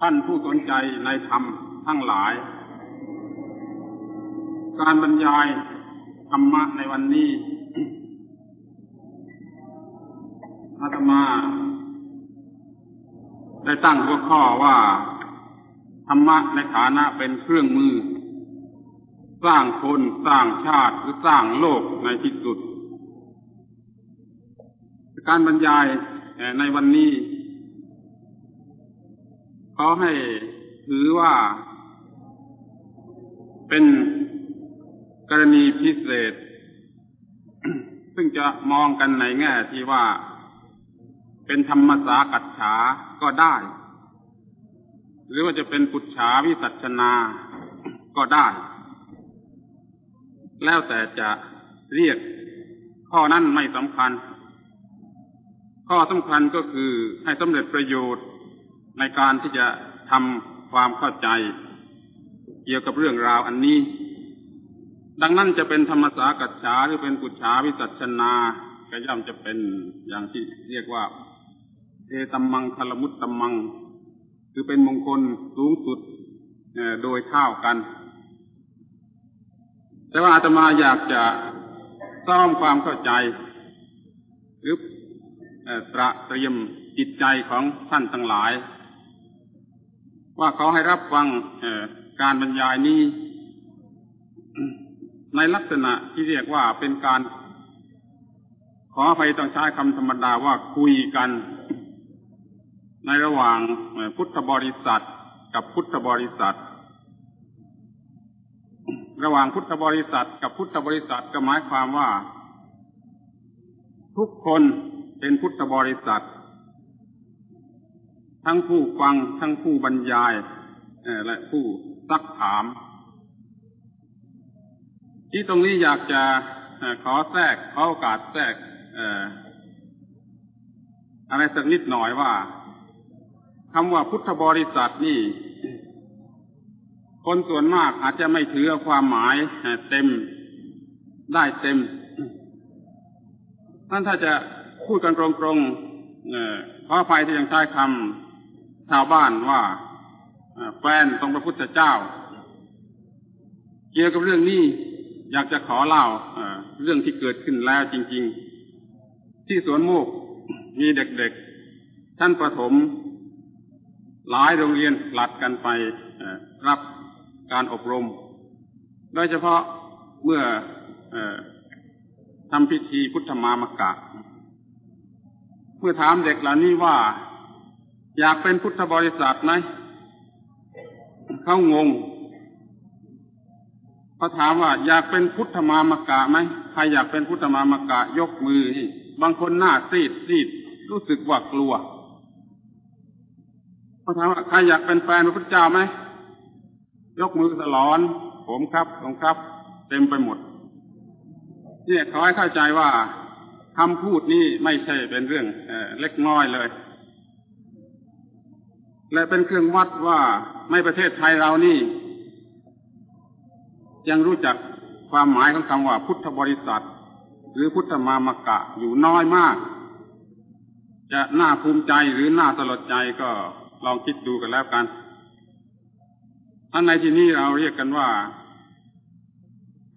ท่านผู้สนใจในธรรมทั้งหลาย การบรรยายธรรมะในวันนี้อาตมา ได้ตั้งหัวข้อว่า ธรรมะในฐานะเป็นเครื่องมือ สร้างคนสร้างชาติหรือสร้างโลกในที่สุด การบรรยายในวันนี้ เขาให้ถือว่า เป็นกรณีพิเศษ ซึ่งจะมองกันในแง่ที่ว่า เป็นธรรมสากัจฉาก็ได้ หรือว่าจะเป็นปุจฉาวิสัชนาก็ได้ แล้วแต่จะเรียกข้อนั้นไม่สำคัญ ข้อสำคัญก็คือให้สำเร็จประโยชน์ ในการที่จะทำความเข้าใจ เกี่ยวกับเรื่องราวอันนี้ ดังนั้นจะเป็นธรรมสากัจฉาหรือเป็นปุจฉาวิสัชนาก็ย่อมจะเป็นอย่างที่เรียกว่าเอตัมมังคลมุตตัมมัง คือเป็นมงคลสูงสุดโดยเท่ากัน แต่ว่าอาตมาอยากจะซ่อมความเข้าใจ หรือตระเตรียมจิตใจของท่านทั้งหลาย ว่าเขาให้รับฟังการบรรยายนี้ ในลักษณะที่เรียกว่าเป็นการ ขออภัยต้องใช้คำธรรมดาว่าคุยกัน ในระหว่างพุทธบริษัทกับพุทธบริษัท ระหว่างพุทธบริษัทกับพุทธบริษัทก็หมายความว่า ทุกคนเป็นพุทธบริษัท ทั้งผู้ฟังทั้งผู้บรรยายและผู้ซักถาม ที่ตรงนี้อยากจะขอแทรกขอโอกาสแทรกอะไรสักนิดหน่อยว่าคำว่าพุทธบริษัทนี่ คนส่วนมากอาจจะไม่ถือความหมายเต็มได้เต็มท่านถ้าจะพูดกันตรงๆขออภัยที่ยังใช้คำ ชาวบ้านว่าแฟนตรงพระพุทธเจ้า เกี่ยวกับเรื่องนี้อยากจะขอเล่าเรื่องที่เกิดขึ้นแล้วจริง ๆ ที่สวนโมกมีเด็กๆท่านประถม หลายโรงเรียนหลัดกันไปรับการอบรม โดยเฉพาะเมื่อทำพิธีพุทธมามกะ เมื่อถามเด็กเหล่านี้ว่า อยากเป็นพุทธบริษัทไหมเขางงเขาถามว่า อยากเป็นพุทธมามกะไหมใครอยากเป็นพุทธมามกะยกมือนี่บางคนหน้าซีดซีดรู้สึกว่ากลัวเขาถามว่าใครอยากเป็นแฟนพระพุทธเจ้าไหมยกมือสลอน ผมครับผมครับ เต็มไปหมด เนี่ยขอให้เข้าใจว่าคำพูดนี้ไม่ใช่เป็นเรื่องเล็กน้อยเลย และเป็นเครื่องวัดว่าในประเทศไทยเรานี่ ยังรู้จักความหมายของคำว่าพุทธบริษัท หรือพุทธมามกะอยู่น้อยมาก จะน่าภูมิใจหรือน่าสลดใจก็ลองคิดดูกันแล้วกันท่านในที่นี้เราเรียกกันว่า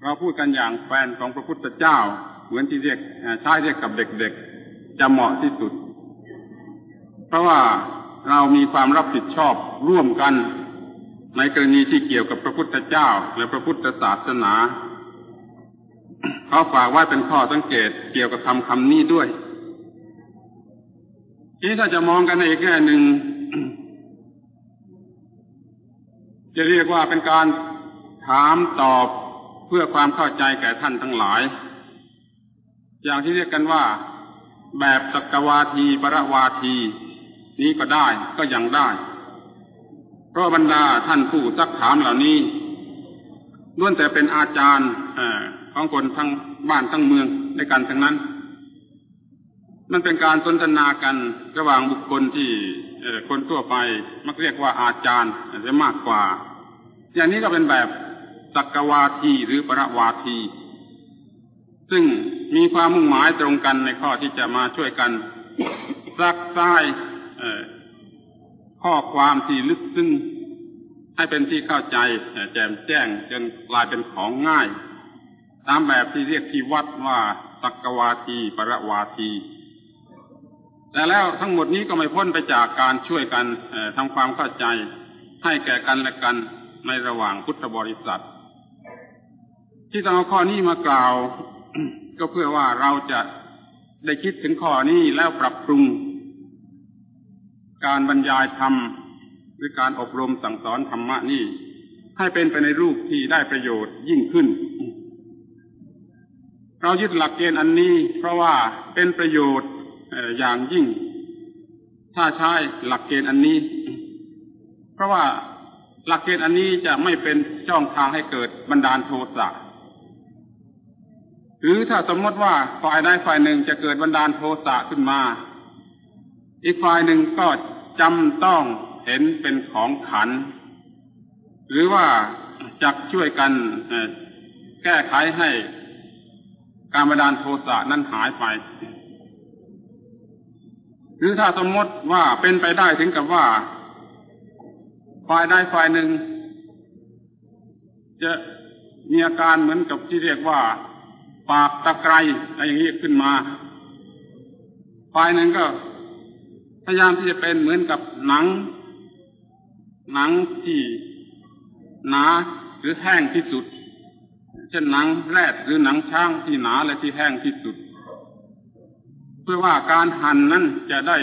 เราพูดกันอย่างแฟนของพระพุทธเจ้า เหมือนที่เรียกใช้เรียกกับเด็กๆจะเหมาะที่สุด เพราะว่า เรามีความรับผิดชอบร่วมกัน ในกรณีที่เกี่ยวกับพระพุทธเจ้าและพระพุทธศาสนาเขาฝากไว้เป็นข้อสังเกตเกี่ยวกับคำคำนี้ด้วยทีนี้ถ้าจะมองกันในอีกแง่หนึ่งจะเรียกว่าเป็นการถามตอบเพื่อความเข้าใจแก่ท่านทั้งหลาย อย่างที่เรียกกันว่า แบบสกวาทีปรวาที นี้ก็ได้ก็ยังได้ เพราะบรรดาท่านผู้ซักถามเหล่านี้ล้วนแต่เป็นอาจารย์ของคนทั้งบ้านทั้งเมืองในกันทั้งนั้น มันเป็นการสนทนากันระหว่างบุคคลที่คนทั่วไปมักเรียกว่าอาจารย์จะมากกว่า อย่างนี้ก็เป็นแบบสักวาทีหรือปรวาที ซึ่งมีความมุ่งหมายตรงกันในข้อที่จะมาช่วยกันซักซ้าย ข้อความที่ลึกซึ้งให้เป็นที่เข้าใจแจ่มแจ้งจนกลายเป็นของง่าย ตามแบบที่เรียกที่วัดว่าสักวาทีปรวาทีแต่แล้วทั้งหมดนี้ก็ไม่พ้นไปจากการช่วยกันทำความเข้าใจ ให้แก่กันและกันในระหว่างพุทธบริษัท ที่ต้องเอาข้อนี้มากล่าว ก็เพื่อว่าเราจะได้คิดถึงข้อนี้แล้วปรับปรุง การบรรยายธรรมหรือการอบรมสั่งสอนธรรมะนี่ ให้เป็นไปในรูปที่ได้ประโยชน์ยิ่งขึ้น เรายึดหลักเกณฑ์อันนี้ เพราะว่าเป็นประโยชน์อย่างยิ่ง ถ้าใช้หลักเกณฑ์อันนี้ เพราะว่าหลักเกณฑ์อันนี้จะไม่เป็นช่องทางให้เกิดบันดาลโทสะหรือถ้าสมมติว่าฝ่ายใดฝ่ายหนึ่งจะเกิดบันดาลโทสะขึ้นมา อีกฝ่ายหนึ่งก็จำต้องเห็นเป็นของขัน หรือว่าจักช่วยกันแก้ไขให้การบันดาลโทสะนั้นหายไป หรือถ้าสมมติว่าเป็นไปได้ถึงกับว่า ฝ่ายใดฝ่ายหนึ่ง จะมีอาการเหมือนกับที่เรียกว่า ปากตะไคร้อะไรอย่างนี้ขึ้นมา ฝ่ายหนึ่งก็ พยายามที่จะเป็นเหมือนกับหนัง หนังที่หนาหรือแห้งที่สุด เช่นหนังแรดหรือหนังช้างที่หนาและที่แห้งที่สุด เพื่อว่าการหั่นนั้นจะได้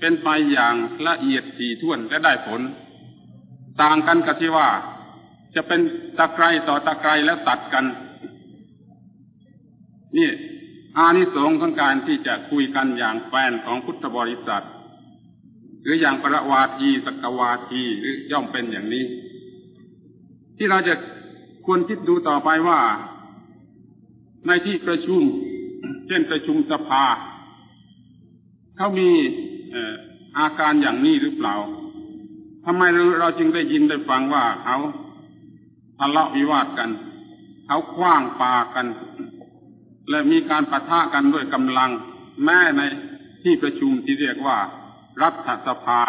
เป็นไปอย่างละเอียดถี่ถ้วนและได้ผล ต่างกันกับที่ว่าจะเป็นตะไคร้ต่อตะไคร้แล้วตัดกัน นี่ อานิสงส์ของการที่จะคุยกันอย่างแฟนของพุทธบริษัท หรืออย่างประวาทีสกวาทีหรือย่อมเป็นอย่างนี้ ที่เราจะควรคิดดูต่อไปว่า ในที่ประชุม เช่นประชุมสภาเขามีอาการอย่างนี้หรือเปล่าทำไมเราจึงได้ยินได้ฟังว่าเขาทะเลาะวิวาทกัน เขาคว้างปากัน และมีการปะทะกันด้วยกำลัง แม้ในที่ประชุมที่เรียกว่า รัฐสภา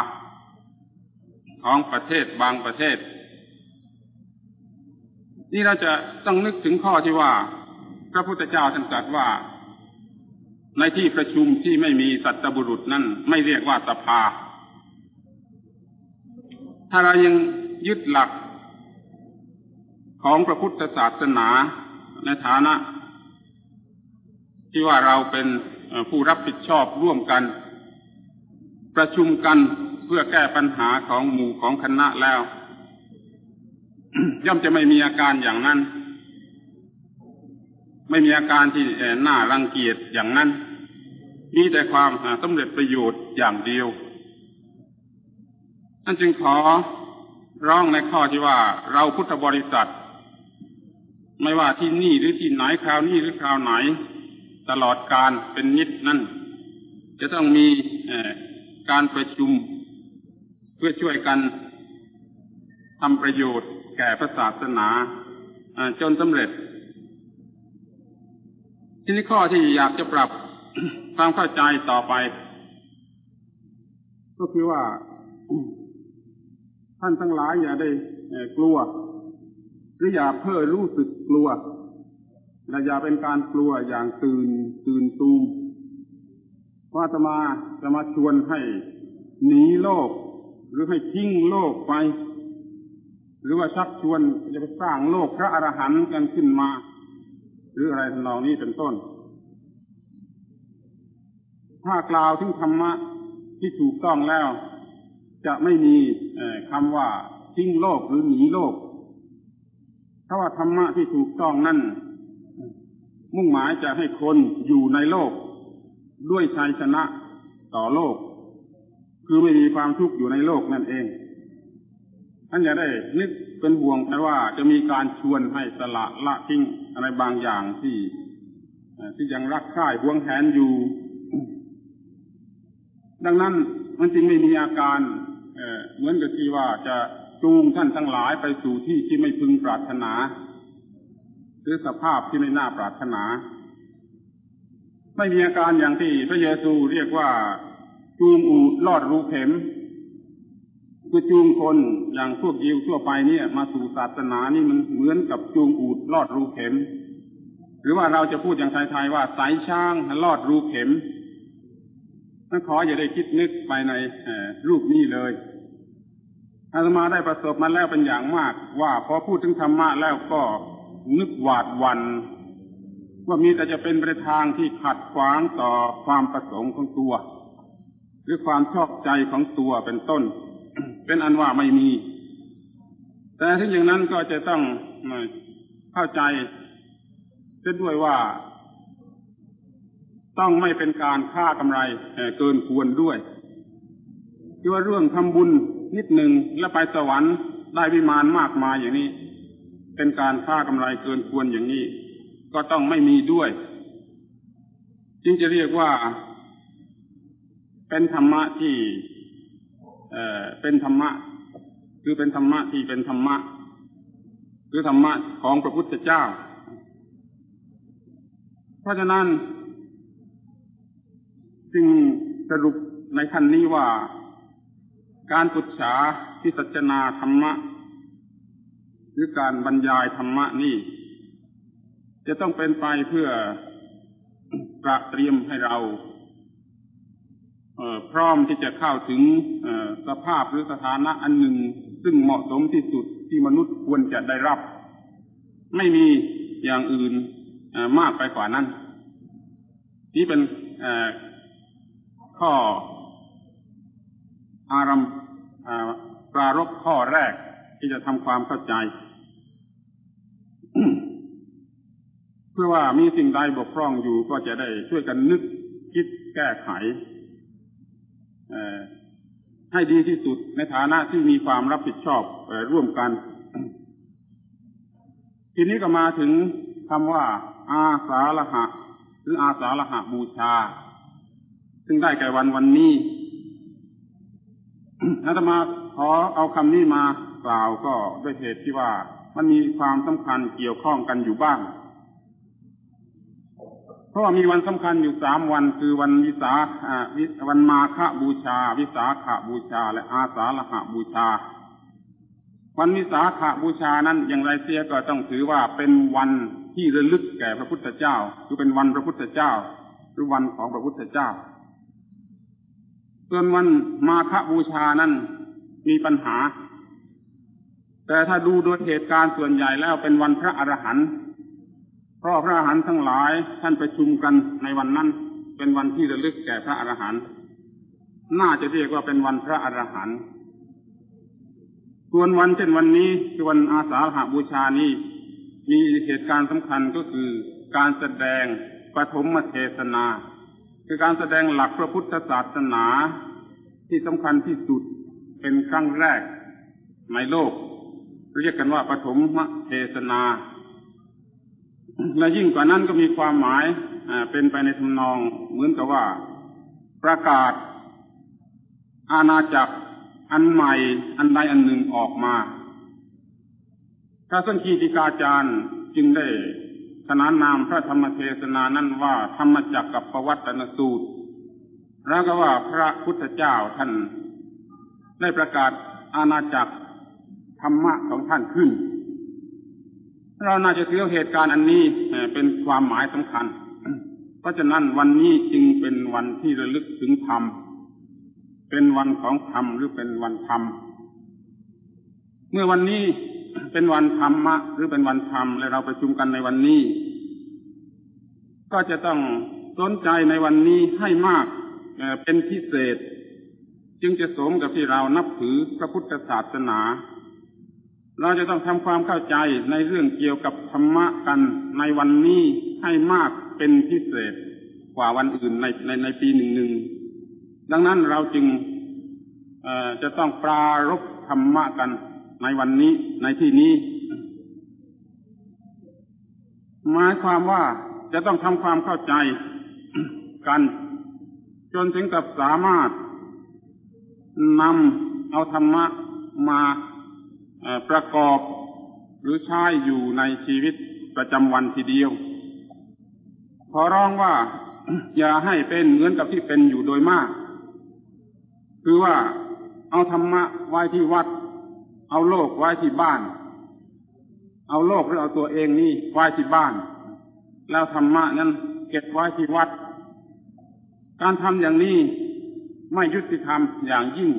ของประเทศบางประเทศ นี่เราจะต้องนึกถึงข้อที่ว่า พระพุทธเจ้าท่านตรัสว่า ในที่ประชุมที่ไม่มีสัตบุรุษนั่นไม่เรียกว่าสภา ถ้าเรายังยึดหลักของพระพุทธศาสนาในฐานะ ที่ว่าเราเป็นผู้รับผิดชอบร่วมกัน ประชุมกันเพื่อแก้ปัญหาของหมู่ของคณะแล้ว ย่อมจะไม่มีอาการอย่างนั้น ไม่มีอาการที่น่ารังเกียจอย่างนั้นมีแต่ความสำเร็จประโยชน์อย่างเดียวนั่นจึงขอร้องในข้อที่ว่าเราพุทธบริษัท ไม่ว่าที่นี่หรือที่ไหนคราวนี้หรือคราวไหน ตลอดการเป็นนิดนั่นจะต้องมีการประชุม เพื่อช่วยกันทำประโยชน์แก่พระศาสนาจนสำเร็จ ทีนี้ข้อที่อยากจะปรับความเข้าใจต่อไป ก็คือว่าท่านทั้งหลายอย่าได้กลัว หรืออย่าเพ้อรู้สึกกลัว และอย่าเป็นการกลัวอย่างตื่นตื่นตูมว่าจะมาจะมาชวนให้หนีโลก หรือให้ทิ้งโลกไป หรือว่าชักชวนจะไปสร้างโลกพระอรหันต์กันขึ้นมา หรืออะไรทำนองนี้เป็นต้น ถ้ากล่าวถึงธรรมะที่ถูกต้องแล้ว จะไม่มีคำว่าทิ้งโลกหรือหนีโลกเพราะว่าธรรมะที่ถูกต้องนั่น มุ่งหมายจะให้คนอยู่ในโลก ด้วยชัยชนะต่อโลก คือไม่มีความทุกข์อยู่ในโลกนั่นเองท่านอย่าได้นึกเป็นห่วงแต่ว่าจะมีการชวนให้สละละทิ้งอะไรบางอย่างที่ที่ยังรักใคร่หวงแหนอยู่ ดังนั้นมันจึงไม่มีอาการเหมือนกับที่ว่าจะจูงท่านทั้งหลายไปสู่ที่ที่ไม่พึงปรารถนา รือสภาพที่ไม่น่าปรารถนา ไม่มีอาการอย่างที่พระเยซูเรียกว่าจูงอูดลอดรูเข็มคือจูงคนอย่างพวกยิวทั่วไปเนี่ย มาสู่ศาสนานี่มันเหมือนกับจูงอูดลอดรูเข็ม หรือว่าเราจะพูดอย่างไทยๆว่าสายช้างลอดรูเข็มนั่นขออย่าได้คิดนึกไปในรูปนี้เลยอาตมาได้ประสบมาแล้วเป็นอย่างมาก ว่าพอพูดถึงธรรมะแล้วก็ นึกหวาดวัน ว่ามีแต่จะเป็นไปทางที่ขัดขวางต่อความประสงค์ของตัว หรือความชอบใจของตัวเป็นต้น เป็นอันว่าไม่มี แต่ถึงอย่างนั้นก็จะต้องเข้าใจเช่นด้วยว่า ต้องไม่เป็นการค่ากำไรเกินควรด้วยคือว่าเรื่องทำบุญนิดหนึ่งแล้วไปสวรรค์ได้วิมานมากมายอย่างนี้ เป็นการค่ากำไรเกินควรอย่างนี้ ก็ต้องไม่มีด้วย จึงจะเรียกว่า เป็นธรรมะที่เออเป็นธรรมะ คือเป็นธรรมะที่เป็นธรรมะคือธรรมะของพระพุทธเจ้า เพราะฉะนั้น จึงสรุปในขั้นนี้ว่า การปรึกษาที่สัจนาธรรมะ หรือการบรรยายธรรมะนี่ จะต้องเป็นไปเพื่อตระเตรียมให้เราพร้อมที่จะเข้าถึงสภาพหรือสถานะอันหนึ่ง ซึ่งเหมาะสมที่สุดที่มนุษย์ควรจะได้รับ ไม่มีอย่างอื่นมากไปกว่านั้น นี่เป็นข้ออารมณ์ปรารบข้อแรกที่จะทำความเข้าใจ เพื่อว่ามีสิ่งใดบกพร่องอยู่ก็จะได้ช่วยกันนึกคิดแก้ไขให้ดีที่สุดในฐานะที่มีความรับผิดชอบร่วมกัน ทีนี้ก็มาถึงคำว่า อาสาละหะ หรืออาสาละหะบูชา ซึ่งได้แก่วันวันนี้อาตมาขอเอาคำนี้มากล่าวก็ด้วยเหตุที่ว่ามันมีความสำคัญเกี่ยวข้องกันอยู่บ้าง ราะว่ามีวันสำคัญอยู่สามวันคือวันวิสาวันมาฆบูชา วิสาขบูชา และอาสาฬหบูชา วันวิสาขบูชานั้นอย่างไรเสียก็ต้องถือว่าเป็นวันที่ระลึกแก่พระพุทธเจ้า คือเป็นวันพระพุทธเจ้า หรือวันของพระพุทธเจ้าส่วนวันมาฆบูชานั้นมีปัญหา แต่ถ้าดูโดยเหตุการณ์ส่วนใหญ่แล้วเป็นวันพระอรหันต์ ราะพระอรหันต์ทั้งหลายท่านประชุมกันในวันนั้น เป็นวันที่ระลึกแก่พระอรหันต์น่าจะเรียกว่าเป็นวันพระอรหันต์ส่วนวันเช่นวันนี้คือวันอาสาฬหาบูชานี้ มีเหตุการณ์สำคัญก็คือการแสดงปฐมเทศนา คือการแสดงหลักพระพุทธศาสนาที่สำคัญที่สุดเป็นครั้งแรกในโลก เรียกกันว่าปฐมเทศนา และยิ่งกว่านั้นก็มีความหมายเป็นไปในทำนองเหมือนกับว่า ประกาศ อาณาจักรอันใหม่ อันใดอันหนึ่งออกมาพระสังคีติกาจารย์จึงได้ขนานนามพระธรรมเทศนานั้นว่าธรรมจักรกับประวัตนสูตร แล้วก็ว่าพระพุทธเจ้าท่าน ได้ประกาศอาณาจักรธรรมะของท่านขึ้น เราน่าจะถือเหตุการณ์อันนี้เป็นความหมายสำคัญ เพราะฉะนั้นวันนี้จึงเป็นวันที่ระลึกถึงธรรม เป็นวันของธรรมหรือเป็นวันธรรม เมื่อวันนี้เป็นวันธรรมะหรือเป็นวันธรรมและเราประชุมกันในวันนี้ ก็จะต้องสนใจในวันนี้ให้มากเป็นพิเศษ จึงจะสมกับที่เรานับถือพระพุทธศาสนา เราจะต้องทำความเข้าใจในเรื่องเกี่ยวกับธรรมะกันในวันนี้ให้มากเป็นพิเศษกว่าวันอื่นในในในปีหนึ่งหนึ่งดังนั้นเราจึงจะต้องปรารบธรรมะกันในวันนี้ในที่นี้ หมายความว่าจะต้องทำความเข้าใจกัน จนถึงกับสามารถนำเอาธรรมะมา ประกอบหรือใช้อยู่ในชีวิตประจำวันทีเดียว ขอร้องว่าอย่าให้เป็นเหมือนกับที่เป็นอยู่โดยมาก คือว่าเอาธรรมะไว้ที่วัด เอาโลกไว้ที่บ้าน เอาโลกหรือเอาตัวเองนี่ไว้ที่บ้าน แล้วธรรมะนั้นเก็บไว้ที่วัด การทำอย่างนี้ไม่ยุติธรรมอย่างยิ่ง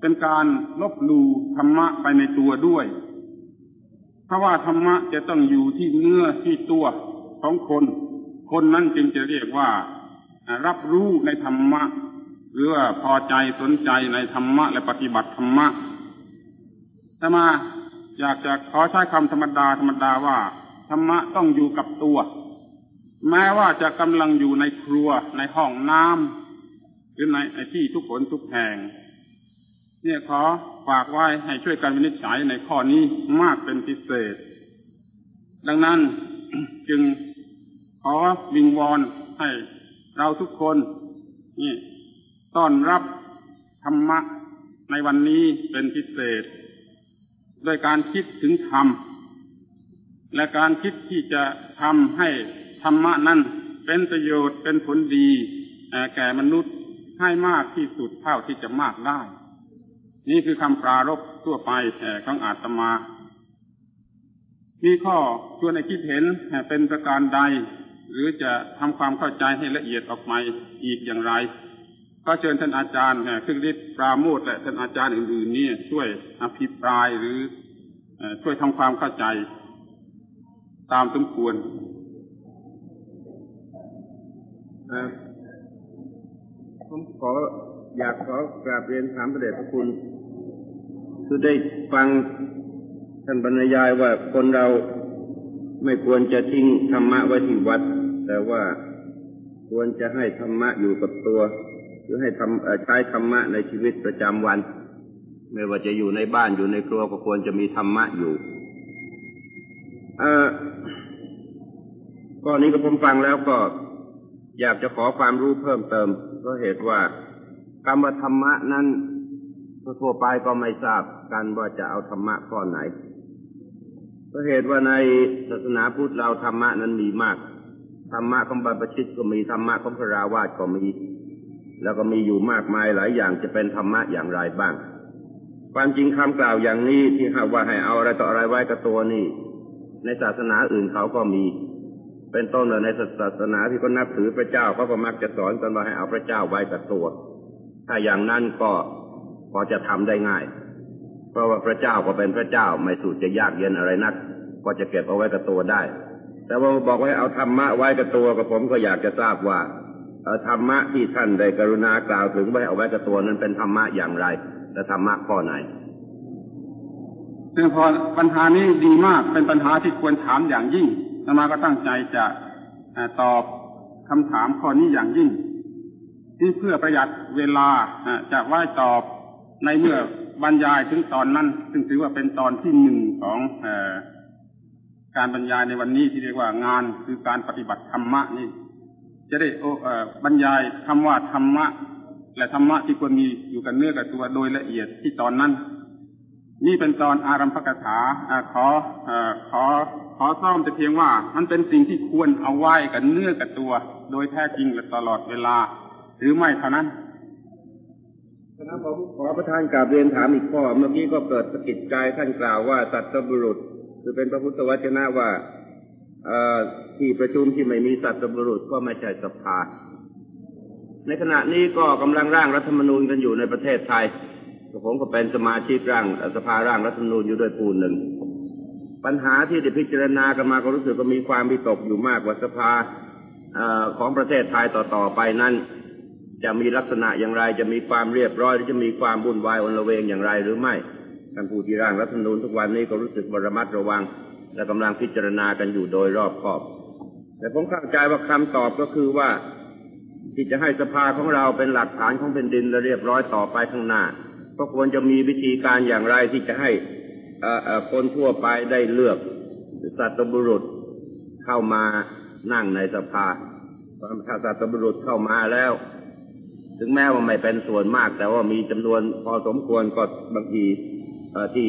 เป็นการลบลูธรรมะไปในตัวด้วย เพราะว่าธรรมะจะต้องอยู่ที่เนื้อที่ตัวของคน คนนั้นจึงจะเรียกว่ารับรู้ในธรรมะ หรือว่าพอใจสนใจในธรรมะ และปฏิบัติธรรมะถ้ามาอยากจะขอใช้คำธรรมดาธรรมดาว่า ธรรมะต้องอยู่กับตัว แม้ว่าจะกำลังอยู่ในครัวในห้องน้ำหรือในที่ทุกคนทุกแห่ง เนี่ยขอฝากไว้ให้ช่วยกันวินิจฉัยในข้อนี้มากเป็นพิเศษ ดังนั้นจึงขอวิงวอนให้เราทุกคนนี่ต้อนรับธรรมะในวันนี้เป็นพิเศษ โดยการคิดถึงธรรม และการคิดที่จะทำให้ธรรมะนั้นเป็นประโยชน์เป็นผลดีแก่มนุษย์ให้มากที่สุดเท่าที่จะมากได้ นี่คือคำปรารบทั่วไปของอาตมา มีข้อชวนในคิดเห็นเป็นประการใด หรือจะทำความเข้าใจให้ละเอียดออกมาอีกอย่างไร ก็เชิญท่านอาจารย์คึกฤทธิ์ปราโมทและท่านอาจารย์อื่นๆนี่ช่วยอภิปรายหรือช่วยทำความเข้าใจ ตามสมควรผมขออยากขอกราบเรียนถามประเดชพระคุณ คือได้ฟังท่านบรรยายว่าคนเราไม่ควรจะทิ้งธรรมะไว้ที่วัด แต่ว่าควรจะให้ธรรมะอยู่กับตัว หรือให้ทำใช้ธรรมะในชีวิตประจำวัน ไม่ว่าจะอยู่ในบ้านอยู่ในครัวก็ควรจะมีธรรมะอยู่ก้อนี้ก็ผมฟังแล้วก็อยากจะขอความรู้เพิ่มเติมเพราะเหตุว่ากรรมธรรมะนั้น ทั่วไปก็ไม่ทราบกันว่าจะเอาธรรมะข้อไหนเพราะเหตุว่าในศาสนาพุทธเราธรรมะนั้นมีมากธรรมะของบรรพชิตก็มีธรรมะของพระราวาสก็มี แล้วก็มีอยู่มากมายหลายอย่างจะเป็นธรรมะอย่างไรบ้าง ความจริงคำกล่าวอย่างนี้ที่ว่าให้เอาอะไรต่ออะไรไว้กับตัวนี่ ในศาสนาอื่นเขาก็มี เป็นต้นเลยในศาสนาที่เขานับถือพระเจ้าเขาก็มักจะสอนกันว่าให้เอาพระเจ้าไว้กับตัว ถ้าอย่างนั้นก็ พอจะทำได้ง่าย เพราะว่าพระเจ้าก็เป็นพระเจ้าไม่สูดจะยากเย็นอะไรนัก ก็จะเก็บเอาไว้กับตัวได้ แต่ว่าบอกว่าเอาธรรมะไว้กับตัวกับผมก็อยากจะทราบว่าธรรมะที่ท่านได้กรุณากล่าวถึงไว้เอาไว้กับตัวนั้นเป็นธรรมะอย่างไร และธรรมะข้อไหนซึ่งพอปัญหานี้ดีมากเป็นปัญหาที่ควรถามอย่างยิ่งนมาก็ตั้งใจจะตอบคำถามข้อนี้อย่างยิ่งที่เพื่อประหยัดเวลาจะไหว้ตอบ ในเมื่อบรรยายถึงตอนนั้นซึ่งถือว่าเป็นตอนที่หนึ่งของอการบรรยายในวันนี้ที่เรียกว่างานคือการปฏิบัติธรรมะนี่ จะได้บรรยายคำว่าธรรมะ และธรรมะที่ควรมีอยู่กันเนื้อกับตัวโดยละเอียดที่ตอนนั้น นี่เป็นตอนอารัมภกถาขอขอขอซ้อมแต่เพียงว่า มันเป็นสิ่งที่ควรเอาไว้กันเนื้อกับตัว โดยแท้จริงและตลอดเวลา หรือไม่เท่านั้น คณะผมขอประธานกราบเรียนถามอีกข้อ เมื่อกี้ก็เกิดสกิดใจท่านกล่าวว่าสัตว์บุรุษ คือเป็นพระพุทธวจนะว่าที่ประชุมที่ไม่มีสัตว์บุรุษก็ไม่ใช่สภา ในขณะนี้ก็กำลังร่างรัฐธรรมนูญกันอยู่ในประเทศไทยผมก็เป็นสมาชิกร่างสภาร่างรัฐธรรมนูญอยู่ด้วยปูนหนึ่ง ปัญหาที่ได้พิจารณากันมาก็รู้สึกว่ามีความวิตกอยู่มากว่าสภาอของประเทศไทยต่อๆไปนั้น จะมีลักษณะอย่างไร จะมีความเรียบร้อยหรือจะมีความบุ่นวายอนละเวงอย่างไรหรือไม่ท่านผู้ที่ร่างรัฐธรรมนูญทุกวันนี้ก็รู้สึกบระมัดระวัง และกำลังพิจารณากันอยู่โดยรอบคอบ แต่ผมเข้าใจว่าคำตอบก็คือว่า ที่จะให้สภาของเราเป็นหลักฐานของแผ่นดินและเรียบร้อยต่อไปข้างหน้าก็ควรจะมีวิธีการอย่างไรที่จะให้คนทั่วไปได้เลือกสัตบุรุษเข้ามานั่งในสภาถ้าสัตบุรุษเข้ามาแล้ว ถึงแม้ว่าไม่เป็นส่วนมาก แต่ว่ามีจำนวนพอสมควรก็บางทีที่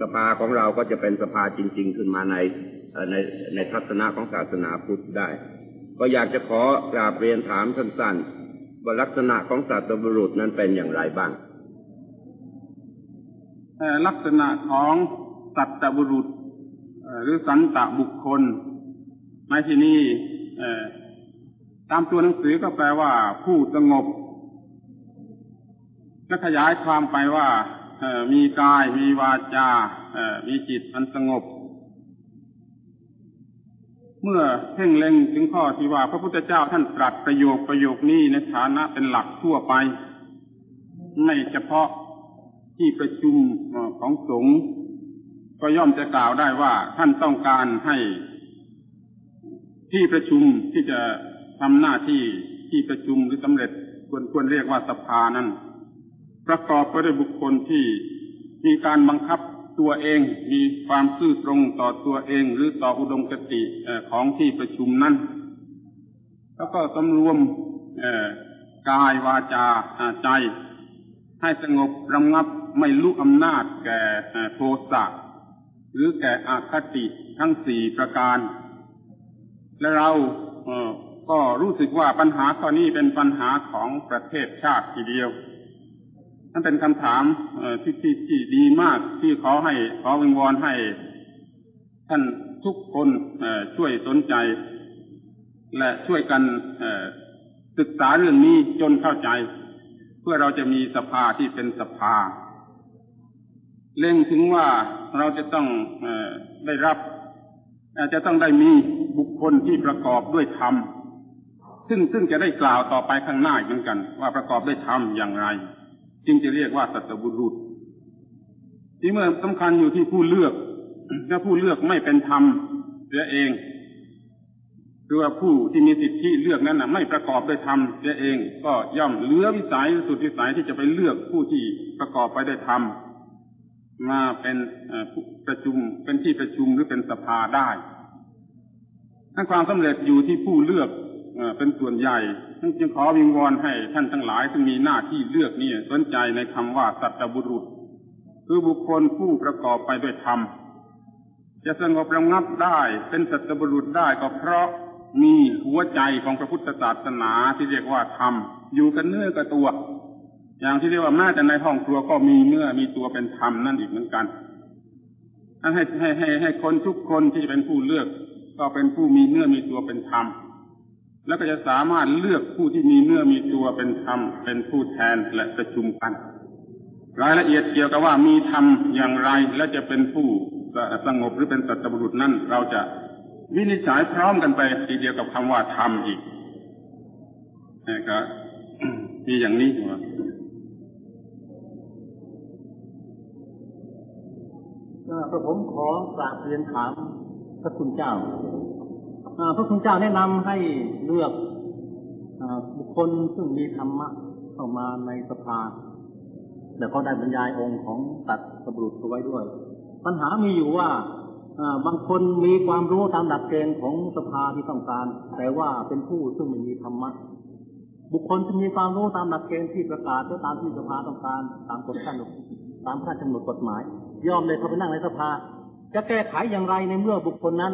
สภาของเราก็จะเป็นสภาจริง ๆ ขึ้นมาในในในทัศนะของศาสนาพุทธได้ ก็อยากจะขอกราบเรียนถามสั้นๆว่าลักษณะของสัตบุรุษนั้นเป็นอย่างไรบ้างลักษณะของสัตบุรุษหรือสันตบุคคลในที่นี้ตามตัวหนังสือก็แปลว่าผู้สงบ ก็ขยายความไปว่ามีกายมีวาจามีจิตอันสงบ เมื่อเพ่งเล็งถึงข้อที่ว่า พระพุทธเจ้าท่านตรัสประโยคประโยคนี้ในฐานะเป็นหลักทั่วไป ไม่เฉพาะที่ประชุมของสงฆ์ก็ย่อมจะกล่าวได้ว่าท่านต้องการให้ที่ประชุมที่จะทำหน้าที่ที่ประชุมหรือสำเร็จควรควรเรียกว่าสภานั้น ประกอบไปด้วยบุคคลที่มีการบังคับตัวเองมีความซื่อตรงต่อตัวเอง หรือต่ออุดมคติของที่ประชุมนั้น แล้วก็สำรวมกายวาจาใจ ให้สงบระงับไม่ลุกอำนาจแก่โทสะหรือแก่อาคติทั้งสี่ประการ และเราก็รู้สึกว่าปัญหาข้อนี้เป็นปัญหาของประเทศชาติทีเดียว นั่นเป็นคำถามที่ที่ที่ดีมากที่ขอให้ขอวิงวอนให้ ท่านทุกคนช่วยสนใจ และช่วยกันศึกษาเรื่องนี้จนเข้าใจ เพื่อเราจะมีสภาที่เป็นสภา เล่งถึงว่าเราจะต้องอได้รับจะต้องได้มีบุคคลที่ประกอบด้วยธรรมซึ่งซึ่งจะได้กล่าวต่อไปข้างหน้าเหมือนกัน ว่าประกอบด้วยธรรมอย่างไร จึงจะเรียกว่าสัตบุรุษที่เมื่อสำคัญอยู่ที่ผู้เลือกถ้าผู้เลือกไม่เป็นธรรมเสียเองหรือว่าผู้ที่มีสิทธิเลือกนั้นนะไม่ประกอบด้วยธรรมเสียเอง ก็ย่อมเลือวิสัยสุดวิสัยที่จะไปเลือกผู้ที่ประกอบไปด้วยธรรมมาเป็นประชุมเป็นที่ประชุมหรือเป็นสภาได้ทั้งความสำเร็จอยู่ที่ผู้เลือก เป็นส่วนใหญ่ท่านจึงขอวิงวอนให้ท่านทั้งหลายที่มีหน้าที่เลือกนี่สนใจในคำว่าสัตบุรุษ คือบุคคลผู้ประกอบไปด้วยธรรมจะสงบระงับได้เป็นสัตบุรุษได้ก็เพราะมีหัวใจของพระพุทธศาสนาที่เรียกว่าธรรมอยู่กันเนื้อกับตัว อย่างที่เรียกว่าแม้แต่ในห้องครัวก็มีเนื้อมีตัวเป็นธรรมนั่นอีกเหมือนกันให้ให้ให้ให้คนทุกคนที่จะเป็นผู้เลือก ก็เป็นผู้มีเนื้อมีตัวเป็นธรรม แล้วก็จะสามารถเลือกผู้ที่มีเนื้อมีตัวเป็นธรรม เป็นผู้แทนและประชุมกัน รายละเอียดเกี่ยวกับว่ามีธรรมอย่างไรและจะเป็นผู้สงบหรือเป็นสัตบุรุษนั้นเราจะวินิจฉัยพร้อมกันไปทีเดียวกับคำว่าธรรมอีกนี่ก็มีอย่างนี้ว่าพระผมขอกราบเรียนถามพระคุณเจ้า พระคุณเจ้าแนะนำให้เลือกบุคคลซึ่งมีธรรมะเข้ามาในสภาแต่ก็ได้บรรยายองค์ของตัดสบุรุษเอาไว้ด้วย ปัญหามีอยู่ว่าบางคนมีความรู้ตามดักเกณฑ์ของสภาที่ต้องการ แต่ว่าเป็นผู้ซึ่งไม่มีธรรมะบุคคลที่มีความรู้ตามหลักเกณฑ์ที่ประกาศและตามที่สภาต้องการ ตามกฎขั้นตามขั้นกำหนดกฎหมายยอมเลยเขาไปนั่งในสภา จะแก้ไขอย่างไรในเมื่อบุคคลนั้น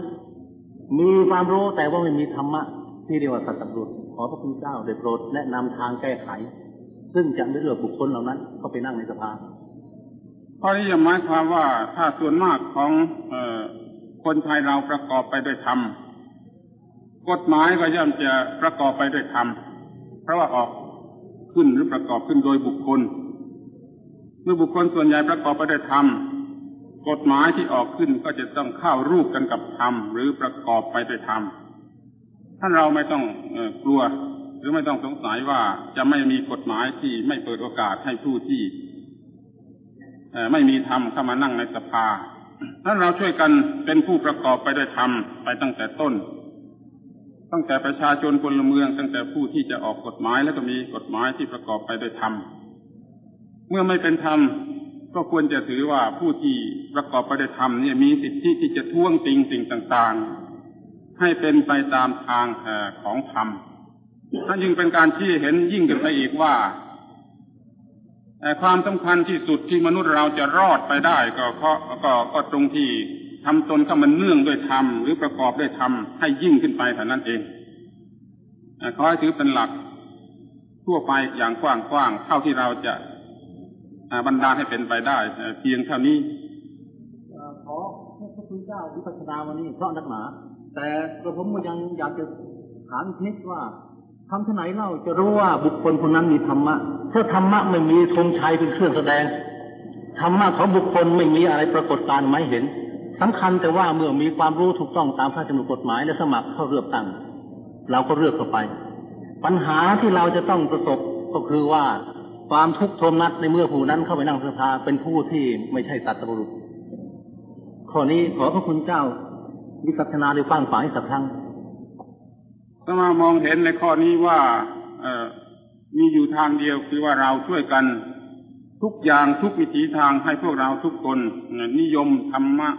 มีความรู้แต่ว่าไม่มีธรรมะที่เรียกว่าสัตตบุตรขอพระคุณเจ้าได้โปรดแนะนำทางแก้ไข ซึ่งจะเลือกบุคคลเหล่านั้น เข้าไปนั่งในสภาข้อนี้หมายความว่าถ้าส่วนมากของอคนไทยเราประกอบไปด้วยธรรมกฎหมายก็ย่อมจะประกอบไปด้วยธรรมเพราะว่าออกขึ้นหรือประกอบขึ้นโดยบุคคลเมื่อบุคคลส่วนใหญ่ประกอบไปด้วยธรรม กฎหมายที่ออกขึ้นก็จะต้องเข้ารูปกันกับธรรมหรือประกอบไปด้วยธรรมท่านเราไม่ต้องกลัว หรือไม่ต้องสงสัยว่าจะไม่มีกฎหมายที่ไม่เปิดโอกาสให้ผู้ที่ไม่มีธรรมเข้ามานั่งในสภาถ้าเราช่วยกันเป็นผู้ประกอบไปด้วยธรรมไปตั้งแต่ต้น ตั้งแต่ประชาชนพลเมือง ตั้งแต่ผู้ที่จะออกกฎหมายแล้วก็มีกฎหมายที่ประกอบไปด้วยธรรม เมื่อไม่เป็นธรรม ก็ควรจะถือว่าผู้ที่ประกอบไปด้วยธรรมเนี่ยมีสิทธิที่จะท่วงติงสิ่งต่างๆ ให้เป็นไปตามทางของธรรมนั่นยิ่งเป็นการชี้เห็นยิ่งขึ้นไปอีกว่าแต่ความสำคัญที่สุดที่มนุษย์เราจะรอดไปได้ ก็เพราะก็ก็ตรงที่ทำตนเข้ามันเนื่องด้วยธรรมหรือประกอบด้วยธรรมให้ยิ่งขึ้นไปเท่านั้นเองขอให้ถือเป็นหลักทั่วไปอย่างกว้างๆเท่าที่เราจะ บันดาลให้เป็นไปได้เพียงเท่านี้เอ่อขอให้พระคุณเจ้าวิปัสสนาวันนี้เพราะนักหนา แต่กระผมก็ยังอยากจะถามนิดว่าทำที่ไหนเล่าจะรู้ว่าบุคคลคนนั้นมีธรรมะถ้าธรรมะไม่มีธงชัยเป็นเครื่องแสดงธรรมะของบุคคลไม่มีอะไรปรากฏการไม่เห็นสำคัญแต่ว่าเมื่อมีความรู้ถูกต้องตามพระราชบัญญัติกฎหมายและสมัครเข้าเลือกตั้งเราก็เลือกเข้าไป ปัญหาที่เราจะต้องประสบก็คือว่า ความทุกข์โทมนัสในเมื่อผู้นั้นเข้าไปนั่งสภาเป็นผู้ที่ไม่ใช่สัตว์บุรุษข้อนี้ขอพระคุณเจ้าวิสัชนาหรือฟังฝ่ายสักครั้งถ้ามามองเห็นในข้อนี้ว่าเออมีอยู่ทางเดียวคือว่าเราช่วยกันทุกอย่างทุกวิถีทางให้พวกเราทุกคนนิยมธรรมะ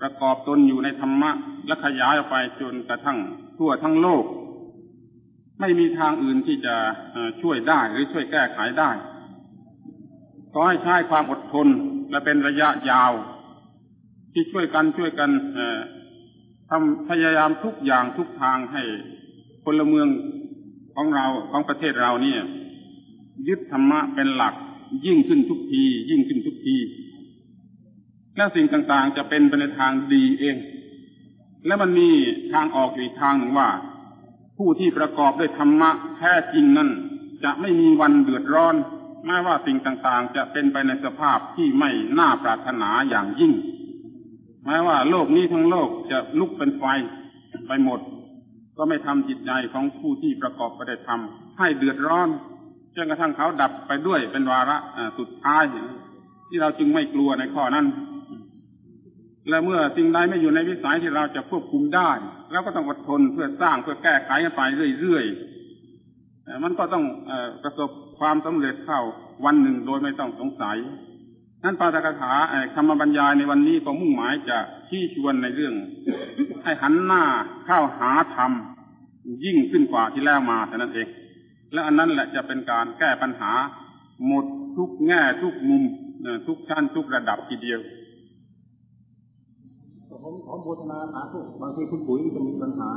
ประกอบตนอยู่ในธรรมะและขยายออกไปจนกระทั่งทั่วทั้งโลก ไม่มีทางอื่นที่จะช่วยได้หรือช่วยแก้ไขได้ขอให้ใช้ความอดทนและเป็นระยะยาว ที่ช่วยกันช่วยกันทำพยายามทุกอย่างทุกทางให้พลเมืองของเราของประเทศเราเนี่ย ยึดธรรมะเป็นหลัก ยิ่งขึ้นทุกที ยิ่งขึ้นทุกที แล้วสิ่งต่างๆจะเป็นไปในทางดีเอง และมันมีทางออกอีกทางหนึ่งว่า ผู้ที่ประกอบด้วยธรรมะแท้จริงนั้น จะไม่มีวันเดือดร้อนแม้ว่าสิ่งต่างๆ จะเป็นไปในสภาพที่ไม่น่าปรารถนาอย่างยิ่งแม้ว่าโลกนี้ทั้งโลกจะลุกเป็นไฟไปหมด ก็ไม่ทำจิตใจของผู้ที่ประกอบไปด้วยธรรม ให้เดือดร้อนจนกระทั่งเขาดับไปด้วยเป็นวาระสุดท้ายที่เราจึงไม่กลัวในข้อนั้น และเมื่อสิ่งใดไม่อยู่ในวิสัยที่เราจะควบคุมได้ เราก็ต้องอดทนเพื่อสร้างเพื่อแก้ไขกันไปเรื่อยๆมันก็ต้องอประสบความสำเร็จเข้าวันหนึ่งโดยไม่ต้องสงสัยนั้นปาฐกถาเอ่อคำบรรยายในวันนี้ก็มุ่งหมายจะชี้ชวนในเรื่อง ให้หันหน้าเข้าหาธรรม ยิ่งขึ้นกว่าที่แล้วมาแต่นั้นเอง และอันนั้นแหละจะเป็นการแก้ปัญหา หมดทุกแง่ทุกมุมทุกชั้นทุกระดับทีเดียว ผมขอบูชนาสาธุบางทีคุณปุ๋ยจะมีปัญหา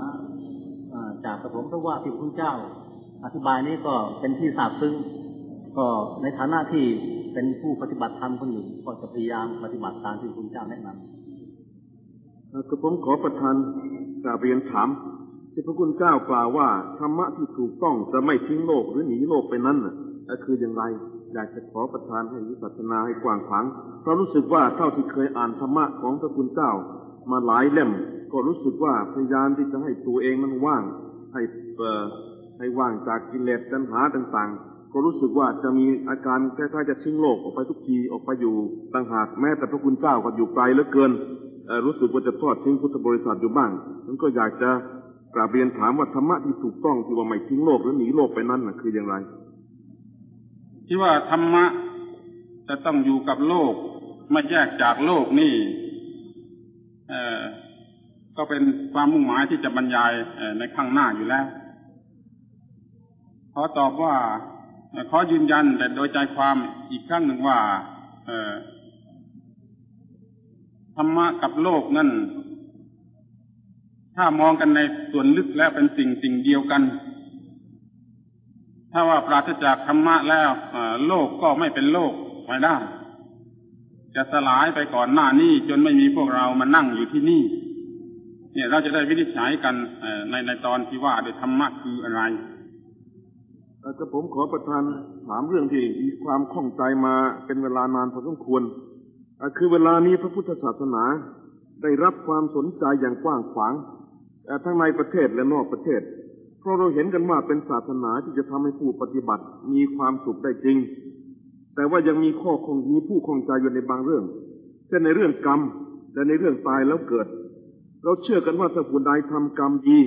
จากกระผมเพราะว่าที่พระคุณเจ้า อธิบายนี้ก็เป็นที่ทราบซึ้งก็ในฐานะที่เป็นผู้ปฏิบัติธรรมคนหนึ่งก็จะพยายามปฏิบัติตามที่คุณเจ้าแนะนำกระผมขอประทานกราบเรียนถามที่พระคุณเจ้ากล่าวว่าธรรมะที่ถูกต้องจะไม่ทิ้งโลกหรือหนีโลกไปนั้นน่ะคืออย่างไรอยากจะขอประทานให้วิปัสสนาให้กว้างขวางเพราะรู้สึกว่าเท่าที่เคยอ่านธรรมะของพระคุณเจ้า มาหลายเล่ม ก็รู้สึกว่าพยายามที่จะให้ตัวเองนั้นว่าง ให้เอ่อให้ว่างจากกิเลสตัณหาต่างๆ ก็รู้สึกว่าจะมีอาการคล้ายๆจะทิ้งโลกออกไปทุกทีออกไปอยู่ต่างหากแม้แต่พระคุณเจ้าก็อยู่ไกลเหลือเกินรู้สึกว่าจะทอดทิ้งพุทธบริษัทอยู่บ้างฉันก็อยากจะกราบเรียนถามว่าธรรมะที่ถูกต้องที่ว่าไม่ทิ้งโลกหรือหนีโลกไปนั้นน่ะคืออย่างไร ที่ว่าธรรมะจะต้องอยู่กับโลกไม่แยกจากโลกนี่ ก็เป็นความมุ่งหมายที่จะบรรยายในข้างหน้าอยู่แล้ว ขอตอบว่าเอ่อขอยืนยันแต่โดยใจความอีกครั้งหนึ่งว่าธรรมะกับโลกนั่น ถ้ามองกันในส่วนลึกแล้วเป็นสิ่งสิ่งเดียวกัน ถ้าว่าปราศจากธรรมะแล้วโลกก็ไม่เป็นโลกไม่ได้ จะสลายไปก่อนหน้านี้จนไม่มีพวกเรามานั่งอยู่ที่นี่ เนี่ยเราจะได้วินิจฉัยกันในในตอนที่ว่าโดยธรรมะคืออะไรเอ่อกระผมขอประทานถามเรื่องที่มีความข้องใจมาเป็นเวลานานพอสมควรคือเวลานี้พระพุทธศาสนาได้รับความสนใจอย่างกว้างขวางทั้งในประเทศและนอกประเทศ เพราะเราเห็นกันว่าเป็นศาสนาที่จะทำให้ผู้ปฏิบัติมีความสุขได้จริง แต่ว่ายังมีข้อคงมีผู้คงใจอยู่ในบางเรื่อง เช่นในเรื่องกรรม และในเรื่องตายแล้วเกิด เราเชื่อกันว่าถ้าผู้ใดทำกรรมดี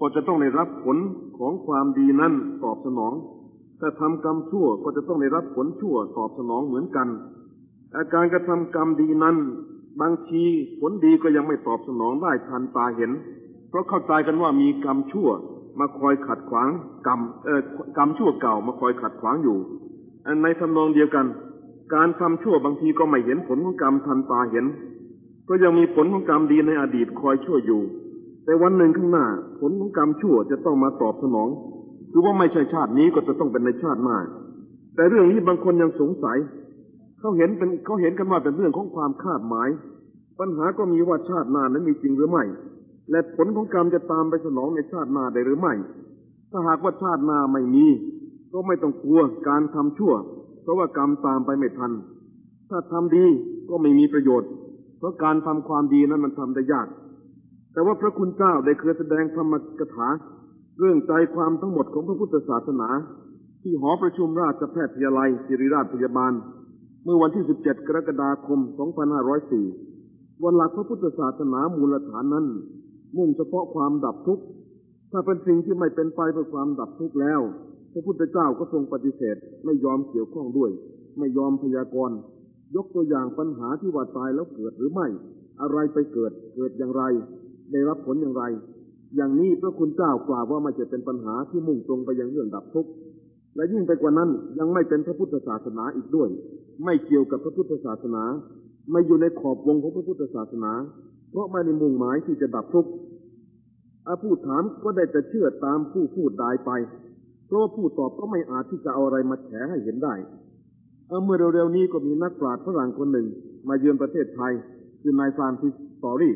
ก็จะต้องได้รับผลของความดีนั้นตอบสนอง ถ้าทำกรรมชั่วก็จะต้องได้รับผลชั่วตอบสนองเหมือนกัน อาการกระทำกรรมดีนั้น บางทีผลดีก็ยังไม่ตอบสนองได้ทันตาเห็น เพราะเข้าใจกันว่ามีกรรมชั่วมาคอยขัดขวางกรรมเอ่อกรรมชั่วเก่ามาคอยขัดขวางอยู่ ในทำนองเดียวกัน การทำชั่วบางทีก็ไม่เห็นผลของกรรมทันตาเห็น ก็ยังมีผลของกรรมดีในอดีตคอยชั่วอยู่ แต่วันหนึ่งข้างหน้า ผลของกรรมชั่วจะต้องมาตอบสนองคือว่าไม่ใช่ชาตินี้ก็จะต้องเป็นในชาติหน้าแต่เรื่องนี้บางคนยังสงสัยเขาเห็นเป็นเขาเห็นกันว่าเป็นเรื่องของความคาดหมาย ปัญหาก็มีว่าชาติหน้านั้นมีจริงหรือไม่ และผลของกรรมจะตามไปสนองในชาติหน้าได้หรือไม่ ถ้าหากว่าชาติหน้าไม่มี ก็ไม่ต้องกลัวการทำชั่ว เพราะว่ากรรมตามไปไม่ทัน ถ้าทำดีก็ไม่มีประโยชน์ เพราะการทำความดีนั้นมันทำได้ยาก แต่ว่าพระคุณเจ้าได้เคยแสดงธรรมกถา เรื่องใจความทั้งหมดของพระพุทธศาสนา ที่หอประชุมราชแพทยาลัยศิริราชพยาบาล เมื่อวันที่ 17 กรกฎาคม 2504 วันหลักพระพุทธศาสนามูลฐานนั้น มุ่งเฉพาะความดับทุกข์ถ้าเป็นสิ่งที่ไม่เป็นไปเพื่อความดับทุกข์แล้ว พระพุทธเจ้าก็ทรงปฏิเสธไม่ยอมเกี่ยวข้องด้วย ไม่ยอมพยากรณ์ยกตัวอย่างปัญหาที่ว่าตายแล้วเกิดหรือไม่ อะไรไปเกิดเกิดอย่างไร ได้รับผลอย่างไร อย่างนี้พระคุณเจ้ากล่าวว่าไม่จะเป็นปัญหาที่มุ่งตรงไปยังเรื่องดับทุกข์และยิ่งไปกว่านั้นยังไม่เป็นพระพุทธศาสนาอีกด้วย ไม่เกี่ยวกับพระพุทธศาสนา ไม่อยู่ในขอบวงของพระพุทธศาสนา เพราะไม่ได้มุ่งหมายที่จะดับทุกข์อาผู้ถามก็ได้แต่เชื่อตามผู้พูดดายไป ราะว่าผู้ตอบก็ไม่อาจที่จะเอาอะไรมาแฉให้เห็นได้เเมื่อเร็วๆนี้ก็มีนักปราชญ์ฝรั่งคนหนึ่ง มาเยือนประเทศไทย คือนายฟรานซิส สตอรี่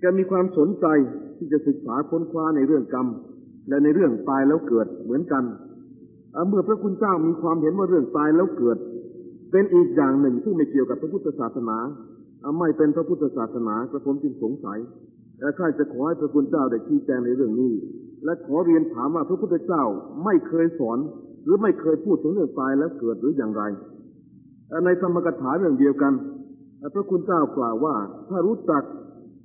แกมีความสนใจที่จะศึกษาค้นคว้าในเรื่องกรรม และในเรื่องตายแล้วเกิดเหมือนกัน เมื่อพระคุณเจ้ามีความเห็นว่าเรื่องตายแล้วเกิด เป็นอีกอย่างหนึ่งที่ไม่เกี่ยวกับพระพุทธศาสนาเอาไม่เป็นพระพุทธศาสนา กระผมจึงสงสัย และข้าจะขอให้พระคุณเจ้าได้ชี้แจงในเรื่องนี้ และขอเรียนถามว่าพระพุทธเจ้าไม่เคยสอน หรือไม่เคยพูดถึงเรื่องตายแล้วเกิดหรืออย่างไร ในธรรมกถาเรื่องเดียวกันพระคุณเจ้ากล่าวว่า ถ้ารู้จัก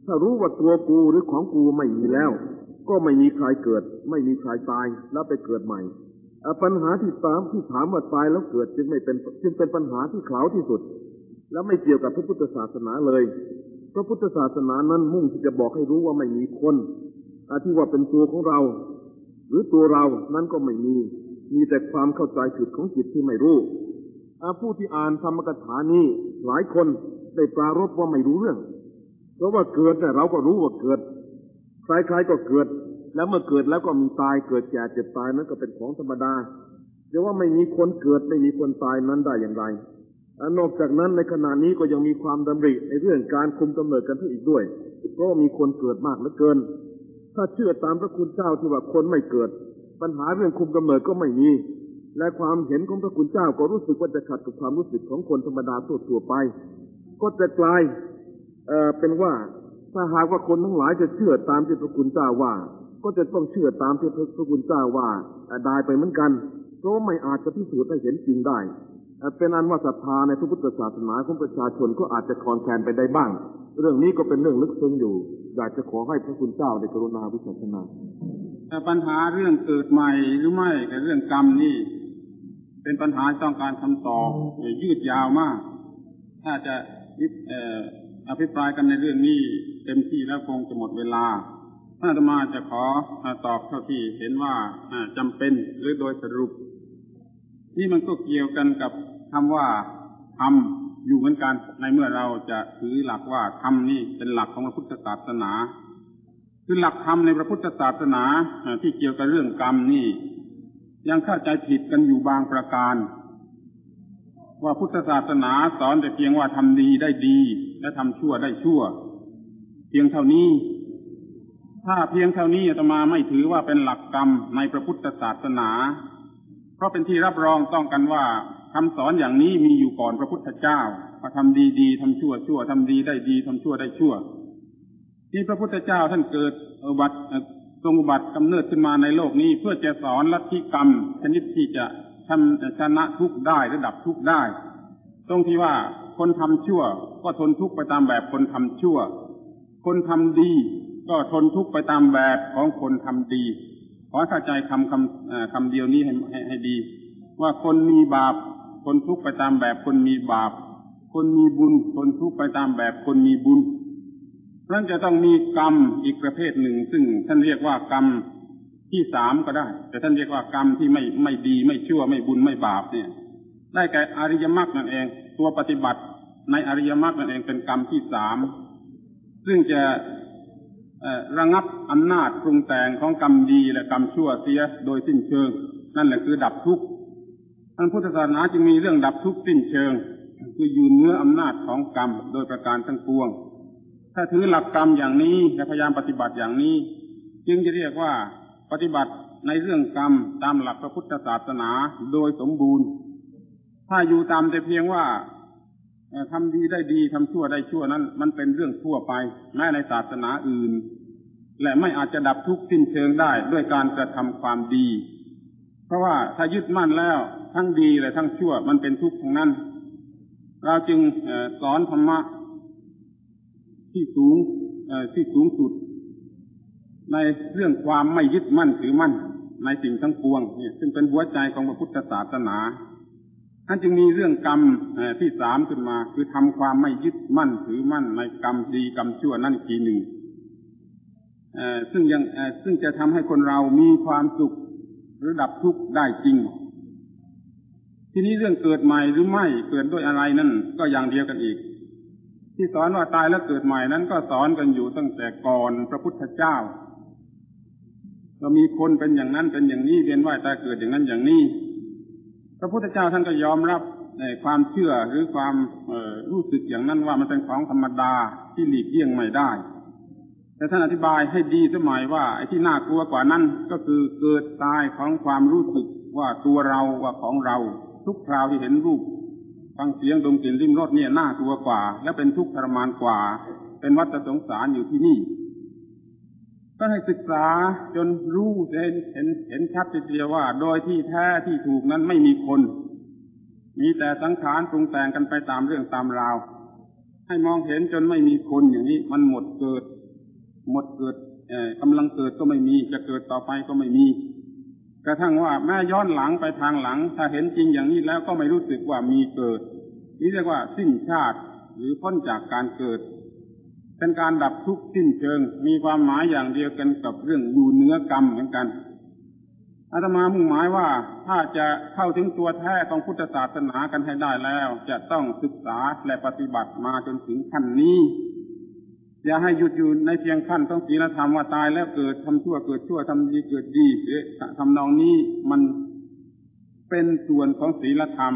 ถ้ารู้ว่าตัวกูหรือของกูไม่มีแล้ว ก็ไม่มีใครเกิด ไม่มีใครตายแล้วไปเกิดใหม่ปัญหาที่สามที่ถามว่าตายแล้วเกิดจึงไม่เป็นจึงเป็นปัญหาที่ขลาวที่สุด และไม่เกี่ยวกับพระพุทธศาสนาเลย พระพุทธศาสนานั้นมุ่งที่จะบอกให้รู้ว่าไม่มีคนอาที่ว่าเป็นตัวของเรา หรือตัวเรานั้นก็ไม่มี มีแต่ความเข้าใจผิดของจิตที่ไม่รู้อาผู้ที่อ่านธรรมกถานี้หลายคนได้ปรารบว่าไม่รู้เรื่อง เพราะว่าเกิดเนี่ยเราก็รู้ว่าเกิดใครๆก็เกิด แล้วเมื่อเกิดแล้วก็มีตายเกิดแก่เจ็บตายนั้นก็เป็นของธรรมดาแต่ว่าไม่มีคนเกิดไม่มีคนตายนั้นได้อย่างไร นอกจากนั้นในขณะนี้ก็ยังมีความดำริในเรื่องการคุมกำเนิดกันอีกด้วยเพราะมีคนเกิดมากเหลือเกิน ถ้าเชื่อตามพระคุณเจ้าที่ว่าคนไม่เกิด ปัญหาเรื่องคุมกำเนิดก็ไม่มี และความเห็นของพระคุณเจ้าก็รู้สึกว่าจะขัดกับความรู้สึกของคนธรรมดาทั่วไป ก็จะกลายเอ่อเป็นว่าถ้าหากว่าคนทั้งหลายจะเชื่อตามที่พระคุณเจ้าว่า ก็จะต้องเชื่อตามที่พระคุณเจ้าว่าได้ไปเหมือนกันเพราะไม่อาจจะพิสูจน์ให้เห็นจริงได้ เป็นอันว่าศรัทธาในพระพุทธศาสนาของประชาชนก็อาจจะคลอนแคลนไปได้บ้าง เรื่องนี้ก็เป็นเรื่องลึกซึ้งอยู่ อยากจะขอให้พระคุณเจ้าได้กรุณาวิจารณาแต่ปัญหาเรื่องเกิดใหม่หรือไม่แต่เรื่องกรรมนี่ เป็นปัญหาต้องการคำตอบยืดยาวมาก ถ้าจะอภิปรายกันในเรื่องนี้เต็มที่แล้วคงจะหมดเวลาท่านอาตมาจะขอตอบเท่าที่เห็นว่าจำเป็นหรือโดยสรุป นี่มันก็เกี่ยวกันกับ คำว่าธรรมอยู่เหมือนกันในเมื่อเราจะถือหลักว่าธรรมนี่เป็นหลักของพระพุทธศาสนา คือหลักธรรมในพระพุทธศาสนาที่เกี่ยวกับเรื่องกรรมนี่ ยังเข้าใจผิดกันอยู่บางประการ ว่าพุทธศาสนาสอนแต่เพียงว่าทำดีได้ดี และทำชั่วได้ชั่ว เพียงเท่านี้ ถ้าเพียงเท่านี้อาตมาไม่ถือว่าเป็นหลักกรรมในพระพุทธศาสนา เพราะเป็นที่รับรองต้องกันว่า คำสอนอย่างนี้มีอยู่ก่อนพระพุทธเจ้าว่าทำดีดีทำชั่วชั่วทำดีได้ดีทำชั่วได้ชั่วนี่พระพุทธเจ้าท่านเกิดอุบัติทรงอุบัติกำเนิดขึ้นมาในโลกนี้ เพื่อจะสอนลัทธิกรรมชนิดที่จะทำชนะทุกข์ได้ระดับทุกข์ได้ ตรงที่ว่าคนทำชั่ว ก็ทนทุกข์ไปตามแบบคนทำชั่ว คนทำดี ก็ทนทุกข์ไปตามแบบของคนทำดีขอเข้าใจคำคำคำเดียวนี้ให้ให้ให้ดี ว่าคนมีบาป ทนทุกข์ไปตามแบบคนมีบาป คนมีบุญทนทุกข์ไปตามแบบคนมีบุญเพราะจะต้องมีกรรมอีกประเภทหนึ่ง ซึ่งท่านเรียกว่ากรรมที่สามก็ได้ แต่ท่านเรียกว่ากรรมที่ไม่ไม่ดีไม่ชั่วไม่บุญไม่บาปเนี่ย ได้แก่อริยมรรคนั่นเอง ตัวปฏิบัติในอริยมรรคนั่นเองเป็นกรรมที่สามซึ่งจะระงับอำนาจปรุงแต่งของกรรมดีและกรรมชั่วเสียโดยสิ้นเชิง นั่นแหละคือดับทุกข์ ท่านพุทธศาสนาจึงมีเรื่องดับทุกข์สิ้นเชิง คืออยู่เนื้ออำนาจของกรรมโดยประการทั้งปวง ถ้าถือหลักกรรมอย่างนี้และพยายามปฏิบัติอย่างนี้ จึงจะเรียกว่าปฏิบัติในเรื่องกรรมตามหลักพระพุทธศาสนาโดยสมบูรณ์ ถ้าอยู่ตามแต่เพียงว่าทำดีได้ดีทำชั่วได้ชั่วนั้น มันเป็นเรื่องทั่วไปแม้ในศาสนาอื่น และไม่อาจจะดับทุกข์สิ้นเชิงได้ด้วยการกระทำความดี เพราะว่าถ้ายึดมั่นแล้ว ทั้งดีและทั้งชั่ว มันเป็นทุกข์ทั้งนั้น เราจึงสอนธรรมะที่สูงที่สูงสุด ในเรื่องความไม่ยึดมั่นถือมั่น ในสิ่งทั้งปวงนี่ซึ่งเป็นหัวใจของพระพุทธศาสนาท่านจึงมีเรื่องกรรมที่สามขึ้นมา คือทำความไม่ยึดมั่นถือมั่น ในกรรมดีกรรมชั่วนั่นทีหนึ่งซึ่งยังซึ่งจะทำให้คนเรามีความสุขรือดับทุกข์ได้จริง ทีนี้เรื่องเกิดใหม่หรือไม่เกิดด้วยอะไรนั่นก็อย่างเดียวกันอีก ที่สอนว่าตายแล้วเกิดใหม่นั้นก็สอนกันอยู่ตั้งแต่ก่อนพระพุทธเจ้าเรามีคนเป็นอย่างนั้นเป็นอย่างนี้เวียนว่ายตายเกิดอย่างนั้นอย่างนี้ พระพุทธเจ้าท่านก็ยอมรับในความเชื่อหรือความรู้สึกอย่างนั้นว่ามันเป็นของธรรมดาที่หลีกเลี่ยงไม่ได้ แต่ท่านอธิบายให้ดีสมัยว่าไอ้ที่น่ากลัวกว่านั้นก็คือเกิดตายของความรู้สึกว่าตัวเราว่าของเรา ทุกคราวที่เห็นรูปฟังเสียงดมกลิ่นริมรสเนี่ยน่ากลัวกว่า และเป็นทุกข์ทรมานกว่า เป็นวัฏสงสารอยู่ที่นี่ก็ให้ศึกษาจนรู้เห็นเห็นเห็นชัดเดียวว่า โดยที่แท้ที่ถูกนั้นไม่มีคน มีแต่สังขารปรุงแต่งกันไปตามเรื่องตามราว ให้มองเห็นจนไม่มีคนอย่างนี้ มันหมดเกิด หมดเกิดกำลังเกิดก็ไม่มี จะเกิดต่อไปก็ไม่มี กระทั่งว่าแม่ย้อนหลังไปทางหลัง ถ้าเห็นจริงอย่างนี้แล้วก็ไม่รู้สึกว่ามีเกิด นี่เรียกว่าสิ้นชาติหรือพ้นจากการเกิด เป็นการดับทุกข์สิ้นเชิง มีความหมายอย่างเดียวกันกับเรื่องอยู่เนื้อกรรมเหมือนกันอาตมามุ่งหมายว่าถ้าจะเข้าถึงตัวแท้ของพุทธศาสนากันให้ได้แล้ว จะต้องศึกษาและปฏิบัติมาจนถึงขั้นนี้ อย่าให้หยุดอยู่ในเพียงขั้นต้องศีลธรรมว่าตายแล้วเกิดทำชั่วเกิดชั่วทำดีเกิดดีหรือทำนองนี้มันเป็นส่วนของศีลธรรม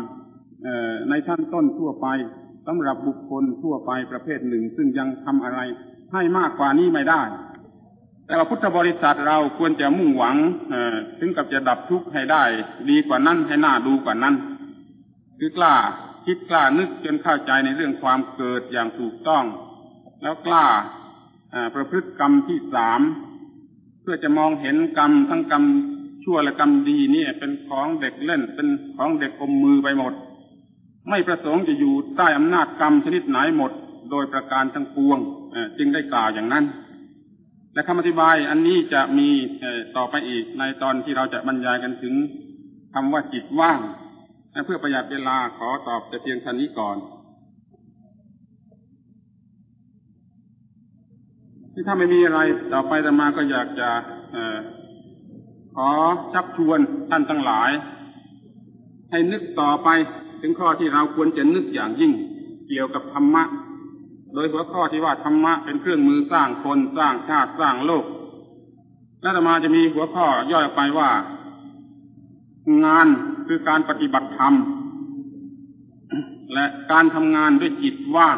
ในขั้นต้นทั่วไปสำหรับบุคคลทั่วไปประเภทหนึ่ง ซึ่งยังทำอะไรให้มากกว่านี้ไม่ได้ แต่ว่าพุทธบริษัทเราควรจะมุ่งหวังถึงกับจะดับทุกข์ให้ได้ ดีกว่านั้นให้หน่าดูกว่านั้น คือกล้าคิดกล้านึกจนเข้าใจในเรื่องความเกิดอย่างถูกต้อง แล้วกล้าประพฤติกรรมที่สามเพื่อจะมองเห็นกรรมทั้งกรรมชั่วและกรรมดีนี่เป็นของเด็กเล่น เป็นของเด็กอมมือไปหมด ไม่ประสงค์จะอยู่ใต้อำนาจกรรมชนิดไหนหมด โดยประการทั้งปวงจึงได้กล่าวอย่างนั้น และคำอธิบายอันนี้จะมีต่อไปอีกในตอนที่เราจะบรรยายกันถึงคำว่าจิตว่างเพื่อประหยัดเวลาขอตอบแต่เพียงท่านี้ก่อน ที่ถ้าไม่มีอะไรต่อไปจะมาก็อยากจะขอชักชวนท่านทั้งหลาย ให้นึกต่อไปถึงข้อที่เราควรจะนึกอย่างยิ่ง เกี่ยวกับธรรมะ โดยหัวข้อที่ว่าธรรมะเป็นเครื่องมือสร้างคนสร้างชาติสร้างโลกและต่อมาจะมีหัวข้อย่อยไปว่า งานคือการปฏิบัติธรรม และการทำงานด้วยจิตว่าง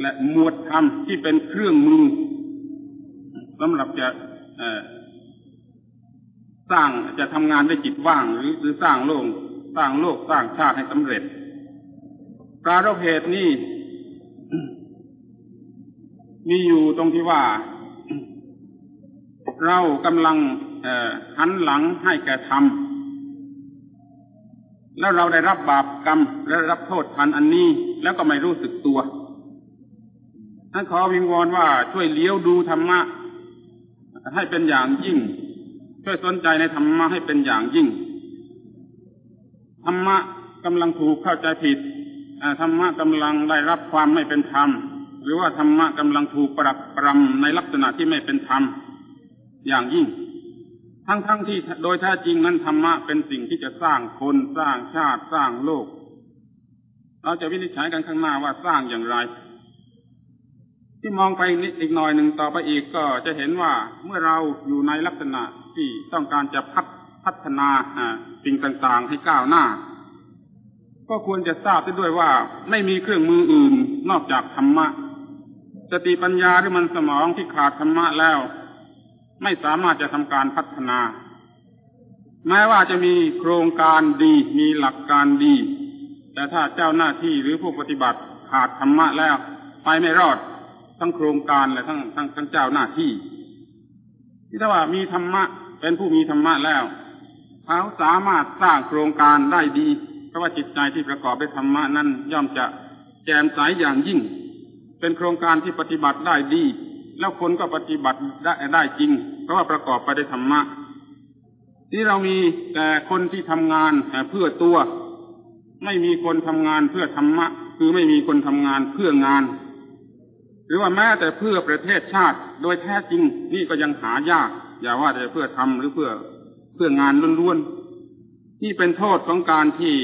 และหมวดธรรมที่เป็นเครื่องมือสำหรับจะสร้างจะทำงานด้วยจิตว่าง หรือหรือสร้างโลกสร้างโลกสร้างชาติให้สำเร็จปรารบเหตุนี้มีอยู่ตรงที่ว่า เรากำลังหันหลังให้แก่ธรรมแล้วเราได้รับบาปกรรมและรับโทษทันอันนี้ แล้วก็ไม่รู้สึกตัว ท่านขอวิงวอนว่าช่วยเลี้ยวดูธรรมะ ให้เป็นอย่างยิ่ง ช่วยสนใจในธรรมะให้เป็นอย่างยิ่ง ธรรมะกำลังถูกเข้าใจผิดธรรมะกำลังได้รับความไม่เป็นธรรม หรือว่าธรรมะกำลังถูกปรักปรำในลักษณะที่ไม่เป็นธรรมอย่างยิ่ง ทั้งๆทที่โดยแท้จริงนั้นธรรมะเป็นสิ่งที่จะสร้างคนสร้างชาติสร้างโลก เราจะวินิจฉัยกันข้างหน้าว่าสร้างอย่างไร ที่มองไปนิดอีกหน่อยหนึ่งต่อไปอีกก็จะเห็นว่าเมื่อเราอยู่ในลักษณะที่ต้องการจะพัฒพัฒนาสิ่งต่างๆให้ก้าวหน้าก็ก็ควรจะทราบด้วยว่าไม่มีเครื่องมืออื่นนอกจากธรรมะสติปัญญาหรือมันสมองที่ขาดธรรมะแล้ว ไม่สามารถจะทำการพัฒนา แม้ว่าจะมีโครงการดีมีหลักการดี แต่ถ้าเจ้าหน้าที่หรือผู้ปฏิบัติขาดธรรมะแล้ว ไปไม่รอด ทั้งโครงการและทั้งทั้งทั้งเจ้าหน้าที่ที่ถ้าว่ามีธรรมะ เป็นผู้มีธรรมะแล้วเขาสามารถสร้างโครงการได้ดี เพราะว่าจิตใจที่ประกอบด้วยธรรมะนั้นย่อมจะแจ่มใสอย่างยิ่ง เป็นโครงการที่ปฏิบัติได้ดี แล้วคนก็ปฏิบัติได้ได้จริง เพราะว่าประกอบไปด้วยธรรมะที่เรามีแต่คนที่ทำงานเพื่อตัว ไม่มีคนทำงานเพื่อธรรมะ คือไม่มีคนทำงานเพื่องาน รือว่าแม้แต่เพื่อประเทศชาติ โดยแท้จริง นี่ก็ยังหายาก อย่าว่าแต่เพื่อทำหรือเพื่อเพื่องานล้วนๆที่เป็นโทษของการที่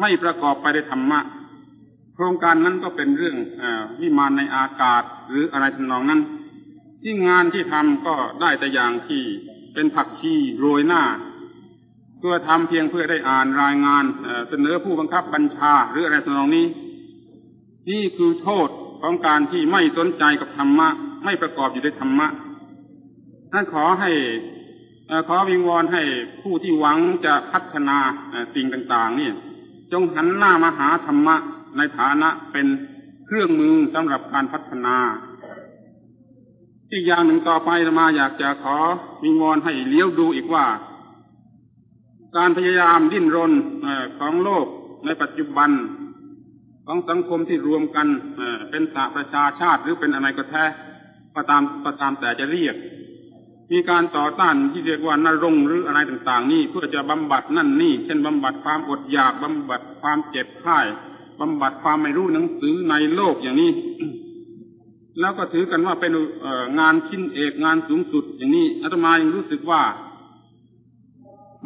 ไม่ประกอบไปด้วยธรรมะ โครงการนั้นก็เป็นเรื่องอวิมานในอากาศหรืออะไรทำนองนั้นที่งานที่ทำก็ได้แต่อย่างที่เป็นผักชีโรยหน้า เพื่อทำเพียงเพื่อได้อ่านรายงานเสนอผู้บังคับบัญชาหรืออะไรทำนองนี้นี่คือโทษ ของการที่ไม่สนใจกับธรรมะ ไม่ประกอบอยู่ด้วยธรรมะนั่นขอให้ขอวิงวอนให้ผู้ที่หวังจะพัฒนาสิ่งต่างๆ นี่ จงหันหน้ามาหาธรรมะในฐานะเป็นเครื่องมือสำหรับการพัฒนา อีกอย่างหนึ่งต่อไปมาอยากจะขอวิงวอนให้เลี้ยวดูอีกว่า การพยายามดิ้นรนของโลกในปัจจุบัน ของสังคมที่รวมกันเป็นสาประชาชาติหรือเป็นอะไรก็แท้ก็ตามก็ตามแต่จะเรียก มีการต่อต้านที่เรียกว่านรงหรืออะไรต่างๆ นี่เพื่อจะบำบัดนั่นนี่ เช่นบำบัดความอดอยากบำบัดความเจ็บไข้บำบัดความไม่รู้หนังสือในโลกอย่างนี้แล้วก็ถือกันว่าเป็นงานชิ้นเอกงานสูงสุดอย่างนี้อาตมายังรู้สึกว่า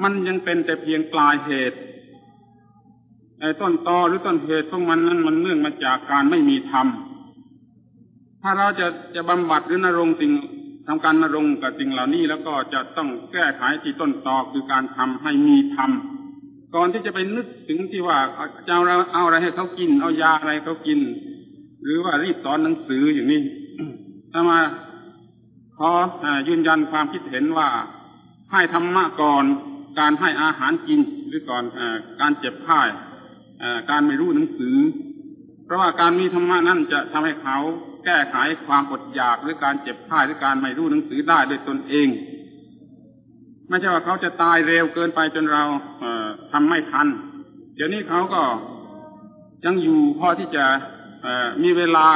มันยังเป็นแต่เพียงปลายเหตุ ไอ้ต้นตอหรือต้นเหตุของมันนั้นมันเนื่องมาจากการไม่มีธรรม ถ้าเราจะจะบำบัดหรือนรงสิ่งทำการนรงกับสิ่งเหล่านี้แล้วก็จะต้องแก้ไขที่ต้นตอคือการทำให้มีธรรมก่อนที่จะไปนึกถึงที่ว่าจะเอาเอาอะไรให้เขากิน เอายาอะไรเขากิน หรือว่ารีบสอนหนังสืออย่างนี้ถ้ามาขอยืนยันความคิดเห็นว่าให้ธรรมะก่อนการให้อาหารกินหรือก่อนอการเจ็บไข้ การไม่รู้หนังสือ เพราะว่าการมีธรรมะนั่นจะทำให้เขาแก้ไขความอดอยากหรือการเจ็บไข้หรือการไม่รู้หนังสือได้ด้วยตนเอง ไม่ใช่ว่าเขาจะตายเร็วเกินไปจนเราเทำไม่ทัน เดี๋ยวนี้เขาก็ยังอยู่พอที่จะมีเวลา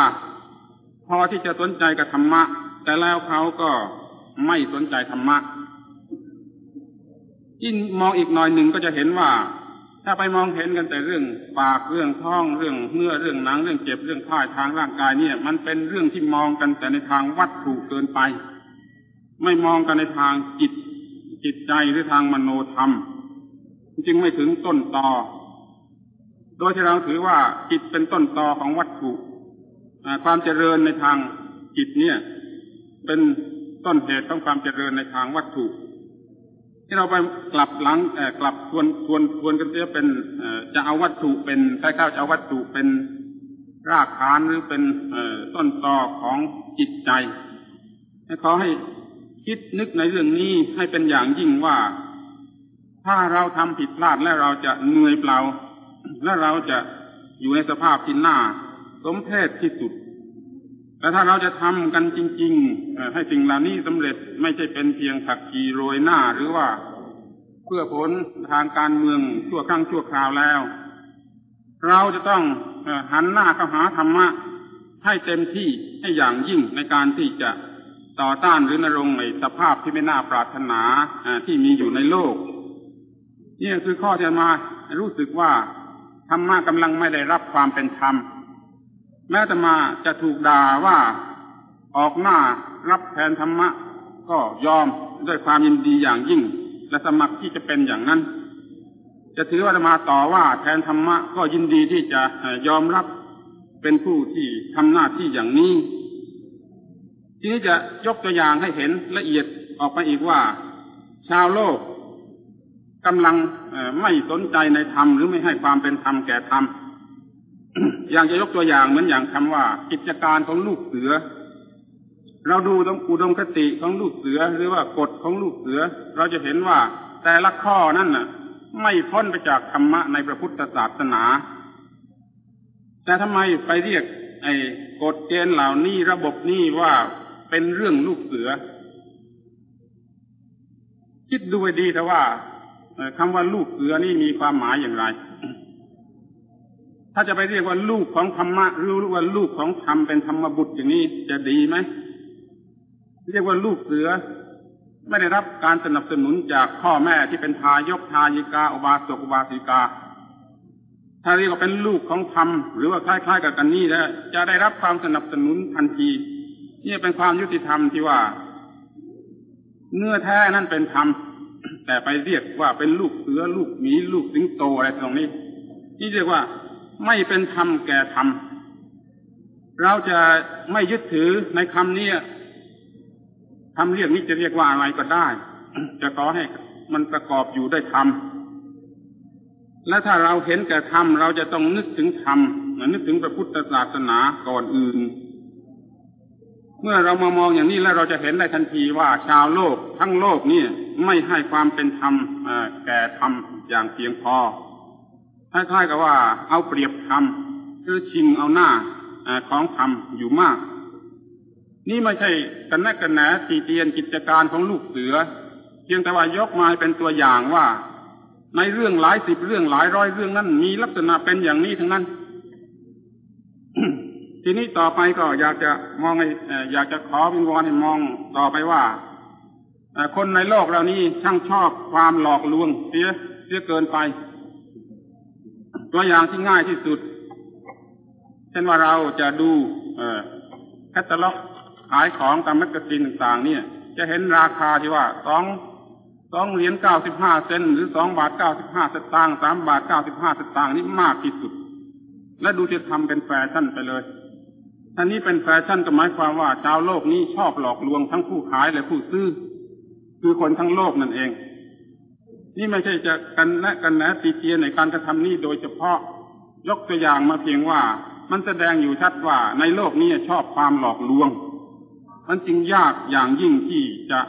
พอที่จะสนใจกับธรรมะ แต่แล้วเขาก็ไม่สนใจธรรมะยิ่งมองอีกหน่อยหนึ่งก็จะเห็นว่า ถ้าไปมองเห็นกันแต่เรื่องปากเรื่องท้องเรื่องเนื้อเรื่องหนังเรื่องเจ็บเรื่องท่ายทางร่างกายเนี่ย มันเป็นเรื่องที่มองกันแต่ในทางวัตถุเกินไป ไม่มองกันในทางจิต จิตใจหรือทางมโนธรรม จึงไม่ถึงต้นตอโดยที่เราถือว่าจิตเป็นต้นตอของวัตถุความเจริญในทางจิตเนี่ย เป็นต้นเหตุของความเจริญในทางวัตถุ ที่เราไปกลับหลังกลับทวนทวนทวนกันเสียเป็นจะเอาวัตถุเป็นใช้ข้าวจะเอาวัตถุเป็นรากฐานหรือเป็นต้นตอของจิตใจให้ขอให้คิดนึกในเรื่องนี้ให้เป็นอย่างยิ่งว่า ถ้าเราทำผิดพลาดและเราจะเหนื่อยเปล่า และเราจะอยู่ในสภาพที่น่าสมเพศที่สุด แต่ถ้าเราจะทำกันจริงๆให้สิ่งเหล่านี้สำเร็จไม่ใช่เป็นเพียงผักกีโรยหน้าหรือว่า เพื่อผลทางการเมืองชั่วครั้งชั่วคราวแล้ว เราจะต้องหันหน้าเข้าหาธรรมะให้เต็มที่ให้อย่างยิ่งในการที่จะต่อต้านหรือนรงในสภาพที่ไม่น่าปรารถนาที่มีอยู่ในโลกนี่คือข้อที่มารู้สึกว่าธรรมะกำลังไม่ได้รับความเป็นธรรม แม้แต่มาจะถูกด่าว่าออกหน้ารับแทนธรรมะ ก็ยอมด้วยความยินดีอย่างยิ่ง และสมัครที่จะเป็นอย่างนั้น จะถือว่าจะมาต่อว่าแทนธรรมะ ก็ยินดีที่จะยอมรับเป็นผู้ที่ทำหน้าที่อย่างนี้ ทีนี้จะยกตัวอย่างให้เห็นละเอียดออกไปอีกว่า ชาวโลกกกำลังไม่สนใจในธรรมหรือไม่ให้ความเป็นธรรมแก่ธรรม อย่างจะยกตัวอย่างเหมือนอย่างคำว่า กิจการของลูกเสือ เราดูตรงอุดมคติของลูกเสือหรือว่ากฎของลูกเสือ เราจะเห็นว่าแต่ละข้อนั่นน่ะ ไม่พ้นไปจากธรรมะในพระพุทธศาสนา แต่ทำไมไปเรียก ไอ้กฎเกณฑ์เหล่านี้ระบบนี้ว่าเป็นเรื่องลูกเสือ คิดดูให้ดีแต่ว่าคำว่าลูกเสือนี่มีความหมายอย่างไร ถ้าจะไปเรียกว่าลูกของธรรมะหรือว่าลูกของธรรมเป็นธรรมบุตรอย่างนี้จะดีไหมเรียกว่าลูกเสือ ไม่ได้รับการสนับสนุนจากพ่อแม่ที่เป็นทายกทายิกาอุบาสกอุบาสิกา ถ้าเรียกว่าเป็นลูกของธรรมหรือว่าคล้ายๆกับกันนี้แล้วจะได้รับความสนับสนุนทันทีนี่เป็นความยุติธรรมที่ว่า เนื้อแท้นั่นเป็นธรรมแต่ไปเรียกว่าเป็นลูกเสือลูกหมีลูกสิงโตอะไรตรงนี้ นี่เรียกว่า ไม่เป็นธรรมแก่ธรรม เราจะไม่ยึดถือในคำนี้คำเรียกนี้จะเรียกว่าอะไรก็ได้ จะขอให้มันประกอบอยู่ด้วยธรรม และถ้าเราเห็นแก่ธรรมเราจะต้องนึกถึงธรรมนึกถึงพระพุทธศาสนาก่อนอื่น เมื่อเรามามองอย่างนี้แล้วเราจะเห็นได้ทันทีว่าชาวโลกทั้งโลกนี่ไม่ให้ความเป็นธรรมแก่ธรรมอย่างเพียงพอ คล้ายๆกับว่าเอาเปรียบธรรมคือชิงเอาหน้าของธรรมอยู่มาก นี่ไม่ใช่กันแนกันแหนตีเตียนกิจการของลูกเสือ เพียงแต่ว่ายกมาเป็นตัวอย่างว่า ในเรื่องหลายสิบเรื่องหลายร้อยเรื่องนั้นมีลักษณะเป็นอย่างนี้ทั้งนั้น ทีนี้ต่อไปก็อยากจะมองอยากจะขอวิงวอนให้มองต่อไปว่าคนในโลกเรานี้ช่างชอบความหลอกลวงเสียเสียเกินไป ตัวอย่างที่ง่ายที่สุด เช่นว่าเราจะดูแคตตาล็อกขายของตามแมกกาซีนต่างๆ เนี่ย จะเห็นราคาที่ว่าสองสองเหรียญเก้าสิบห้าเซนต์หรือสองบาทเก้าสิบห้าสตางค์สามบาทเก้าสิบห้าสตางค์นี่มากที่สุด และดูจะทำเป็นแฟชั่นไปเลยทีนี้เป็นแฟชั่นก็หมายความว่าชาวโลกนี้ชอบหลอกลวงทั้งผู้ขายและผู้ซื้อ คือคนทั้งโลกนั่นเอง นี่ไม่ใช่จะกระแนะกระแหนติเตียนในการกระทำนี้โดยเฉพาะ ยกตัวอย่างมาเพียงว่ามันแสดงอยู่ชัดว่าในโลกนี้ชอบความหลอกลวง มันจึงยากอย่างยิ่งที่จะ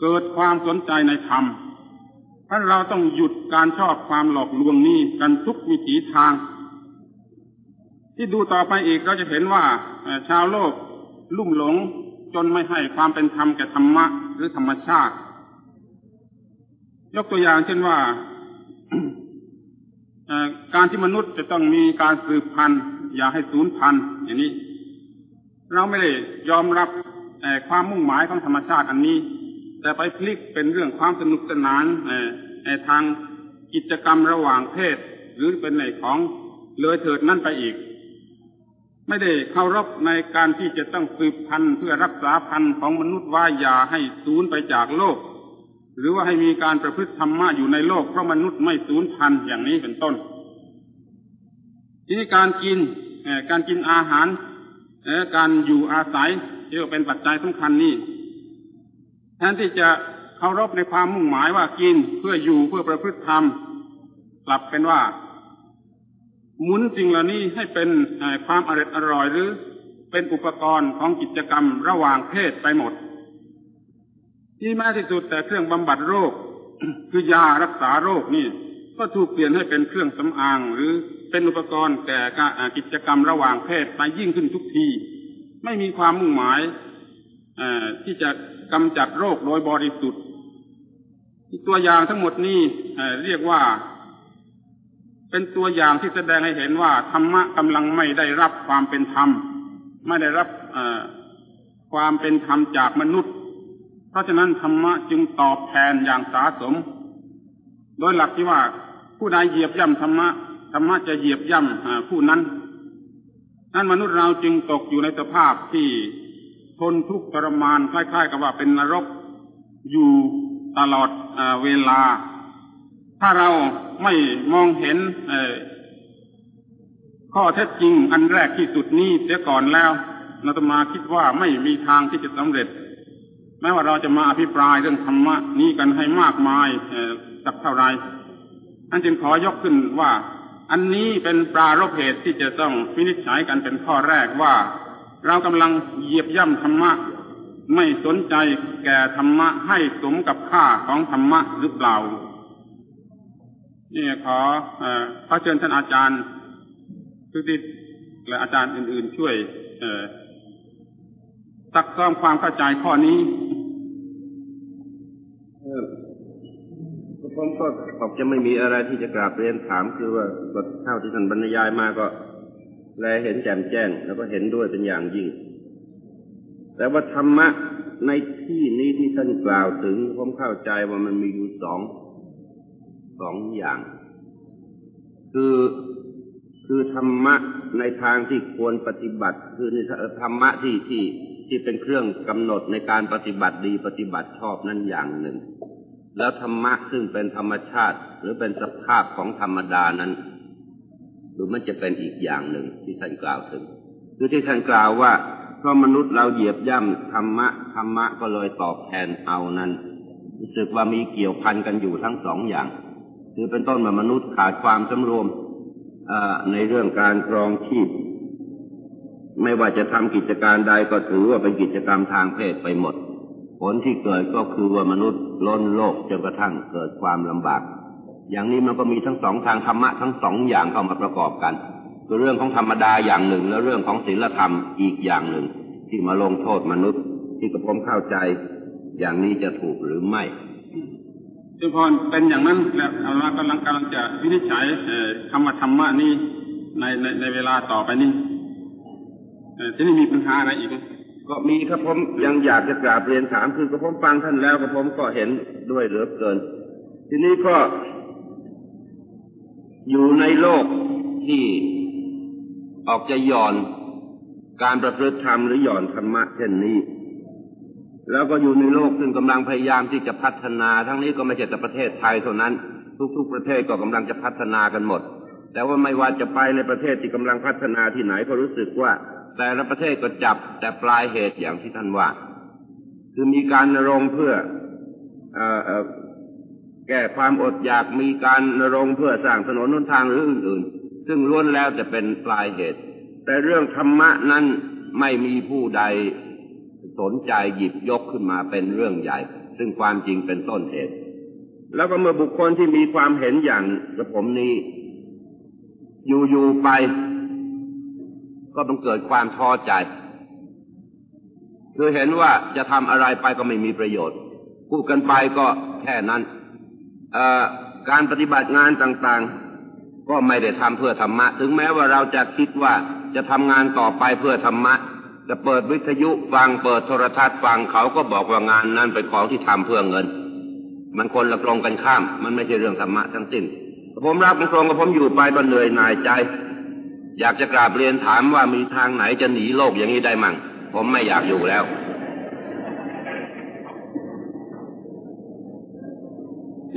เกิดความสนใจในธรรมเพราะเราต้องหยุดการชอบความหลอกลวงนี้กันทุกวิถีทาง ที่ดูต่อไปอีกเราจะเห็นว่าชาวโลกลุ่มหลงจนไม่ให้ความเป็นธรรมแก่ธรรมะหรือธรรมชาติ ยกตัวอย่างเช่นว่าการที่มนุษย์จะต้องมีการสืบพันธุ์อย่าให้สูญพันธุ์อย่างนี้ เราไม่ได้ยอมรับความมุ่งหมายของธรรมชาติอันนี้ แต่ไปพลิกเป็นเรื่องความสนุกสนานทางกิจกรรมระหว่างเพศ หรือเป็นในของเลยเถิดนั่นไปอีก ไม่ได้เคารพในการที่จะต้องสืบพันธุ์เพื่อรักษาพันธุ์ของมนุษย์ว่าอย่าให้สูญไปจากโลก หรือว่าให้มีการประพฤติธรรมะอยู่ในโลกเพราะมนุษย์ไม่สูญพันธุ์อย่างนี้เป็นต้น ทีนี้การกินการกินอาหารการอยู่อาศัยที่เป็นปัจจัยสำคัญนี่แทนที่จะเคารพในความมุ่งหมายว่ากินเพื่ออยู่เพื่อประพฤติธรรมกลับเป็นว่าหมุนสิ่งเหล่านี้ให้เป็นความอร่อยอร่อยหรือเป็นอุปกรณ์ของกิจกรรมระหว่างเพศไปหมด ที่มากที่สุดแต่เครื่องบำบัดโรค คือยารักษาโรคนี่ ก็ถูกเปลี่ยนให้เป็นเครื่องสำอาง หรือเป็นอุปกรณ์แก่กิจกรรมระหว่างเพศไปยิ่งขึ้นทุกที ไม่มีความมุ่งหมายที่จะกำจัดโรคโดยบริสุทธิ์ตัวอย่างทั้งหมดนี้เรียกว่า เป็นตัวอย่างที่แสดงให้เห็นว่าธรรมะกำลังไม่ได้รับความเป็นธรรม ไม่ได้รับความเป็นธรรมจากมนุษย์ เพราะฉะนั้นธรรมะจึงตอบแทนอย่างสาสม โดยหลักที่ว่าผู้ใดเหยียบย่ำธรรมะธรรมะจะเหยียบย่ำผู้นั้น นั้นมนุษย์เราจึงตกอยู่ในสภาพที่ทนทุกข์ทรมานคล้ายๆ กับว่าเป็นนรกอยู่ตลอดเวลา ถ้าเราไม่มองเห็นข้อเท็จจริงอันแรกที่สุดนี้เสียก่อนแล้วนาตมาคิดว่าไม่มีทางที่จะสำเร็จ แม้ว่าเราจะมาอภิปรายเรื่องธรรมะนี้กันให้มากมายสักเท่าไรท่านจึงขอยกขึ้นว่า อันนี้เป็นปรารภเหตุที่จะต้องวินิจฉัยกันเป็นข้อแรกว่า เรากำลังเหยียบย่ำธรรมะ ไม่สนใจแก่ธรรมะให้สมกับค่าของธรรมะหรือเปล่านี่ขออขอเชิญท่านอาจารย์ทุกทิและอาจารย์อื่น ๆ ช่วยซักซ้อมความเข้าใจข้อนี้ ผมก็ขอบจะไม่มีอะไรที่จะกราบเรียนถามคือว่าก็เท่าที่ท่านบรรยายมาก็ แลเห็นแจ่มแจ้ง แล้วก็เห็นด้วยเป็นอย่างยิ่ง แต่ว่าธรรมะในที่นี้ที่ท่านกล่าวถึง ผมเข้าใจว่ามันมีอยู่สองสองอย่าง คือคือธรรมะในทางที่ควรปฏิบัติ คือในธรรมะที่ที่ที่เป็นเครื่องกำหนดในการปฏิบัติดีปฏิบัติชอบนั่นอย่างหนึ่ง แล้วธรรมะซึ่งเป็นธรรมชาติ หรือเป็นสภาพของธรรมดานั้นหรือมันจะเป็นอีกอย่างหนึ่งที่ท่านกล่าวถึงคือที่ท่านกล่าวว่าเพราะมนุษย์เราเหยียบย่ำธรรมะธรรมะก็เลยตอบแทนเอานั้นรู้สึกว่ามีเกี่ยวพันกันอยู่ทั้งสองอย่าง คือเป็นต้นว่ามนุษย์ขาดความสำรวมในเรื่องการครองชีพ ไม่ว่าจะทำกิจการใดก็ถือว่าเป็นกิจกรรมทางเพศไปหมด ผลที่เกิดก็คือว่ามนุษย์ล้นโลกจนกระทั่งเกิดความลำบาก อย่างนี้มันก็มีทั้งสองทางธรรมะทั้งสองอย่างเข้ามาประกอบกันคือเรื่องของธรรมดาอย่างหนึ่ง และเรื่องของศีลธรรมอีกอย่างหนึ่ง ที่มาลงโทษมนุษย์ที่กระผมเข้าใจ อย่างนี้จะถูกหรือไม่จุพรเป็นอย่างนั้นแล้วเรากำลังกำลังจะวินิจฉัยคำว่าธรรมะนี้ในในในเวลาต่อไปนี้ที่นี่มีปัญหาอะไรอีก ก็มีครับผมยังอยากจะกราบเรียนถามคือกระผมฟังท่านแล้วกระผมก็เห็นด้วยเหลือเกิน ทีนี้ก็ อยู่ในโลกที่ออกจะหย่อนการประพฤติธรรมหรือหย่อนธรรมะเช่นนี้ แล้วก็อยู่ในโลกซึ่งกำลังพยายามที่จะพัฒนา ทั้งนี้ก็ไม่ใช่แต่ประเทศไทยเท่านั้น ทุก ๆ ประเทศก็กำลังจะพัฒนากันหมด แต่ว่าไม่ว่าจะไปในประเทศที่กำลังพัฒนาที่ไหนก็รู้สึกว่า แต่ละประเทศก็จับแต่ปลายเหตุอย่างที่ท่านว่า คือมีการนรงเพื่ออแก้ความอดอยากมีการนรงเพื่อสร้างถนนนนทางหรืออื่นๆ ซึ่งล้วนแล้วจะเป็นปลายเหตุ แต่เรื่องธรรมะนั้นไม่มีผู้ใดสนใจหยิบยกขึ้นมาเป็นเรื่องใหญ่ ซึ่งความจริงเป็นต้นเหตุ แล้วก็เมื่อบุคคลที่มีความเห็นอย่างกระผมนี้ อยู่ๆไป ก็ต้องเกิดความท้อใจ คือเห็นว่าจะทำอะไรไปก็ไม่มีประโยชน์ พูดกันไปก็แค่นั้น การปฏิบัติงานต่างๆ ก็ไม่ได้ทำเพื่อธรรมะ ถึงแม้ว่าเราจะคิดว่าจะทำงานต่อไปเพื่อธรรมะ จะเปิดวิทยุฟังเปิดโทรทัศน์ฟังเขาก็บอกว่างานนั้นเป็นของที่ทำเพื่อเงิน มันคนละตรงกันข้าม มันไม่ใช่เรื่องธรรมะทั้งสิ้นผมรับตรงกับผมอยู่ไปก็เหนื่อยหน่ายใจ อยากจะกราบเรียนถามว่ามีทางไหนจะหนีโลกอย่างนี้ได้มั่ง ผมไม่อยากอยู่แล้ว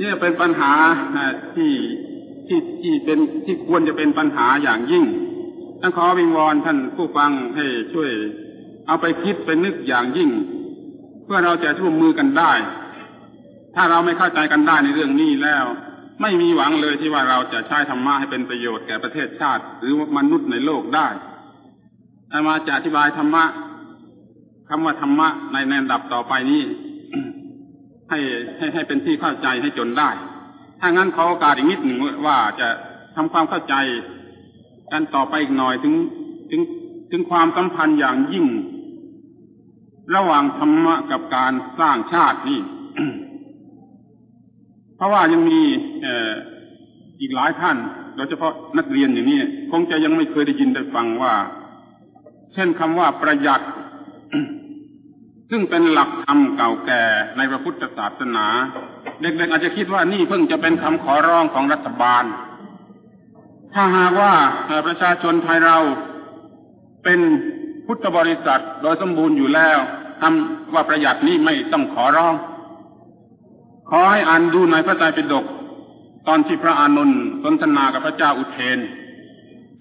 นี่เป็นปัญหาที่ที่ที่เป็นที่ควรจะเป็นปัญหาอย่างยิ่งท่านขอวิงวอนท่านผู้ฟังให้ช่วย เอาไปคิดไปนึกอย่างยิ่ง เพื่อเราจะร่วมมือกันได้ ถ้าเราไม่เข้าใจกันได้ในเรื่องนี้แล้ว ไม่มีหวังเลยที่ว่าเราจะใช้ธรรมะให้เป็นประโยชน์แก่ประเทศชาติ หรือมนุษย์ในโลกได้อามาจะอธิบายธรรมะคำว่าธรรมะในแนนดับต่อไปนี้ ให้ให้ให้เป็นที่เข้าใจให้จนได้ ถ้างั้นขอโอกาสอีกนิดหนึ่งว่าจะทำความเข้าใจกันต่อไปอีกหน่อยถึงถึงถึงความสัมพันธ์อย่างยิ่ง ระหว่างธรรมะกับการสร้างชาตินี่ เพราะว่ายังมีอีกหลายท่านโดยเฉพาะนักเรียนอย่างนี้คงจะยังไม่เคยได้ยินได้ฟังว่า เช่นคำว่าประหยัด ซึ่งเป็นหลักธรรมเก่าแก่ในพระพุทธศาสนา เด็กๆอาจจะคิดว่านี่เพิ่งจะเป็นคำขอร้องของรัฐบาล ถ้าหากว่าประชาชนไทยเราเป็นพุทธบริษัทโดยสมบูรณ์อยู่แล้วคำว่าประหยัดนี้ไม่ต้องขอร้อง ขอให้อ่านดูในพระไตรปิฎกตอนที่พระอานนท์สนทนากับพระเจ้าอุเทน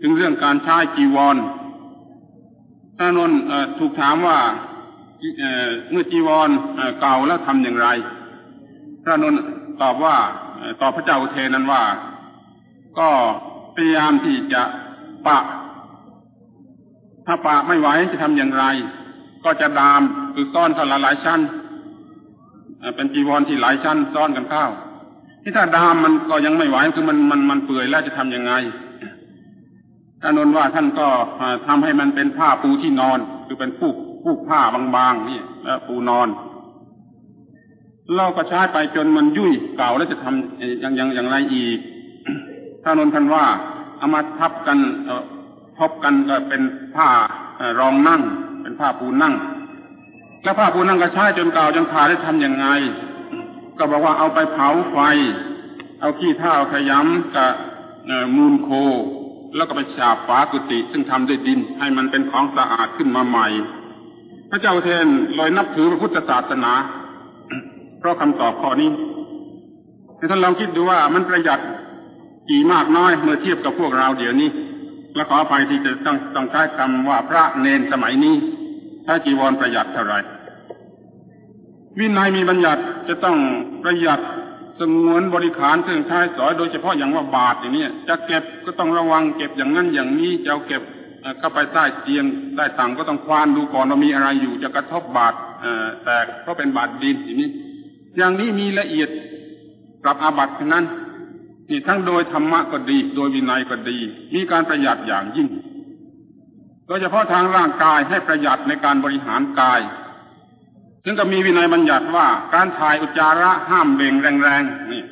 ถึงเรื่องการใช้จีวรพระอานนท์ถูกถามว่าเมื่อจีวรเก่าแล้วทำอย่างไร พระอานนท์ตอบว่าต่อพระเจ้าอุเทนนั้นว่า ก็พยายามที่จะปะ ถ้าปะไม่ไหวจะทำอย่างไร ก็จะดามคือซ่อนเข้าหลายชั้น เป็นจีวรที่หลายชั้นซ่อนกันเข้าที่ถ้าดามมันก็ยังไม่ไหวคือมันมันมันเปื่อยแล้วจะทํำยังไงท่านนนว่าท่านก็ทำให้มันเป็นผ้าปูที่นอน คือเป็นผูกผูกผ้าบางๆนี่แล้วปูนอนเราก็ใช้ไปจนมันยุ่ยเก่าแล้วจะทำอย่างอย่างอย่างไรอีกท่านนนท่านว่าเอามาทับกันทบกันก็เป็นผ้ารองนั่ง เป็นผ้าปูนั่ง แล้วผ้าปูนั่งก็ใช้จนเก่าจนขาดได้ทำยังไง ก็บอกว่าเอาไปเผาไฟ เอาขี้เถ้าขยำกับมูลโค แล้วก็ไปฉาบฝากุฏิซึ่งทำด้วยดิน ให้มันเป็นของสะอาดขึ้นมาใหม่ พระเจ้าเทนลอยนับถือพระพุทธศาสนา เพราะคำตอบข้อนี้ให้ท่านลองคิดดูว่ามันประหยัดกี่มากน้อยเมื่อเทียบกับพวกเราเดี๋ยวนี้ และขออภัยที่จะต้องต้องใช้คำว่าพระเนนสมัยนี้ ใช้จีวรประหยัดเท่าไรวินัยมีบัญญัติจะต้องประหยัดสงวนบริขารเครื่องใช้สอยโดยเฉพาะอย่างว่าบาทอย่างนี้จะเก็บก็ต้องระวังเก็บอย่างนั้นอย่างนี้จะเอาเก็บเข้าไปใต้เตียงใต้ตังก็ต้องควานดูก่อนว่ามีอะไรอยู่จะกระทบบาทแตกเพราะเป็นบาทดินอย่างนี้ อย่างนี้มีละเอียดปรับอาบัติทั้งนั้นนี่ทั้งโดยธรรมะก็ดี โดยวินัยก็ดี มีการประหยัดอย่างยิ่ง โดยเฉพาะทางร่างกายให้ประหยัดในการบริหารกาย ซึ่งก็มีวินัยบัญญัติว่าการถ่ายอุจจาระห้ามเบ่งแรงๆนี่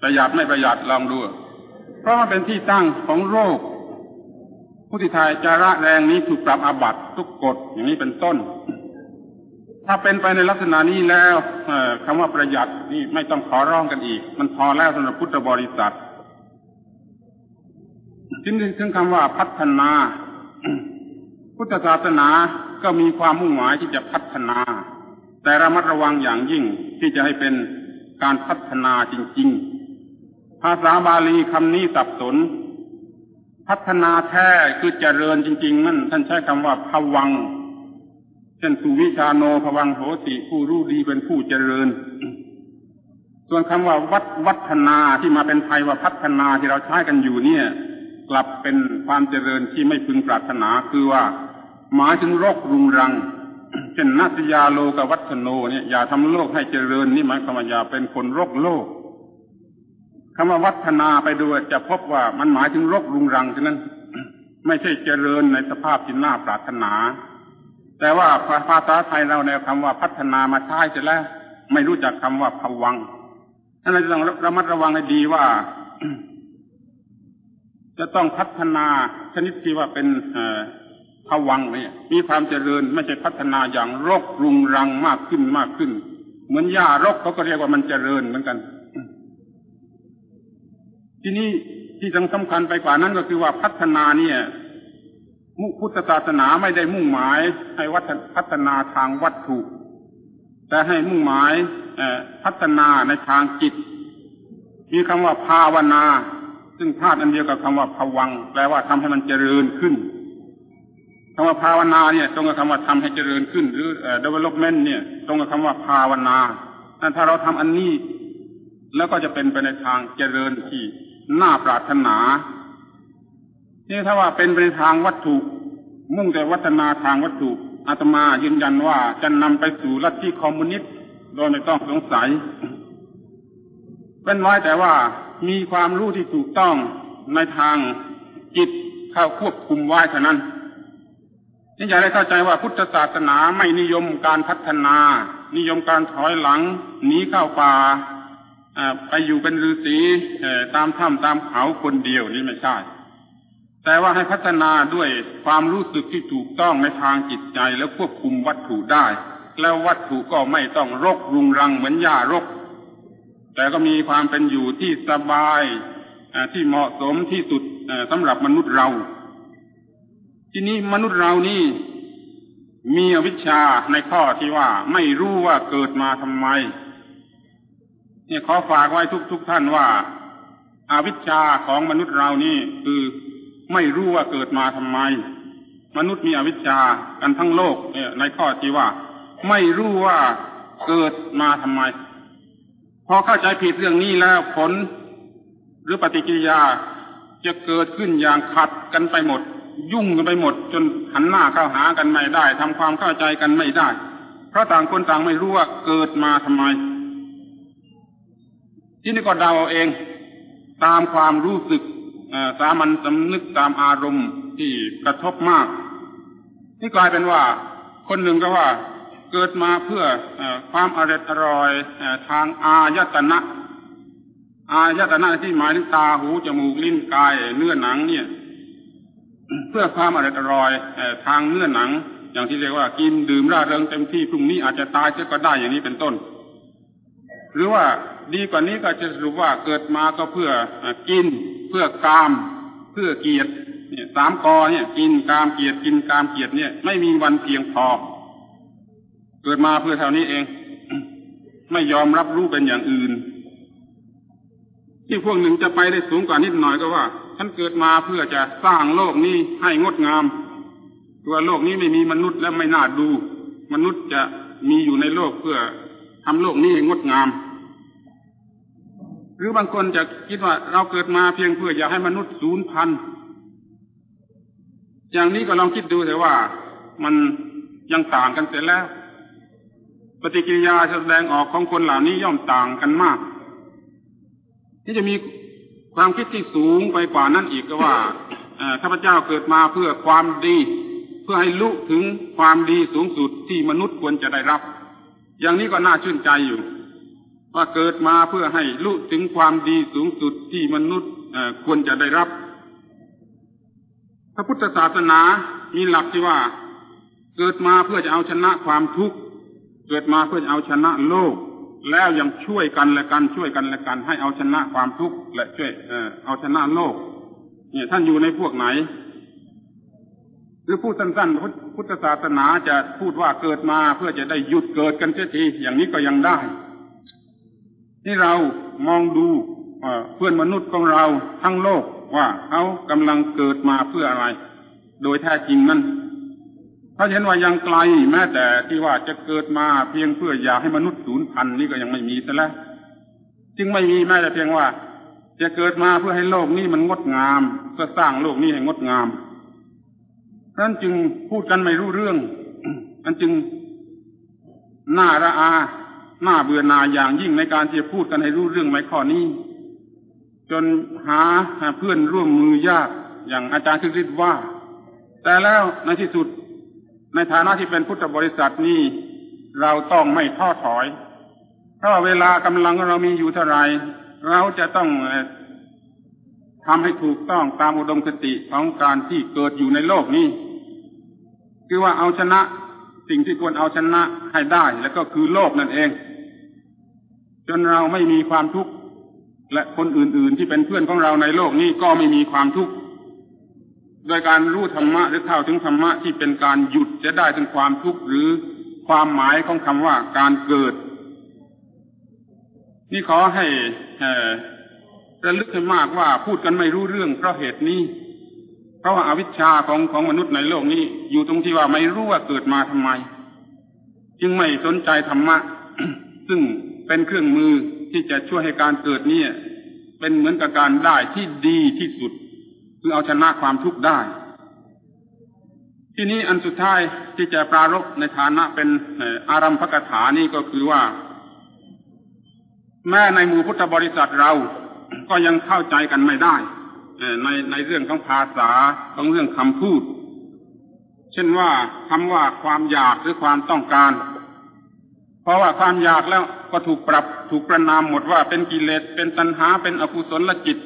ประหยัดไม่ประหยัดลองดู เพราะว่าเป็นที่ตั้งของโรค ผู้ที่ถ่ายอุจจาระแรงนี้ถูกปรับอาบัติทุกกฎอย่างนี้เป็นต้น ถ้าเป็นไปในลักษณะนี้แล้วคำว่าประหยัดนี่ไม่ต้องขอร้องกันอีก มันพอแล้วสำหรับพุทธบริษัทที่นี้ถึงคำว่าพัฒนา พุทธศาสนาก็มีความมุ่งหมายที่จะพัฒนา แต่ระมัดระวังอย่างยิ่งที่จะให้เป็นการพัฒนาจริง ๆ ภาษาบาลีคำนี้สับสน พัฒนาแท้คือเจริญจริง ๆ นั่นท่านใช้คำว่าภวังเช่นสุวิชาโนภวังโหติผู้รู้ดีเป็นผู้เจริญ ส่วนคำว่าวัดวัฒนาที่มาเป็นไทยว่าพัฒนาที่เราใช้กันอยู่เนี่ย กลับเป็นความเจริญที่ไม่พึงปรารถนาคือว่า หมายถึงโรครุงรัง เช่นนัตยาโลกวัฒโนเนี่ยอย่าทำโลกให้เจริญนี่หมายความว่าอย่าเป็นคนโรกโลกคำว่าวัฒนาไปดูจะพบว่ามันหมายถึงโรกรุงรังฉะนั้น ไม่ใช่เจริญในสภาพที่น่าปรารถนา แต่ว่าภาษาไทยเราในคำว่าพัฒนามาใช้เสร็จแล้ว ไม่รู้จักคำว่าผวังนั้นเราจะต้องระมัดระวังให้ดีว่า จะต้องพัฒนาชนิดที่ว่าเป็น ผวังเนี่ยมีความเจริญไม่ใช่พัฒนาอย่างรกรุงรังมากขึ้นมากขึ้น เหมือนหญ้ารกเขาก็เรียกว่ามันเจริญเหมือนกัน ที่นี้ที่สำคัญไปกว่านั้นก็คือว่าพัฒนาเนี่ยมุพุทธศาสนาไม่ได้มุ่งหมายให้วัฒพัฒนาทางวัตถุ แต่ให้มุ่งหมายพัฒนาในทางจิต มีคำว่าภาวนา ซึ่งธาตุอันเดียวกับคำว่าผวังแปลว่าทำให้มันเจริญขึ้น คำว่าภาวนาเนี่ยตรงกับคำว่าทำให้เจริญขึ้น หรือ development เนี่ย ตรงกับคำว่าภาวนาแต่ถ้าเราทำอันนี้ แล้วก็จะเป็นไปในทางเจริญที่น่าปรารถนานี่ถ้าว่าเป็นไปในทางวัตถุ มุ่งแต่วัฒนาทางวัตถุอาตมายืนยันว่าจะนำไปสู่ลัทธิคอมมิวนิสต์โดยไม่ต้องสงสัยเป็นไว้แต่ว่ามีความรู้ที่ถูกต้องในทางจิตเข้าควบคุมไว้เท่านั้น นี่อยากได้เข้าใจว่าพุทธศาสนาไม่นิยมการพัฒนา นิยมการถอยหลังหนีเข้าป่าไปอยู่เป็นฤาษีตามถ้ำตามเขาคนเดียวนี่ไม่ใช่ แต่ว่าให้พัฒนาด้วยความรู้สึกที่ถูกต้องในทางจิตใจแล้วควบคุมวัตถุได้ แล้ววัตถุก็ไม่ต้องรกรุงรังเหมือนหญ้ารก แต่ก็มีความเป็นอยู่ที่สบายที่เหมาะสมที่สุดสำหรับมนุษย์เรา ทีนี้มนุษย์เรานี่ มีอวิชชาในข้อที่ว่าไม่รู้ว่าเกิดมาทำไม เนี่ยขอฝากไว้ทุกทุกท่านว่าอาวิชชาของมนุษย์เรานี่คือไม่รู้ว่าเกิดมาทำไม มนุษย์มีอวิชชากันทั้งโลกเนี่ยในข้อที่ว่า ไม่รู้ว่าเกิดมาทำไม พอเข้าใจผิดเรื่องนี้แล้วผลหรือปฏิกิริยาจะเกิดขึ้นอย่างขัดกันไปหมด ยุ่งกันไปหมด จนหันหน้าเข้าหากันไม่ได้ทำความเข้าใจกันไม่ได้ เพราะต่างคนต่างไม่รู้ว่าเกิดมาทำไม ที่นี่ก็เดาเอาเอง ตามความรู้สึกสามัญสำนึกตามอารมณ์ที่กระทบมากนี่กลายเป็นว่า คนหนึ่งก็ว่าเกิดมาเพื่ออความอร่อยอร่อยทางอายตนะ อายตนะที่หมายถึงตาหูจมูกลิ้นกายเนื้อหนังเนี่ย เพื่อความอร่อยอร่อยทางเนื้อหนัง อย่างที่เรียกว่ากินดื่มร่าเริงเต็มที่พรุ่งนี้อาจจะตายเสียก็ได้อย่างนี้เป็นต้น หรือว่าดีกว่านี้ก็จะสรุปว่าเกิดมาก็เพื่อกิน เพื่อกาม เพื่อเกียรติเนี่ยสามกอเนี่ย กินกามเกียรติกินกามเกียรติเนี่ย ไม่มีวันเพียงพอ เกิดมาเพื่อเท่านี้เอง ไม่ยอมรับรู้เป็นอย่างอื่น ที่พวกหนึ่งจะไปได้สูงกว่านิดหน่อยก็ว่าฉันเกิดมาเพื่อจะสร้างโลกนี้ให้งดงาม ตัวโลกนี้ไม่มีมนุษย์และไม่น่าดู มนุษย์จะมีอยู่ในโลกเพื่อทำโลกนี้ให้งดงาม หรือบางคนจะคิดว่าเราเกิดมาเพียงเพื่ออยากให้มนุษย์สูญพันธุ์อย่างนี้ก็ลองคิดดูเถอะว่ามันยังต่างกันเสร็จแล้ว ปฏิกิริยาแสดงออกของคนเหล่านี้ย่อมต่างกันมาก ที่จะมีความคิดที่สูงไปกว่านั้นอีกก็ว่าข้าพเจ้าเกิดมาเพื่อความดี เพื่อให้ลุถึงความดีสูงสุดที่มนุษย์ควรจะได้รับ อย่างนี้ก็น่าชื่นใจอยู่ ว่าเกิดมาเพื่อให้ลุถึงความดีสูงสุดที่มนุษย์ควรจะได้รับ พระพุทธศาสนามีหลักที่ว่า เกิดมาเพื่อจะเอาชนะความทุกข์เกิดมาเพื่อจะเอาชนะโลก แล้วยังช่วยกันและกันช่วยกันและกัน ให้เอาชนะความทุกข์และช่วยเออเอาชนะโลก เนี่ยท่านอยู่ในพวกไหนหรือพูดสั้นๆพุทธศาสนาจะพูดว่าเกิดมาเพื่อจะได้หยุดเกิดกันเสียทีอย่างนี้ก็ยังได้นี่เรามองดูเพื่อนมนุษย์ของเราทั้งโลกว่าเขากำลังเกิดมาเพื่ออะไร โดยแท้จริงนั้น ถ้าเห็นว่ายังไกลแม้แต่ที่ว่าจะเกิดมาเพียงเพื่ออยากให้มนุษย์สูญพันธุ์นี่ก็ยังไม่มีซะแล้วจึงไม่มีแม้แต่เพียงว่า จะเกิดมาเพื่อให้โลกนี้มันงดงามเพื่อสร้างโลกนี้ให้งดงามนั้นจึงพูดกันไม่รู้เรื่องอันจึงหน่าระอาหน่าเบื่อหน่ายอย่างยิ่งในการที่จะพูดกันให้รู้เรื่องในข้อนี้ จนหาเพื่อนร่วมมือยากอย่างอาจารย์คึกฤทธิ์ว่า แต่แล้วในที่สุด ในฐานะที่เป็นพุทธบริษัทนี้เราต้องไม่ท้อถอย เพราะเวลากำลังเรามีอยู่เท่าไรเราจะต้องทำให้ถูกต้องตามอุดมคติของการที่เกิดอยู่ในโลกนี้คือว่าเอาชนะสิ่งที่ควรเอาชนะให้ได้ แล้วก็คือโลกนั่นเอง จนเราไม่มีความทุกข์และคนอื่น ๆ ที่เป็นเพื่อนของเราในโลกนี้ก็ไม่มีความทุกข์ โดยการรู้ธรรมะหรือเข้าถึงธรรมะที่เป็นการหยุดจะได้ถึงความทุกข์หรือความหมายของคำว่าการเกิด นี่ขอให้ระลึกให้มากว่าพูดกันไม่รู้เรื่องเพราะเหตุนี้ เพราะว่าอาวิชชาของของมนุษย์ในโลกนี้ อยู่ตรงที่ว่าไม่รู้ว่าเกิดมาทำไม จึงไม่สนใจธรรมะ ซึ่งเป็นเครื่องมือที่จะช่วยให้การเกิดนี้เป็นเหมือนกับการได้ที่ดีที่สุด คือเอาชนะความทุกข์ได้ ที่นี้อันสุดท้ายที่จะปรารบในฐานะเป็นอารัมพกถานี่ก็คือว่า แม้ในหมู่พุทธบริษัทเราก็ยังเข้าใจกันไม่ได้ในในเรื่องของภาษาของเรื่องคำพูด เช่นว่าคำว่าความอยากหรือความต้องการ เพราะว่าความอยากแล้วก็ถูกปรับถูกประนามหมดว่าเป็นกิเลสเป็นตัณหาเป็นอกุศลจิต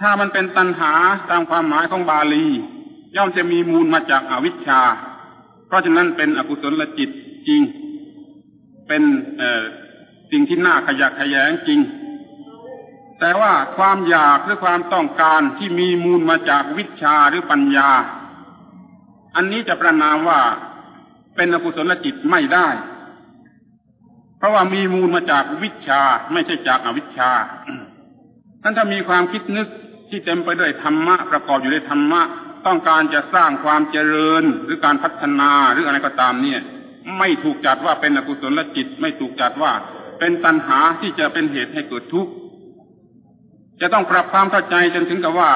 ถ้ามันเป็นตัณหาตามความหมายของบาลี ย่อมจะมีมูลมาจากอาวิชชา เพราะฉะนั้นเป็นอกุศลจิตจริง เป็นสิ่งที่น่าขยักขยงจริง แต่ว่าความอยากหรือความต้องการที่มีมูลมาจากวิชาหรือปัญญา อันนี้จะประนามว่าเป็นอกุศลจิตไม่ได้ เพราะว่ามีมูลมาจากวิชาไม่ใช่จากอวิชชาท่านถ้ามีความคิดนึก ที่เต็มไปด้วยธรรมะประกอบอยู่ในธรรมะ ต้องการจะสร้างความเจริญหรือการพัฒนาหรืออะไรก็ตามเนี่ย ไม่ถูกจัดว่าเป็นอกุศลจิต ไม่ถูกจัดว่า เป็นตัณหาที่จะเป็นเหตุให้เกิดทุกข์จะต้องปรับความเข้าใจจนถึงกับว่า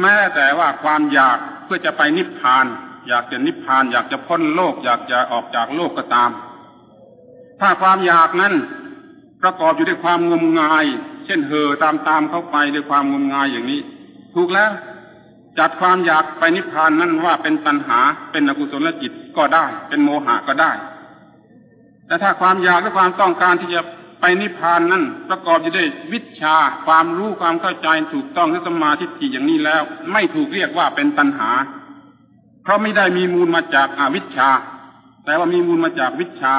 แม้แต่ว่าความอยากเพื่อจะไปนิพพาน อยากจะนิพพาน อยากจะพ้นโลก อยากจะออกจากโลกก็ตาม ถ้าความอยากนั้นประกอบอยู่ด้วยความงมงาย เช่นเห่อตามตามเข้าไปด้วยความงมงายอย่างนี้ ถูกแล้ว จัดความอยากไปนิพพานนั้นว่าเป็นตัณหาเป็นอกุศลจิตก็ได้ เป็นโมหะก็ได้ แต่ถ้าความอยากและความต้องการที่จะไปนิพพานนั้นประกอบอยู่ด้วยวิชาความรู้ความเข้าใจถูกต้องและสมาธิจิอย่างนี้แล้ว ไม่ถูกเรียกว่าเป็นตัณหา เพราะไม่ได้มีมูลมาจากอาวิชชา แต่ว่ามีมูลมาจากวิชา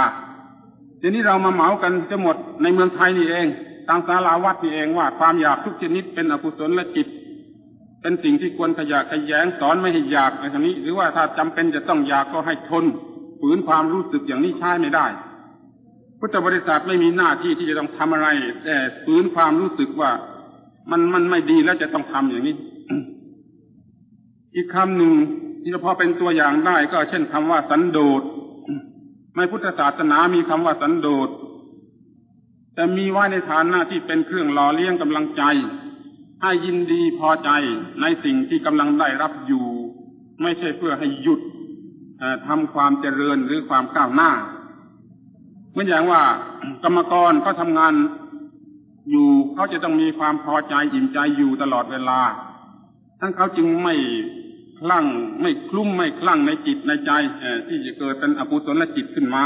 ทีนี้เรามาเหมากันจะหมดในเมืองไทยนี่เอง ทางสาราวัดนี่เองว่าความอยากทุกชนิดเป็นอกุศลและจิต เป็นสิ่งที่ควรขยะขยงสอนไม่ให้อยากในทางนี้ หรือว่าถ้าจำเป็นจะต้องอยากก็ให้ทนฝืนความรู้สึกอย่างนี้ใช้ไม่ได้ พุทธบริษัทไม่มีหน้าที่ที่จะต้องทำอะไร แต่ฝืนความรู้สึกว่า มันมันไม่ดีแล้วจะต้องทำอย่างนี้ อีกคำหนึ่งที่พอเป็นตัวอย่างได้ก็เช่นคำว่าสันโดษในพุทธศาสนามีคำว่าสันโดษ แต่มีไว้ในฐานะที่เป็นเครื่องหล่อเลี้ยงกำลังใจ ให้ยินดีพอใจในสิ่งที่กำลังได้รับอยู่ ไม่ใช่เพื่อให้หยุดทำความเจริญหรือความก้าวหน้าเหมือนอย่างว่ากรรมกรเขาทำงานอยู่เขาจะต้องมีความพอใจอิ่มใจอยู่ตลอดเวลา ทั้งเขาจึงไม่คลั่งไม่คลุ้มไม่คลั่งในจิตในใจที่จะเกิดเป็นอกุศลจิตขึ้นมา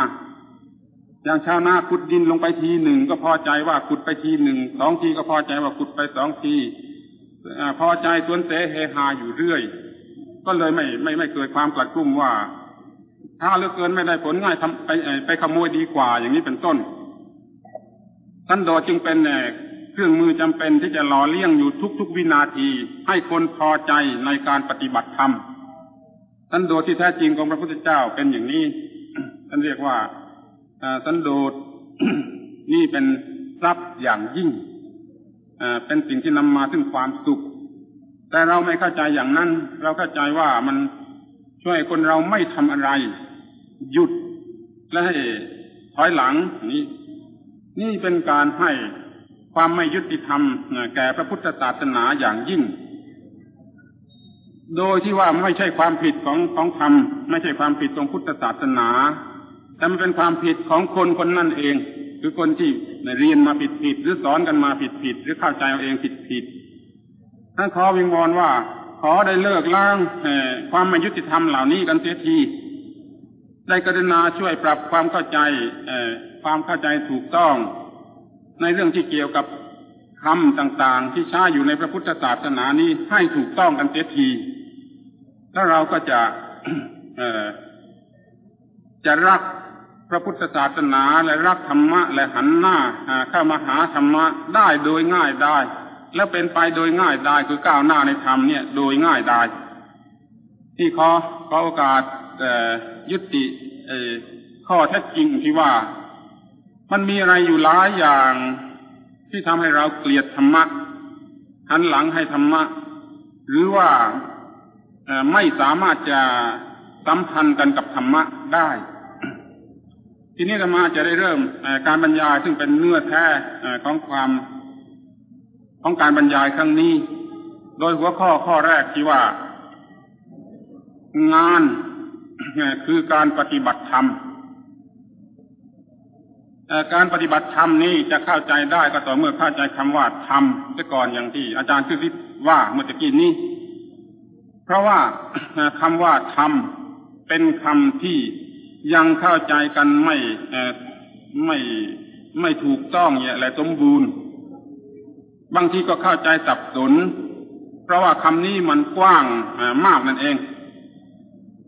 อย่างชาวนาขุดดินลงไปทีหนึ่งก็พอใจว่าขุดไปทีหนึ่งสองทีก็พอใจว่าขุดไปสองทีพอใจสวนเสเฮฮาอยู่เรื่อย ก็เลยไม่ไม่ไม่เกิดความกลัดกลุ้มว่า ถ้าเลือกเกินไม่ได้ผลง่ายทำไปไปขโมยดีกว่าอย่างนี้เป็นต้นท่านโดจึงเป็นเครื่องมือจำเป็นที่จะหล่อเลี้ยงอยู่ทุกๆวินาที ให้คนพอใจในการปฏิบัติธรรมสันโดษที่แท้จริงของพระพุทธเจ้าเป็นอย่างนี้ท่านเรียกว่า สันโดษนี่เป็นทรัพย์อย่างยิ่งเป็นสิ่งที่นำมาซึ่งความสุข แต่เราไม่เข้าใจอย่างนั้น เราเข้าใจว่ามันช่วยคนเราไม่ทำอะไร หยุด และให้ถอยหลังนี่นี่เป็นการให้ความไม่ยุติธรรมแก่พระพุทธศาสนาอย่างยิ่ง โดยที่ว่าไม่ใช่ความผิดของของธรรม ไม่ใช่ความผิดตรงพุทธศาสนา แต่มันเป็นความผิดของคนคนนั่นเอง คือคนที่เรียนมาผิดผิดหรือสอนกันมาผิดผิดหรือเข้าใจเอาเองผิดผิดท่านขอวิงวอนว่า ขอได้เลิกล้างความไม่ยุติธรรมเหล่านี้กันเสียที ได้กรุณาช่วยปรับความเข้าใจความเข้าใจถูกต้อง ในเรื่องที่เกี่ยวกับคำต่างๆ ที่ใช้อยู่ในพระพุทธศาสนานี้ให้ถูกต้องกันเสียทีถ้าเราก็จะจะรัก พระพุทธศาสนาและรักธรรมะและหันหน้าเข้ามาหาธรรมะได้โดยง่ายได้ และเป็นไปโดยง่ายได้คือก้าวหน้าในธรรมเนี่ยโดยง่ายได้ ที่ขอขอโอกาสยุติข้อเท็จจริงที่ว่า มันมีอะไรอยู่หลายอย่างที่ทำให้เราเกลียดธรรมะหันหลังให้ธรรมะ หรือว่าไม่สามารถจะสัมพันธ์กันกับธรรมะได้ ทีนี้ธรรมาจะได้เริ่มการบรรยายซึ่งเป็นเนื้อแท้ของความของการบรรยายครั้งนี้ โดยหัวข้อข้อแรกที่ว่า งานคือการปฏิบัติธรรมการปฏิบัติธรรมนี้จะเข้าใจได้ก็ต่อเมื่อเข้าใจคำว่าธรรมซะก่อนอย่างที่ อาจารย์ชื่อริศว่าเมื่อตะกี้นี้ เพราะว่าคำว่าธรรมเป็นคำที่ ยังเข้าใจกันไม่ไม่ไม่ถูกต้องเนี่ยและสมบูรณ์ บางทีก็เข้าใจสับสน เพราะว่าคำนี้มันกว้างมากนั่นเอง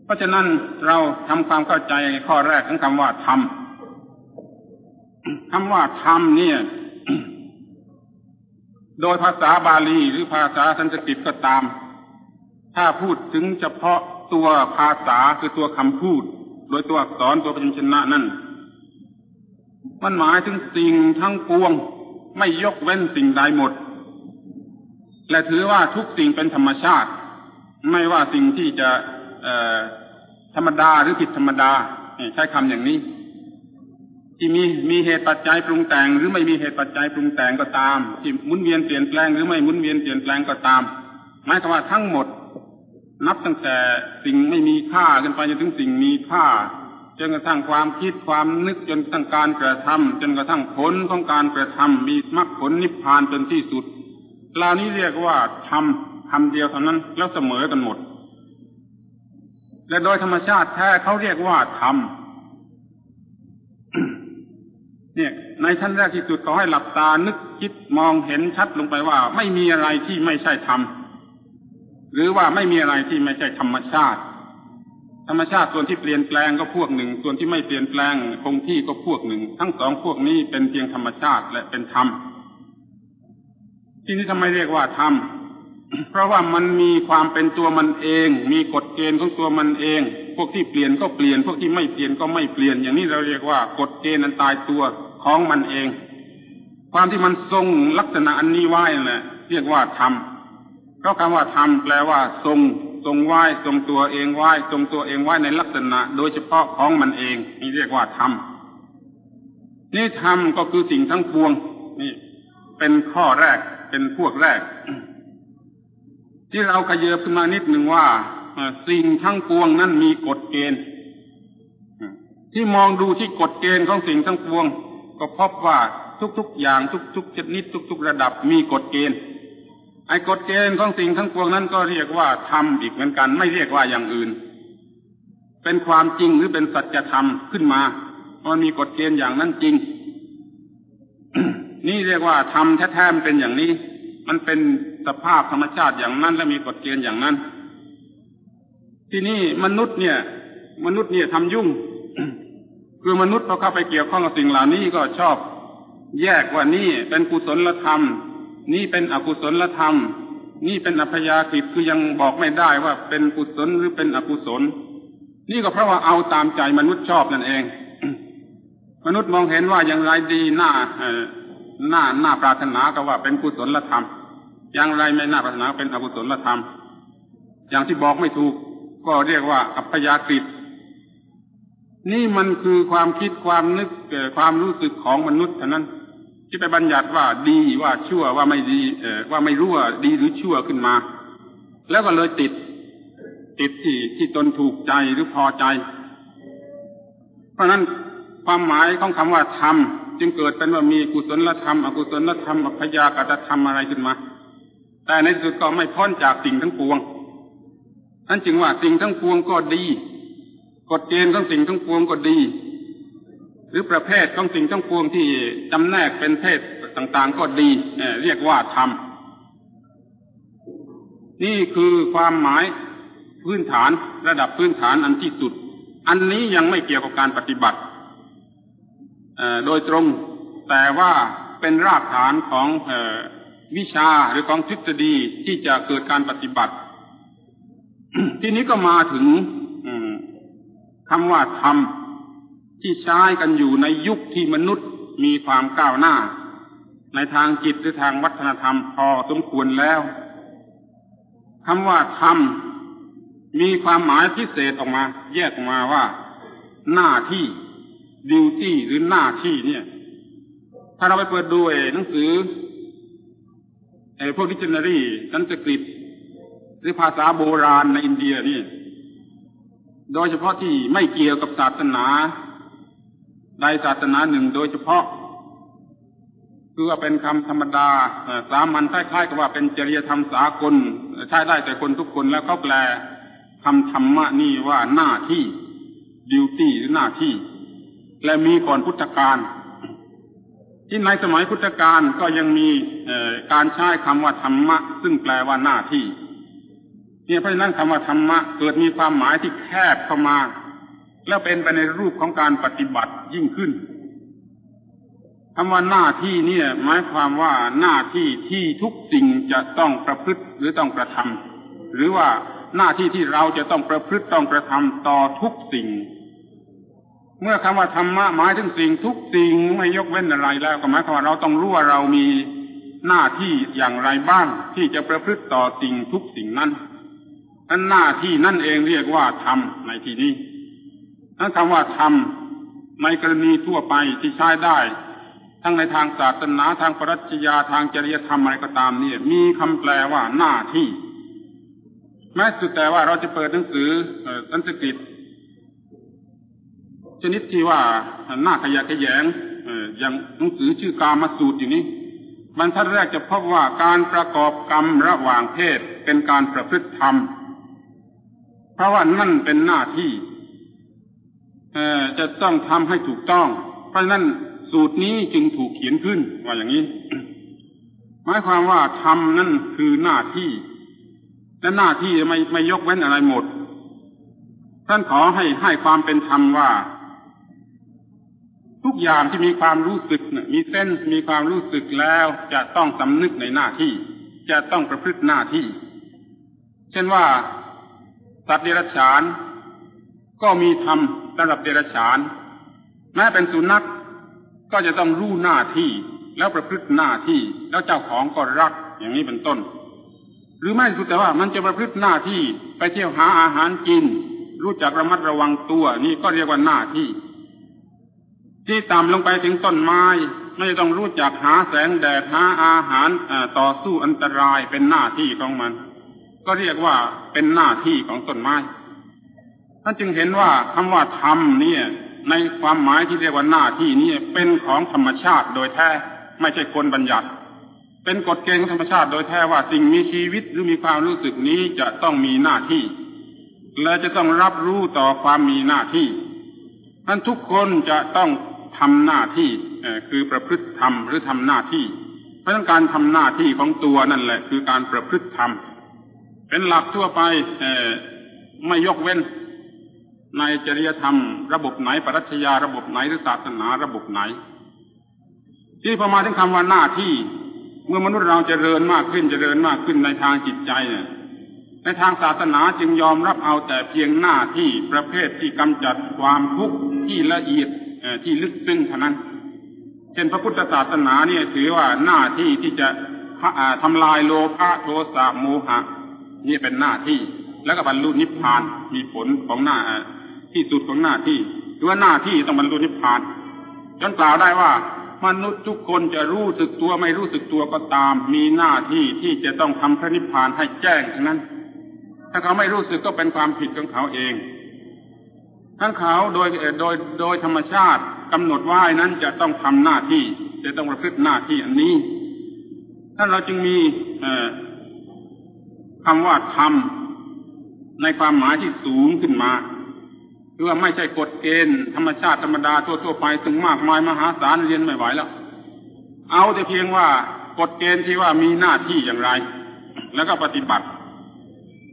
เพราะฉะนั้นเราทำความเข้าใจข้อแรกของคำว่าธรรมคำว่าธรรมเนี่ย โดยภาษาบาลีหรือภาษาสันสกฤตก็ตาม ถ้าพูดถึงเฉพาะตัวภาษาคือตัวคำพูด โดยตัวอักษรตัวพยัญชนะนั่น มันหมายถึงสิ่งทั้งปวง ไม่ยกเว้นสิ่งใดหมด และถือว่าทุกสิ่งเป็นธรรมชาติ ไม่ว่าสิ่งที่จะธรรมดาหรือผิดธรรมดาใช้คำอย่างนี้ ที่มีมีเหตุปัจจัยปรุงแต่ง หรือไม่มีเหตุปัจจัยปรุงแต่งก็ตาม ที่มุนเวียนเปลี่ยนแปลงหรือไม่มุนเวียนเปลี่ยนแปลงก็ตามหมายความว่าทั้งหมด นับตั้งแต่สิ่งไม่มีค่ากันไปจนถึงสิ่งมีค่าจนกระทั่งความคิดความนึกจนกระทั่งการกระทำจนกระทั่งผลของการกระทำมีมรรคผลนิพพานจนที่สุดเหล่านี้เรียกว่าทำทำเดียวเท่านั้นแล้วเสมอกันหมด และโดยธรรมชาติแท้เขาเรียกว่าธรรมเนี่ยในชั้นแรกที่สุดก็ให้หลับตานึกคิดมองเห็นชัดลงไปว่า ไม่มีอะไรที่ไม่ใช่ธรรม หรือว่าไม่มีอะไรที่ไม่ใช่ธรรมชาติ ธรรมชาติส่วนที่เปลี่ยนแปลงก็พวกหนึ่ง ส่วนที่ไม่เปลี่ยนแปลงคงที่ก็พวกหนึ่ง ทั้งสองพวกนี้เป็นเพียงธรรมชาติและเป็นธรรมที่นี้ทำไมเรียกว่าธรรมเพราะว่ามันมีความเป็นตัวมันเอง มีกฎเกณฑ์ของตัวมันเอง พวกที่เปลี่ยนก็เปลี่ยน พวกที่ไม่เปลี่ยนก็ไม่เปลี่ยน อย่างนี้เราเรียกว่ากฎเกณฑ์อันตายตัวของมันเอง ความที่มันทรงลักษณะอันนี้ไว้นั่นแหละเรียกว่าธรรม เพราะคำว่าธรรมแปลว่า ทรง ทรงไหวทรงตัวเองไหวทรงตัวเองไหวในลักษณะ โดยเฉพาะของมันเอง นี่เรียกว่าธรรมนี่ธรรมก็คือสิ่งทั้งปวง นี่ เป็นข้อแรก เป็นพวกแรก ที่เราขยเยบขึ้นมานิดหนึ่งว่าสิ่งทั้งปวงนั้นมีกฎเกณฑ์ที่มองดูที่กฎเกณฑ์ของสิ่งทั้งปวง ก็พบว่าทุกๆอย่างทุกๆชนิดทุก ๆ ระดับมีกฎเกณฑ์ ไอ้กฎเกณฑ์ของสิ่งทั้งปวงนั้นก็เรียกว่าธรรมอีกเหมือนกัน ไม่เรียกว่าอย่างอื่น เป็นความจริงหรือเป็นสัจธรรมขึ้นมามันมีกฎเกณฑ์อย่างนั้นจริง นี่เรียกว่าธรรมแท้ๆเป็นอย่างนี้ มันเป็นสภาพธรรมชาติอย่างนั้น และมีกฎเกณฑ์อย่างนั้น ที่นี่มนุษย์เนี่ย มนุษย์เนี่ยทำยุ่ง คือมนุษย์พอเข้าไปเกี่ยวข้องกับสิ่งเหล่านี้ก็ชอบ แยกว่านี่เป็นกุศลธรรม นี่เป็นอกุศลธรรม นี่เป็นอัพยากฤิคือยังบอกไม่ได้ว่าเป็นกุศลหรือเป็นอกุศล นี่ก็เพราะว่าเอาตามใจมนุษย์ชอบนั่นเอง มนุษย์มองเห็นว่าอย่างไรดีหน้าหน้าหน้าปรารถนาก็ว่าเป็นกุศลธรรม อย่างไรไม่น่าปรารถนาเป็นอกุศลธรรม อย่างที่บอกไม่ถูกก็เรียกว่าอัพยากฤินี่มันคือความคิดความนึกความรู้สึกของมนุษย์เท่านั้น ที่ไปบัญญัติว่าดีว่าชั่วว่าไม่ดีเออว่าไม่รู้ว่าดีหรือชั่วขึ้นมา แล้วก็เลยติด ติดที่ที่ตนถูกใจหรือพอใจ เพราะนั้นความหมายของคำว่าธรรมจึงเกิดเป็นว่ามีกุศลธรรม อกุศลธรรมอัพยากตธรรมอะไรขึ้นมา แต่ในสุดก็ไม่พ้นจากสิ่งทั้งปวงนั้นจึงว่าสิ่งทั้งปวงก็ดี กฎเกณฑ์ของสิ่งทั้งปวงก็ดี หรือประเภทของสิ่งทั้งปวงที่จำแนกเป็นเพศต่างๆก็ดีเรียกว่าธรรม นี่คือความหมายพื้นฐานระดับพื้นฐานอันที่สุด อันนี้ยังไม่เกี่ยวกับการปฏิบัติโดยตรงแต่ว่าเป็นรากฐานของวิชาหรือของทฤษฎีที่จะเกิดการปฏิบัติ ทีนี้ก็มาถึงคำว่าธรรม ที่ใช้กันอยู่ในยุคที่มนุษย์มีความก้าวหน้า ในทางจิตหรือทางวัฒนธรรมพอสมควรแล้วคำว่าธรรมมีความหมายพิเศษออกมา แยกออกมาว่า หน้าที่ดิวตี้หรือหน้าที่เนี่ย ถ้าเราไปเปิดดูเอหนังสือไอ้พวกดิกชันนารีสันสกฤตหรือภาษาโบราณในอินเดียนี่ โดยเฉพาะที่ไม่เกี่ยวกับศาสนา ใดศาสนาหนึ่งโดยเฉพาะ คือว่าเป็นคำธรรมดาสามัญคล้ายๆกับว่าเป็นจริยธรรมสากลใช้ได้แต่คนทุกคนแล้วเขาแปลคำธรรมะนี่ว่าหน้าที่ดิวตี้หรือหน้าที่ และมีก่อนพุทธกาลที่ในสมัยพุทธกาลก็ยังมีการใช้คำว่าธรรมะ ซึ่งแปลว่าหน้าที่เนี่ยเพราะฉะนั้นคำว่าธรรมะเกิดมีความหมายที่แคบเข้ามา แล้วเป็นไปในรูปของการปฏิบัติยิ่งขึ้นคำว่าหน้าที่เนี่ย หมายความว่าหน้าที่ที่ทุกสิ่งจะต้องประพฤติหรือต้องกระทำหรือว่าหน้าที่ที่เราจะต้องประพฤติต้องกระทำต่อทุกสิ่ง เมื่อคำว่าธรรมะหมายถึงสิ่งทุกสิ่งไม่ยกเว้นอะไรแล้วก็หมายความว่าเราต้องรู้ว่าเรามีหน้าที่อย่างไรบ้างที่จะประพฤติต่อสิ่งทุกสิ่งนั้นนั่นหน้าที่นั่นเองเรียกว่าธรรมในที่นี้ นั้นคำว่าธรรมในกรณีทั่วไปที่ใช้ได้ ทั้งในทางศาสนาทางปรัชญาทางจริยธรรมอะไรก็ตามเนี่ย มีคำแปลว่าหน้าที่ แม้สุดแต่ว่าเราจะเปิดหนังสือสันสกฤตชนิดที่ว่าหน้าขยะขยงอย่างหนังสือชื่อกามาสูตรอย่างนี้บรรทัดแรกจะพบว่าการประกอบกรรมระหว่างเพศเป็นการประพฤติธรรม เพราะว่านั่นเป็นหน้าที่ จะต้องทำให้ถูกต้อง เพราะนั้นสูตรนี้จึงถูกเขียนขึ้นว่าอย่างนี้ หมายความว่าทำนั่นคือหน้าที่ และหน้าที่ไม่ไม่ยกเว้นอะไรหมด ท่านขอให้ให้ความเป็นธรรมว่า ทุกอย่างที่มีความรู้สึกมีเส้นมีความรู้สึกแล้วจะต้องสำนึกในหน้าที่ จะต้องประพฤติหน้าที่ เช่นว่าสัตว์เดรัจฉาน ก็มีธรรมสำหรับเดรัจฉาน แม้เป็นสุนัขก็จะต้องรู้หน้าที่แล้วประพฤติหน้าที่ แล้วเจ้าของก็รักอย่างนี้เป็นต้น หรือไม่สุดแต่ว่ามันจะประพฤติหน้าที่ไปเที่ยวหาอาหารกิน รู้จักระมัดระวังตัวนี่ก็เรียกว่าหน้าที่ ที่ต่ำลงไปถึงต้นไม้ไม่ต้องรู้จักหาแสงแดดหาอาหารต่อสู้อันตรายเป็นหน้าที่ของมัน ก็เรียกว่าเป็นหน้าที่ของต้นไม้ ท่านจึงเห็นว่าคำว่าธรรมเนี่ย ในความหมายที่เรียกว่าหน้าที่นี้เป็นของธรรมชาติโดยแท้ไม่ใช่คนบัญญัติ เป็นกฎเกณฑ์ของธรรมชาติโดยแท้ว่าสิ่งมีชีวิตหรือมีความรู้สึกนี้จะต้องมีหน้าที่ และจะต้องรับรู้ต่อความมีหน้าที่ท่านทุกคนจะต้องทำหน้าที่คือประพฤติธรรมหรือทำหน้าที่ เพราะการทำหน้าที่ของตัวนั่นแหละ คือการประพฤติธรรมเป็นหลักทั่วไปไม่ยกเว้น ในจริยธรรม ระบบไหนปรัชญาระบบไหนหรือศาสนาระบบไหน ที่พอมาถึงคำว่าหน้าที่ เมื่อมนุษย์เราจเจริญมากขึ้นจเจริญมากขึ้นในทางจิตใจเนี่ยในทางศาสนาจึงยอมรับเอาแต่เพียงหน้าที่ประเภทที่กำจัดความทุกข์ที่ละเอียดที่ลึกซึ้งเท่านั้น เช่นพระพุทธศาสนาเนี่ยถือว่าหน้าที่ที่จะทำลายโลภะโทสะโมหะ นี่เป็นหน้าที่ แล้วก็บรรลุนิพพานมีผลของหน้า ที่สุดของหน้าที่หรือว่าหน้าที่ต้องบรรลุนิพพานจนกล่าวได้ว่ามนุษย์ทุกคนจะรู้สึกตัวไม่รู้สึกตัวก็ตาม มีหน้าที่ที่จะต้องทำพระนิพพานให้แจ้งทั้งนั้น ถ้าเขาไม่รู้สึกก็เป็นความผิดของเขาเอง ทั้งเขาโดยโดยโดยธรรมชาติกำหนดว่านั้นจะต้องทำหน้าที่ จะต้องประพฤติหน้าที่อันนี้ท่านเราจึงมีคำว่าทำในความหมายที่สูงขึ้นมา คือว่าไม่ใช่กฎเกณฑ์ธรรมชาติธรรมดาทั่วๆไปถึงมากมายมหาศาลเรียนไม่ไหวแล้ว เอาแต่เพียงว่ากฎเกณฑ์ที่ว่ามีหน้าที่อย่างไร แล้วก็ปฏิบัติ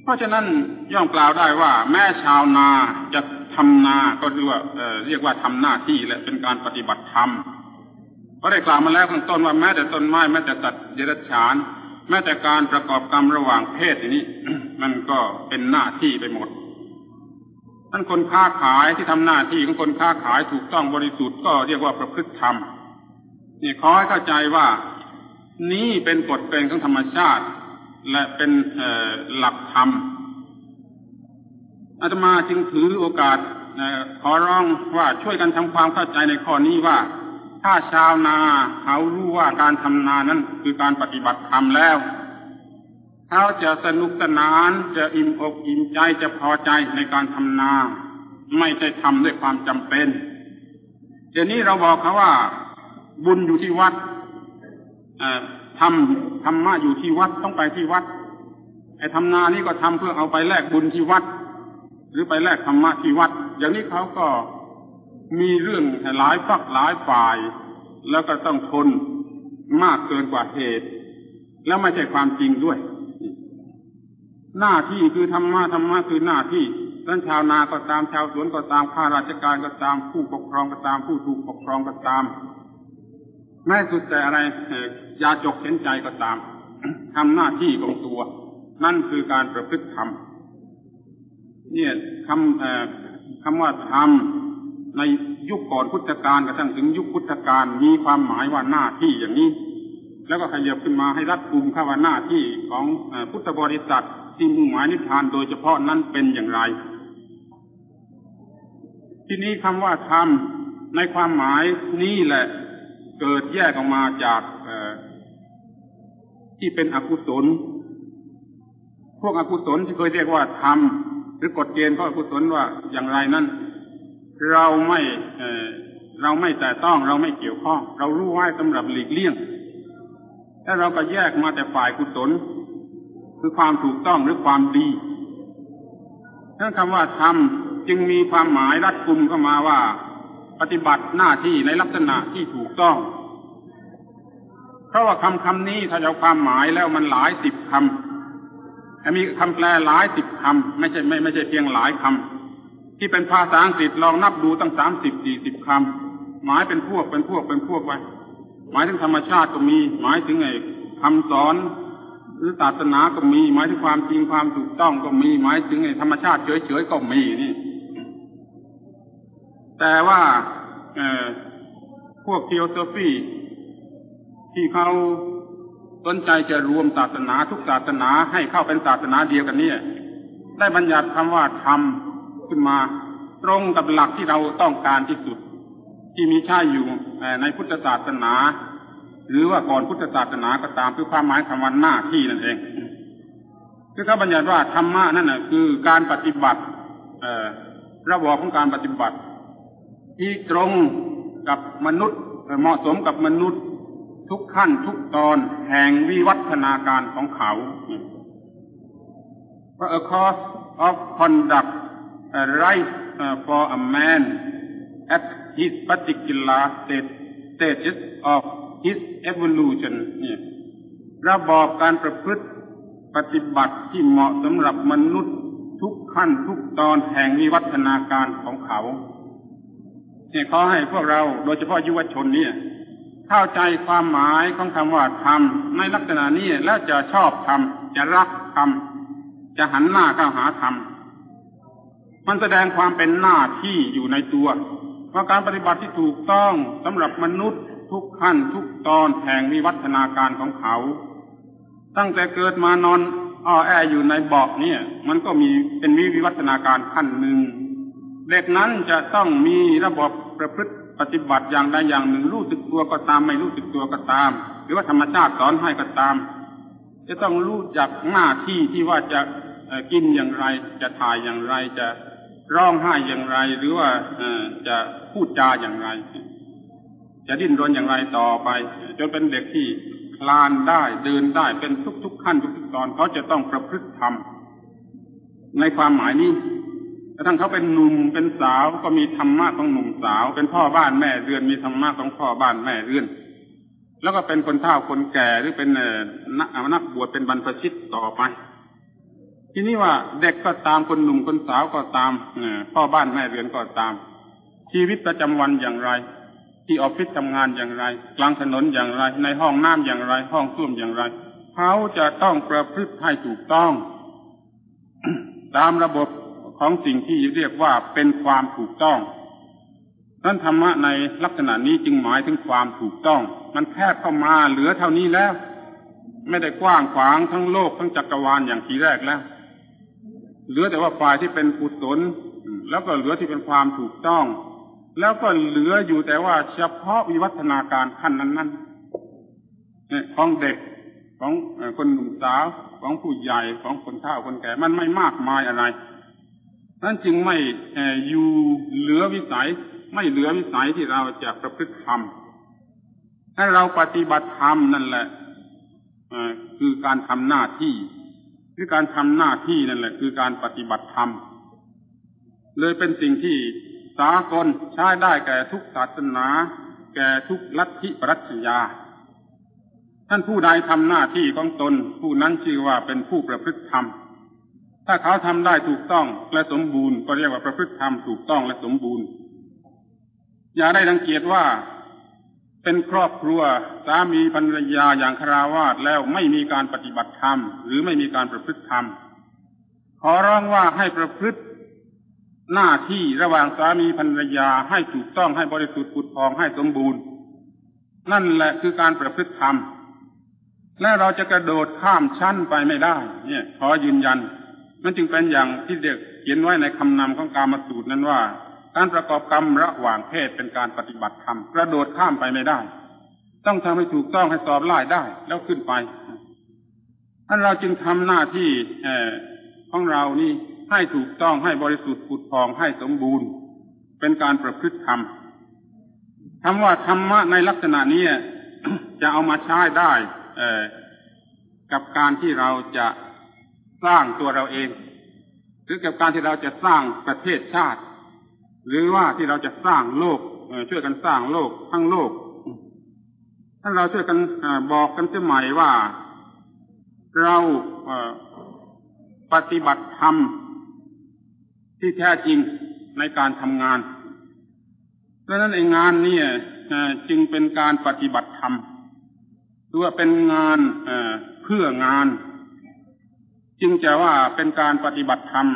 เพราะฉะนั้นย่อมกล่าวได้ว่า แม่ชาวนาจะทำนาก็เรียกว่าเรียกว่าทำหน้าที่และเป็นการปฏิบัติธรรมเพราะได้กล่าวมาแล้วข้างต้นว่าแม้แต่ต้นไม้แม้แต่ตัดเดรัจฉาน แม้แต่การประกอบกรรมระหว่างเพศนี้ มันก็เป็นหน้าที่ไปหมด ท่านคนค้าขายที่ทำหน้าที่ของคนค้าขายถูกต้องบริสุทธิ์ก็เรียกว่าประพฤติธรรมนี่ขอให้เข้าใจว่านี้เป็นกฎเกณฑ์ของธรรมชาติ และเป็นหลักธรรมอาตมาจึงถือโอกาสขอร้องว่าช่วยกันทำความเข้าใจในข้อนี้ว่า ถ้าชาวนาเขารู้ว่าการทำนานั้นคือการปฏิบัติธรรมแล้ว เขาจะสนุกสนานจะอิ่มอกอิ่มใจจะพอใจในการทำนา ไม่ใช่ทำด้วยความจำเป็นเดี๋ยวนี้เราบอกเขาว่า บุญอยู่ที่วัดทำธรรมะอยู่ที่วัดต้องไปที่วัดไอ้ทำนานี่ก็ทำเพื่อเอาไปแลกบุญที่วัด หรือไปแลกธรรมะที่วัด อย่างนี้เขาก็มีเรื่องหลายฝักหลายฝ่าย แล้วก็ต้องทนมากเกินกว่าเหตุ แล้วไม่ใช่ความจริงด้วย หน้าที่คือธรรมะธรรมะคือหน้าที่ท่านชาวนาก็ตามชาวสวนก็ตามข้าราชการก็ตามผู้ปกครองก็ตามผู้ถูกปกครองก็ตาม แม้สุดแต่อะไรยาจกเห็นใจก็ตามทำหน้าที่ของตัว นั่นคือการประพฤติธรรมเนี่ยคำคำว่าธรรมในยุคก่อนพุทธกาลกระทั่งถึงยุคพุทธกาลมีความหมายว่าหน้าที่อย่างนี้ แล้วก็ขยับขึ้นมาให้รัดกุมข้าว่าหน้าที่ของพุทธบริษัท ที่มุ่งหมายนิพพานโดยเฉพาะนั้นเป็นอย่างไร ที่นี้คำว่าธรรมในความหมายนี้แหละเกิดแยกออกมาจากที่เป็นอกุศล พวกอกุศลที่เคยเรียกว่าธรรมหรือกฎเกณฑ์ของอกุศลว่าอย่างไรนั้น เราไม่เเราไม่แต่ต้องเราไม่เกี่ยวข้อง เรารู้ไว้สำหรับหลีกเลี่ยง ถ้าเราก็แยกมาแต่ฝ่ายกุศล คือความถูกต้องหรือความดีทั้งคำว่าธรรมจึงมีความหมายรัดกุมเข้ามาว่า ปฏิบัติหน้าที่ในลักษณะที่ถูกต้อง เพราะว่าคำคำนี้ถ้าเอาความหมายแล้วมันหลายสิบคำมีคำแปลหลายสิบคำไม่ใช่ไม่ไม่ใช่เพียงหลายคำที่เป็นภาษาอังกฤษลองนับดูตั้งสามสิบสี่สิบคำหมายเป็นพวกเป็นพวกเป็นพวกไว้หมายถึงธรรมชาติก็มี หมายถึงไอ้คำสอน หรือศาสนาก็มีหมายถึงความจริงความถูกต้องก็มีหมายถึงไอ้ธรรมชาติเฉยๆก็มีนี่ แต่ว่าพวกเทโอโซฟีที่เขาสนใจจะรวมศาสนาทุกศาสนาให้เข้าเป็นศาสนาเดียวกันเนี่ย ได้บัญญัติคำว่าธรรมขึ้นมาตรงกับหลักที่เราต้องการที่สุด ที่มีใช่อยู่ในพุทธศาสนา หรือว่าก่อนพุทธศาสนาก็ตามคือความหมายคำว่าหน้าที่นั่นเองคือเขาบัญญัติว่าธรรมะนั่นนะคือการปฏิบัติระบบของการปฏิบัติ ที่ตรงกับมนุษย์เหมาะสมกับมนุษย์ทุกขั้นทุกตอนแห่งวิวัฒนาการของเขา a course of conduct right for a man at his particular state stages of his evolution เนี่ยระบอบการประพฤติปฏิบัติที่เหมาะสำหรับมนุษย์ทุกขั้นทุกตอนแห่งวิวัฒนาการของเขาเนี่ยขอให้พวกเราโดยเฉพาะยุวชนเนี่ย เข้าใจความหมายของคำว่าทำในลักษณะนี้แล้วจะชอบทำจะรักทำจะหันหน้าเข้าหาทำมันแสดงความเป็นหน้าที่อยู่ในตัวว่าการปฏิบัติที่ถูกต้องสำหรับมนุษย์ ทุกขั้นทุกตอนแห่งวิวัฒนาการของเขา ตั้งแต่เกิดมานอนอ้อแออยู่ในเบาะเนี่ย มันก็มีเป็นวิวัฒนาการขั้นหนึ่ง เด็กนั้นจะต้องมีระบบประพฤติปฏิบัติอย่างใดอย่างหนึ่งรู้สึกตัวก็ตามไม่รู้สึกตัวก็ตาม หรือว่าธรรมชาติสอนให้ก็ตาม จะต้องรู้จักหน้าที่ที่ว่าจะกินอย่างไร จะถ่ายอย่างไรจะร้องไห้อย่างไร หรือว่าจะพูดจาอย่างไร จะดิ้นรนอย่างไรต่อไป จนเป็นเด็กที่คลานได้เดินได้เป็นทุกๆขั้นทุกๆตอนเขาจะต้องประพฤติธรรมในความหมายนี้กระทั่งเขาเป็นหนุ่มเป็นสาวก็มีธรรมะของหนุ่มสาว เป็นพ่อบ้านแม่เรือนมีธรรมะของพ่อบ้านแม่เรือน แล้วก็เป็นคนเฒ่าคนแก่หรือเป็นนักนักบวชเป็นบรรพชิตต่อไป ทีนี้ว่าเด็กก็ตามคนหนุ่มคนสาวก็ตามพ่อบ้านแม่เรือนก็ตาม ชีวิตประจำวันอย่างไร ที่ออฟฟิศทำงานอย่างไร กลางถนนอย่างไร ในห้องน้ำอย่างไร ห้องส้วมอย่างไร เขาจะต้องประพฤติให้ถูกต้อง ตามระบบของสิ่งที่เรียกว่าเป็นความถูกต้องนั้นธรรมะในลักษณะนี้จึงหมายถึงความถูกต้อง มันแคบเข้ามาเหลือเท่านี้แล้ว ไม่ได้กว้างขวางทั้งโลกทั้งจักรวาลอย่างทีแรกแล้ว เหลือแต่ว่าฝ่ายที่เป็นกุศลแล้วก็เหลือที่เป็นความถูกต้อง แล้วก็เหลืออยู่แต่ว่าเฉพาะวิวัฒนาการขั้นนั้นๆของเด็กของคนหนุ่มสาวของผู้ใหญ่ของคนเฒ่าคนแก่มันไม่มากมายอะไรนั่นจึงไม่อยู่เหลือวิสัย ไม่เหลือวิสัยที่เราจะประพฤติธรรมถ้าเราปฏิบัติธรรมนั่นแหละคือการทำหน้าที่คือการทำหน้าที่นั่นแหละ คือการปฏิบัติธรรมเลยเป็นสิ่งที่ สากลใช้ได้แก่ทุกศาสนา แก่ทุกลัทธิปรัชญา ท่านผู้ใดทำหน้าที่ของตน ผู้นั้นชื่อว่าเป็นผู้ประพฤติธรรม ถ้าเขาทำได้ถูกต้องและสมบูรณ์ก็เรียกว่าประพฤติธรรมถูกต้องและสมบูรณ์ อย่าได้ดังเกียจว่าเป็นครอบครัวสามีภรรยาอย่างคราวาสแล้วไม่มีการปฏิบัติธรรม หรือไม่มีการประพฤติธรรม ขอร้องว่าให้ประพฤติ หน้าที่ระหว่างสามีภรรยาให้ถูกต้องให้บริสุทธิ์ผุดพองให้สมบูรณ์ นั่นแหละคือการประพฤติธรรม และเราจะกระโดดข้ามชั้นไปไม่ได้ เนี่ย ขอยืนยัน มันจึงเป็นอย่างที่เด็กเขียนไว้ในคำนำของกามาสูตรนั้นว่า การประกอบกรรมระหว่างเพศเป็นการปฏิบัติธรรม กระโดดข้ามไปไม่ได้ ต้องทำให้ถูกต้องให้สอบไล่ได้แล้วขึ้นไปท่านเราจึงทำหน้าที่ของเรานี่ ให้ถูกต้องให้บริสุทธิ์ผุดพองให้สมบูรณ์ เป็นการประพฤติธรรมคำว่าธรรมะในลักษณะนี้จะเอามาใช้ได้กับการที่เราจะสร้างตัวเราเอง หรือกับการที่เราจะสร้างประเทศชาติ หรือว่าที่เราจะสร้างโลกช่วยกันสร้างโลกทั้งโลกถ้าเราช่วยกันบอกกันเสียใหม่ว่าเราปฏิบัติธรรม ที่แท้จริงในการทำงานดังนั้นเองงานนี้จึงเป็นการปฏิบัติธรรมตัวเป็นงานเพื่องาน จึงจะว่าเป็นการปฏิบัติธรรม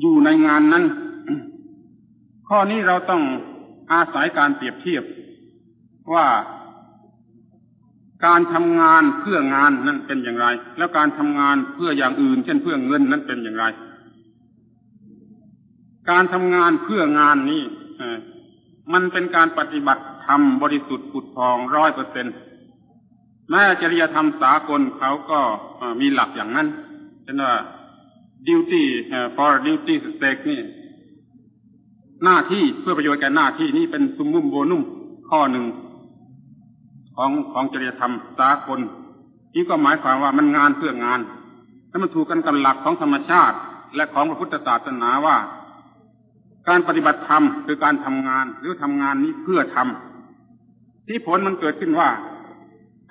อยู่ในงานนั้น ข้อนี้เราต้องอาศัยการเปรียบเทียบว่า การทำงานเพื่องานนั้นเป็นอย่างไร แล้วการทำงานเพื่ออย่างอื่น เช่นเพื่อเงินนั้นเป็นอย่างไร การทำงานเพื่องานนี้มันเป็นการปฏิบัติธรรมบริสุทธิ์ผุดพองร้อยเปอร์เซ็นต์แม้จริยธรรมสากลเขาก็มีหลักอย่างนั้นเช่นว่า duty for duty stake นี่ หน้าที่เพื่อประโยชน์แก่หน้าที่นี่เป็นซุมมุมโบนุ่มข้อหนึ่ง ของของจริยธรรมสากลนี่ก็หมายความว่ามันงานเพื่องานและมันถูกกันกับหลักของธรรมชาติ และของพระพุทธศาสนาว่า การปฏิบัติธรรมคือการทำงานหรือทำงานนี้เพื่อทำที่ผลมันเกิดขึ้นว่า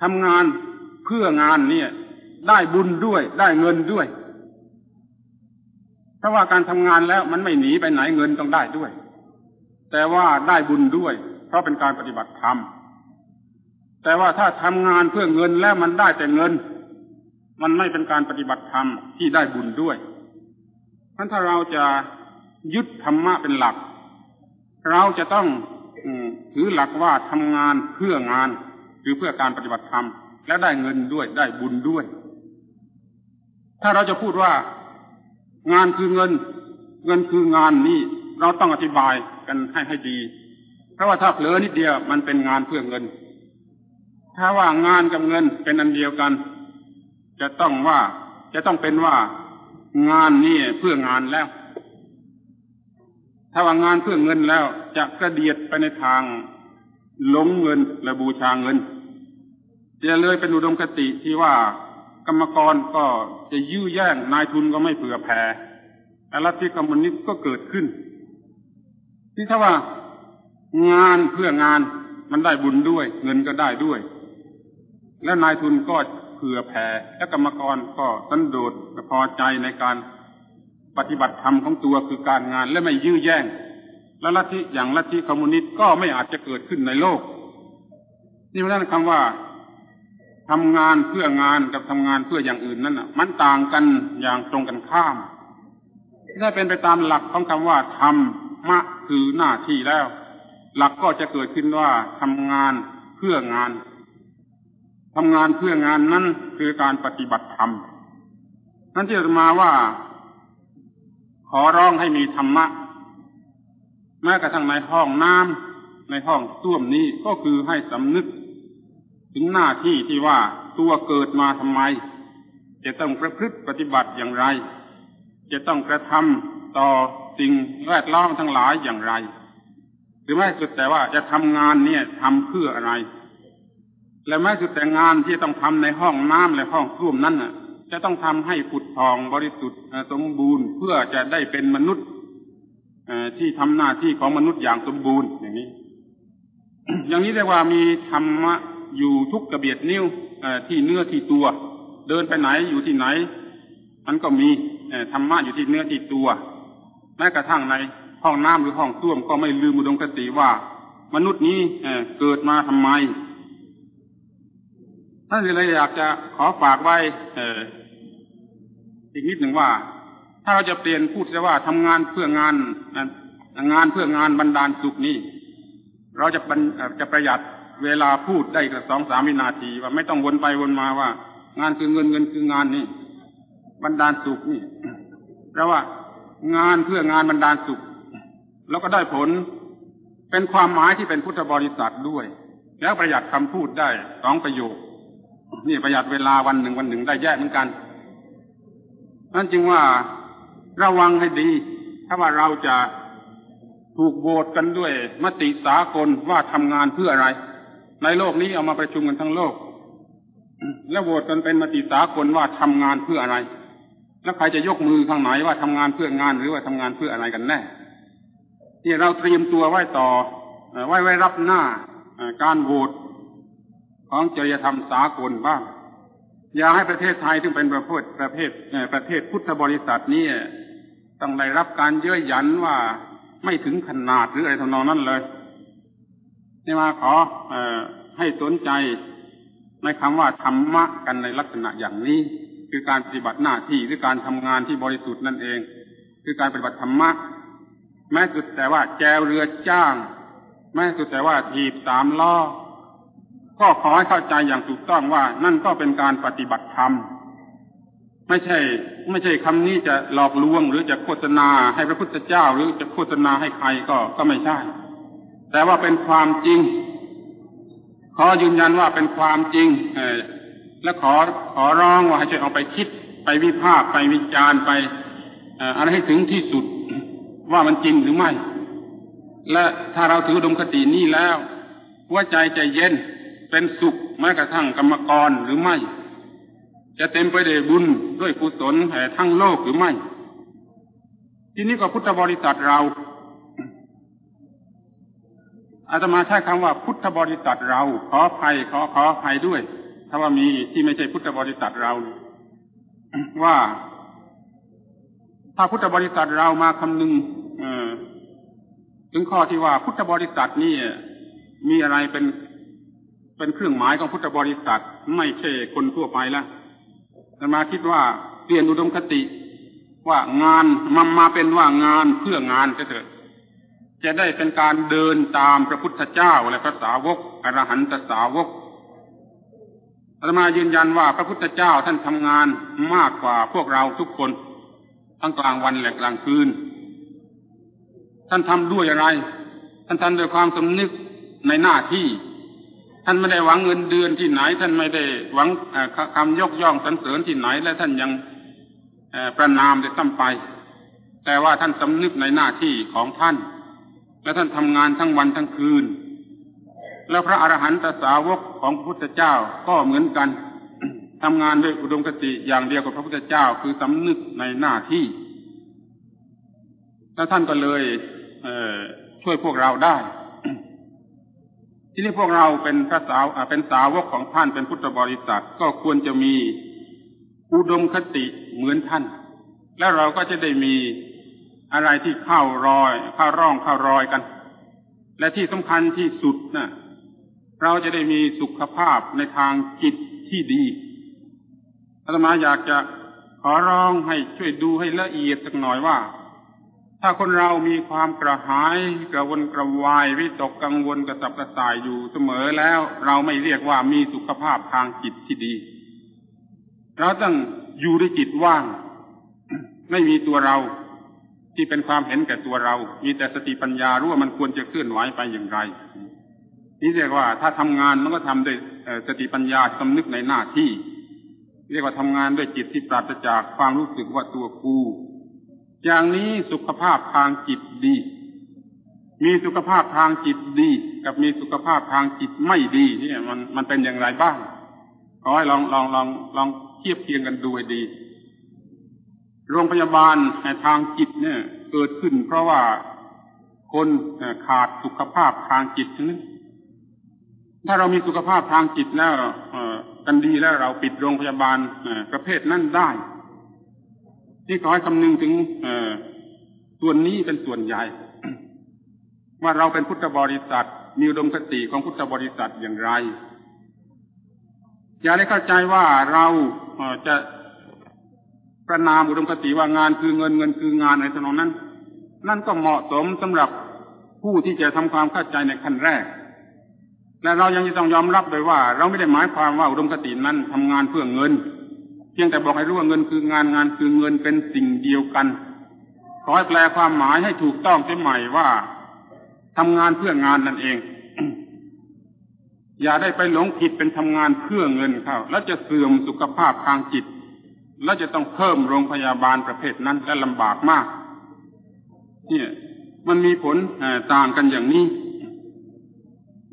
ทำงานเพื่องานเนี่ย ได้บุญด้วยได้เงินด้วยเพราว่าการทำงานแล้วมันไม่หนีไปไหนเงินต้องได้ด้วย แต่ว่าได้บุญด้วย เพราะเป็นการปฏิบัติธรรม แต่ว่าถ้าทำงานเพื่อเงินแล้วมันได้แต่เงิน มันไม่เป็นการปฏิบัติธรรมที่ได้บุญด้วยเพราะถ้าเราจะยึดธรรมะเป็นหลัก เราจะต้องถือหลักว่าทำงานเพื่องานหรือเพื่อการปฏิบัติธรรมและได้เงินด้วยได้บุญด้วย ถ้าเราจะพูดว่า งานคือเงิน เงินคืองานนี้เราต้องอธิบายกันให้ให้ดี เพราะว่าถ้าเผลอนิดเดียวมันเป็นงานเพื่อเงิน ถ้าว่างานกับเงินเป็นอันเดียวกัน จะต้องว่าจะต้องเป็นว่างานนี่เพื่องานแล้ว ถ้าว่างานเพื่อเงินแล้วจะกระเดียดไปในทางหลงเงินและบูชาเงิน จะเลยเป็นอุดมคติที่ว่ากรรมกรก็จะยื้อแย่งนายทุนก็ไม่เผื่อแผ่ลัทธิคอมมิวนิสต์ก็เกิดขึ้น ที่ถ้าว่างานเพื่องานมันได้บุญด้วย เงินก็ได้ด้วย แล้วนายทุนก็เผื่อแผ่ และกรรมกรก็สันโดษพอใจในการปฏิบัติธรรมของตัวคือการงานและไม่ยื้อแย่ง และลัทธิอย่างลัทธิคอมมิวนิสต์ก็ไม่อาจจะเกิดขึ้นในโลก นี่เพราะนั้นคำว่าทำงานเพื่องานกับทำงานเพื่ออย่างอื่นนั้นอะ มันต่างกันอย่างตรงกันข้ามถ้าเป็นไปตามหลักของคำว่าทำมะคือหน้าที่แล้ว หลักก็จะเกิดขึ้นว่าทำงานเพื่องาน ทำงานเพื่องานนั้นคือการปฏิบัติธรรม นั่นที่จะมาว่า ขอร้องให้มีธรรมะ แม้กระทั่งในห้องน้ำในห้องส้วมนี้ก็คือให้สำนึก ถึงหน้าที่ที่ว่าตัวเกิดมาทำไม จะต้องประพฤติปฏิบัติอย่างไร จะต้องกระทำต่อสิ่งแวดล้อมทั้งหลายอย่างไร หรือไม่สุดแต่ว่าจะทำงานเนี่ยทำเพื่ออะไร และแม้สุดแต่งานที่ต้องทำในห้องน้ำและห้องส้วมนั้นะจะต้องทำให้ผุดทองบริสุทธิ์สมบูรณ์เพื่อจะได้เป็นมนุษย์ที่ทำหน้าที่ของมนุษย์อย่างสมบูรณ์อย่างนี้ อย่างนี้เรียกว่ามีธรรมะอยู่ทุกกระเบียดนิ้วที่เนื้อที่ตัว เดินไปไหนอยู่ที่ไหน มันก็มีธรรมะอยู่ที่เนื้อที่ตัวแม้กระทั่งในห้องน้ำหรือห้องส้วมก็ไม่ลืมมุดมคติว่า มนุษย์นี้เกิดมาทำไม ท่านเลยอยากจะขอฝากไว้ เอออีกนิดหนึ่งว่า ถ้าเราจะเปลี่ยนพูดจะว่าทำงานเพื่องานงานเพื่องานบรรดาลสุขนี้เราจะจะประหยัดเวลาพูดได้แค่สองสามวินาที ว่าไม่ต้องวนไปวนมาว่า งานคือเงินเงินคืองานนี่บรรดาลสุขนี่แปลว่างานเพื่องานบรรดาลสุข แล้วก็ได้ผลเป็นความหมายที่เป็นพุทธบริษัทด้วย แล้วประหยัดคำพูดได้สองประโยค นี่ประหยัดเวลาวันหนึ่งวันหนึ่งได้แยกเหมือนกันนั่นจึงว่าระวังให้ดี ถ้าว่าเราจะถูกโหวตกันด้วย มติสากลว่าทำงานเพื่ออะไร ในโลกนี้เอามาประชุมกันทั้งโลก แล้วโหวตกันเป็นมติสากลว่าทำงานเพื่ออะไร แล้วใครจะยกมือข้างไหนว่าทำงานเพื่องานหรือว่าทำงานเพื่ออะไรกันแน่ที่เราเตรียมตัวไว้ต่อไว้ไว้รับหน้าการโหวต ของจริยธรรมสากลบ้าง อย่าให้ประเทศไทยซึ่งเป็นประเภทประเภทประเทศพุทธบริษัทนี้ต้องได้รับการเย้ยหยันว่าไม่ถึงขนาดหรืออะไรทำนองนั้นเลยนี่มาขออให้สนใจในคำว่าธรรมะกันในลักษณะอย่างนี้ คือการปฏิบัติหน้าที่หรือการทำงานที่บริสุทธิ์นั่นเอง คือการปฏิบัติธรรมะแม้สุดแต่ว่าแจวเรือจ้าง แม้สุดแต่ว่าถีบสามล้อ ก็ขอให้เข้าใจอย่างถูกต้องว่านั่นก็เป็นการปฏิบัติธรรม ไม่ใช่ ไม่ใช่คำนี้จะหลอกลวงหรือจะโฆษณาให้พระพุทธเจ้า หรือจะโฆษณาให้ใครก็ก็ไม่ใช่ แต่ว่าเป็นความจริง ขอยืนยันว่าเป็นความจริงอและขอขอร้องว่าให้ช่วยเอาไปคิดไปวิพากษ์ไปวิจารณ์ไปอะไรให้ถึงที่สุดว่ามันจริงหรือไม่ และถ้าเราถือดมคตินี้แล้วหัวใจใจเย็น เป็นสุขแม้กระทั่งกรรมกรหรือไม่ จะเต็มไปด้วยบุญด้วยกุศลแห่ทั้งโลกหรือไม่ ที่นี้ก็พุทธบริษัทเราอาตมาใช้คำว่าพุทธบริษัทเรา ขอภัยขอขอภัยด้วย ถ้าว่ามีที่ไม่ใช่พุทธบริษัทเรา ว่า ถ้าพุทธบริษัทเรามาคำนึงถึงข้อที่ว่าพุทธบริษัทนี่มีอะไรเป็น เป็นเครื่องหมายของพุทธบริษัทไม่ใช่คนทั่วไปแล้วแต่มาคิดว่าเปลี่ยนอุดมคติ ว่างานมันมาเป็นว่างานเพื่องานเถอะจะได้เป็นการเดินตามพระพุทธเจ้าและพระสาวกอรหันตสาวกอาตมายืนยันว่าพระพุทธเจ้าท่านทำงานมากกว่าพวกเราทุกคน ทั้งกลางวันและกลางคืน ท่านทำด้วยอะไร ท่านทำด้วยความสำนึกในหน้าที่ ท่านไม่ได้หวังเงินเดือนที่ไหน ท่านไม่ได้หวังคำยกย่องสรรเสริญที่ไหน และท่านยังประนามได้ตั้มไป แต่ว่าท่านสำนึกในหน้าที่ของท่าน และท่านทำงานทั้งวันทั้งคืน แล้วพระอรหันตสาวกของพระพุทธเจ้าก็เหมือนกันทำงานด้วยอุดมคติอย่างเดียวกับพระพุทธเจ้าคือสำนึกในหน้าที่ แล้วท่านก็เลยเช่วยพวกเราได้ ที่นี้พวกเราเป็นพระสาวเป็นสาวกของท่านเป็นพุทธบริษัทก็ควรจะมีอุดมคติเหมือนท่าน แล้วเราก็จะได้มีอะไรที่เข้ารอยเข้าร่องเข้ารอยกัน และที่สำคัญที่สุดนะเราจะได้มีสุขภาพในทางจิตที่ดีอาตมาอยากจะขอร้องให้ช่วยดูให้ละเอียดสักหน่อยว่า ถ้าคนเรามีความกระหายกระวนกระวายวิตกกังวลกระสับกระส่ายอยู่เสมอแล้ว เราไม่เรียกว่ามีสุขภาพทางจิตที่ดี เราต้องอยู่ด้วยจิตว่าง ไม่มีตัวเราที่เป็นความเห็นแก่ตัวเรา มีแต่สติปัญญารู้ว่ามันควรจะเคลื่อนไหวไปอย่างไร นี่เรียกว่า ถ้าทำงานมันก็ทำด้วยสติปัญญาสำนึกในหน้าที่ เรียกว่าทำงานด้วยจิตที่ปราศจากความรู้สึกว่าตัวกู อย่างนี้สุขภาพทางจิตดี มีสุขภาพทางจิตดี กับมีสุขภาพทางจิตไม่ดีเนี่ยมันมันเป็นอย่างไรบ้างขอให้ลองลองลองลองเทียบเทียงกันดูให้ดี โรงพยาบาลทางจิตเนี่ย เกิดขึ้น เพราะว่าคนขาดสุขภาพทางจิตนั้นถ้าเรามีสุขภาพทางจิตแล้วกันดีแล้วเราปิดโรงพยาบาลประเภทนั้นได้ ที่ขอให้คำนึงถึงส่วนนี้เป็นส่วนใหญ่ ว่าเราเป็นพุทธบริษัท มีอุดมคติของพุทธบริษัทอย่างไร อย่าได้เข้าใจว่าเราจะประนามอุดมคติว่างานคือเงินเงินคืองานในตรงนั้น นั่นก็เหมาะสมสำหรับผู้ที่จะทำความเข้าใจในขั้นแรก และเรายังจะต้องยอมรับโดยว่า เราไม่ได้หมายความว่าอุดมคตินั้นทำงานเพื่อเงิน เพียงแต่บอกให้รู้ว่าเงินคืองานงานคือเงินเป็นสิ่งเดียวกัน ขอให้แปลความหมายให้ถูกต้องเสียใหม่ว่าทำงานเพื่องานนั่นเอง อย่าได้ไปหลงผิดเป็นทำงานเพื่อเงินเขาแล้วจะเสื่อมสุขภาพทางจิต แล้วจะต้องเพิ่มโรงพยาบาลประเภทนั้นและลำบากมากเนี่ยมันมีผลต่างกันอย่างนี้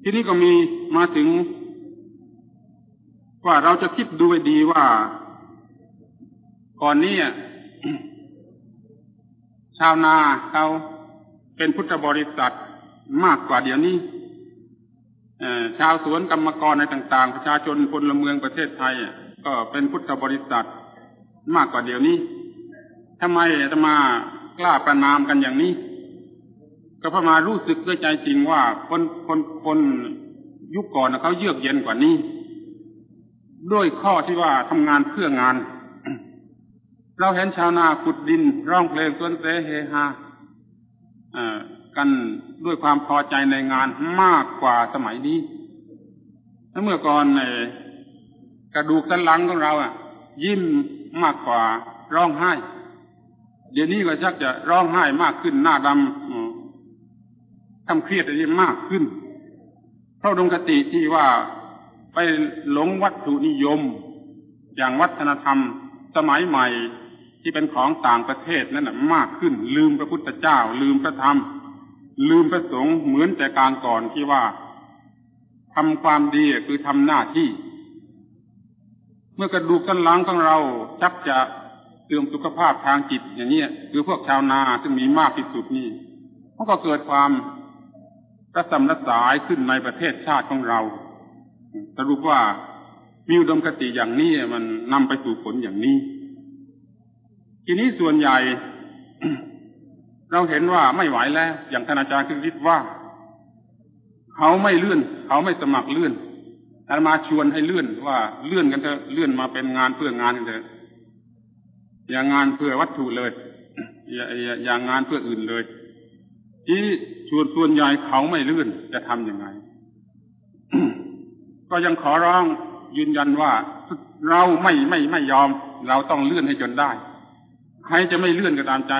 ทีนี้ก็มีมาถึง ว่าเราจะคิดดูดีว่า ก่อนนี้ชาวนาเขาเป็นพุทธบริษัทมากกว่าเดี๋ยวนี้ชาวสวนกรรมกรในต่าง ๆ ประชาชนพลเมืองประเทศไทยก็เป็นพุทธบริษัทมากกว่าเดี๋ยวนี้ทำไมจะมากล้าประนามกันอย่างนี้ ก็เพราะมารู้สึกด้วยใจจริงว่าคนคนคนยุคก่อนเขาเยือกเย็นกว่านี้ ด้วยข้อที่ว่าทำงานเพื่องาน เราเห็นชาวนาขุดดิน ร้องเพลงสวนเสเฮฮากันด้วยความพอใจในงานมากกว่าสมัยนี้ถ้าเมื่อก่อนในกระดูกสันหลังของเราอะ ยิ้มมากกว่าร้องไห้ เดี๋ยวนี้ก็ชักจะร้องไห้มากขึ้นหน้าดำทำเครียดอะไรมากขึ้น เพราะดงคติที่ว่าไปหลงวัตถุนิยม อย่างวัฒนธรรม สมัยใหม่ ที่เป็นของต่างประเทศนั่นแหะมากขึ้น ลืมพระพุทธเจ้า ลืมพระธรรม ลืมพระสงฆ์เหมือนแต่การก่อนที่ว่าทำความดีคือทำหน้าที่ เมื่อกระดูกสันหลังของเราจักจะเสื่อมสุขภาพทางจิตอย่างนี้คือพวกชาวนาซึ่งมีมากที่สุดนี่มันก็เกิดความระสำระสายขึ้นในประเทศชาติของเรา สรุปว่ามีอุดมคติอย่างนี้มันนำไปสู่ผลอย่างนี้ ทีนี้ส่วนใหญ่ เราเห็นว่าไม่ไหวแล้ว อย่างท่านอาจารย์คือคิดว่า เขาไม่เลื่อน เขาไม่สมัครเลื่อนอามาชวนให้เลื่อนว่าเลื่อนกันเถอะเลื่อนมาเป็นงานเพื่องานกันเถอะอย่างงานเพื่อวัตถุเลย อย่าอย่างงานเพื่ออื่นเลย ที่ชวนส่วนใหญ่เขาไม่เลื่อนจะทำยังไง ก็ยังขอร้องยืนยันว่าเราไม่ไม่ไม่ยอม เราต้องเลื่อนให้จนได้ ใครจะไม่เลื่อนก็ตามใจ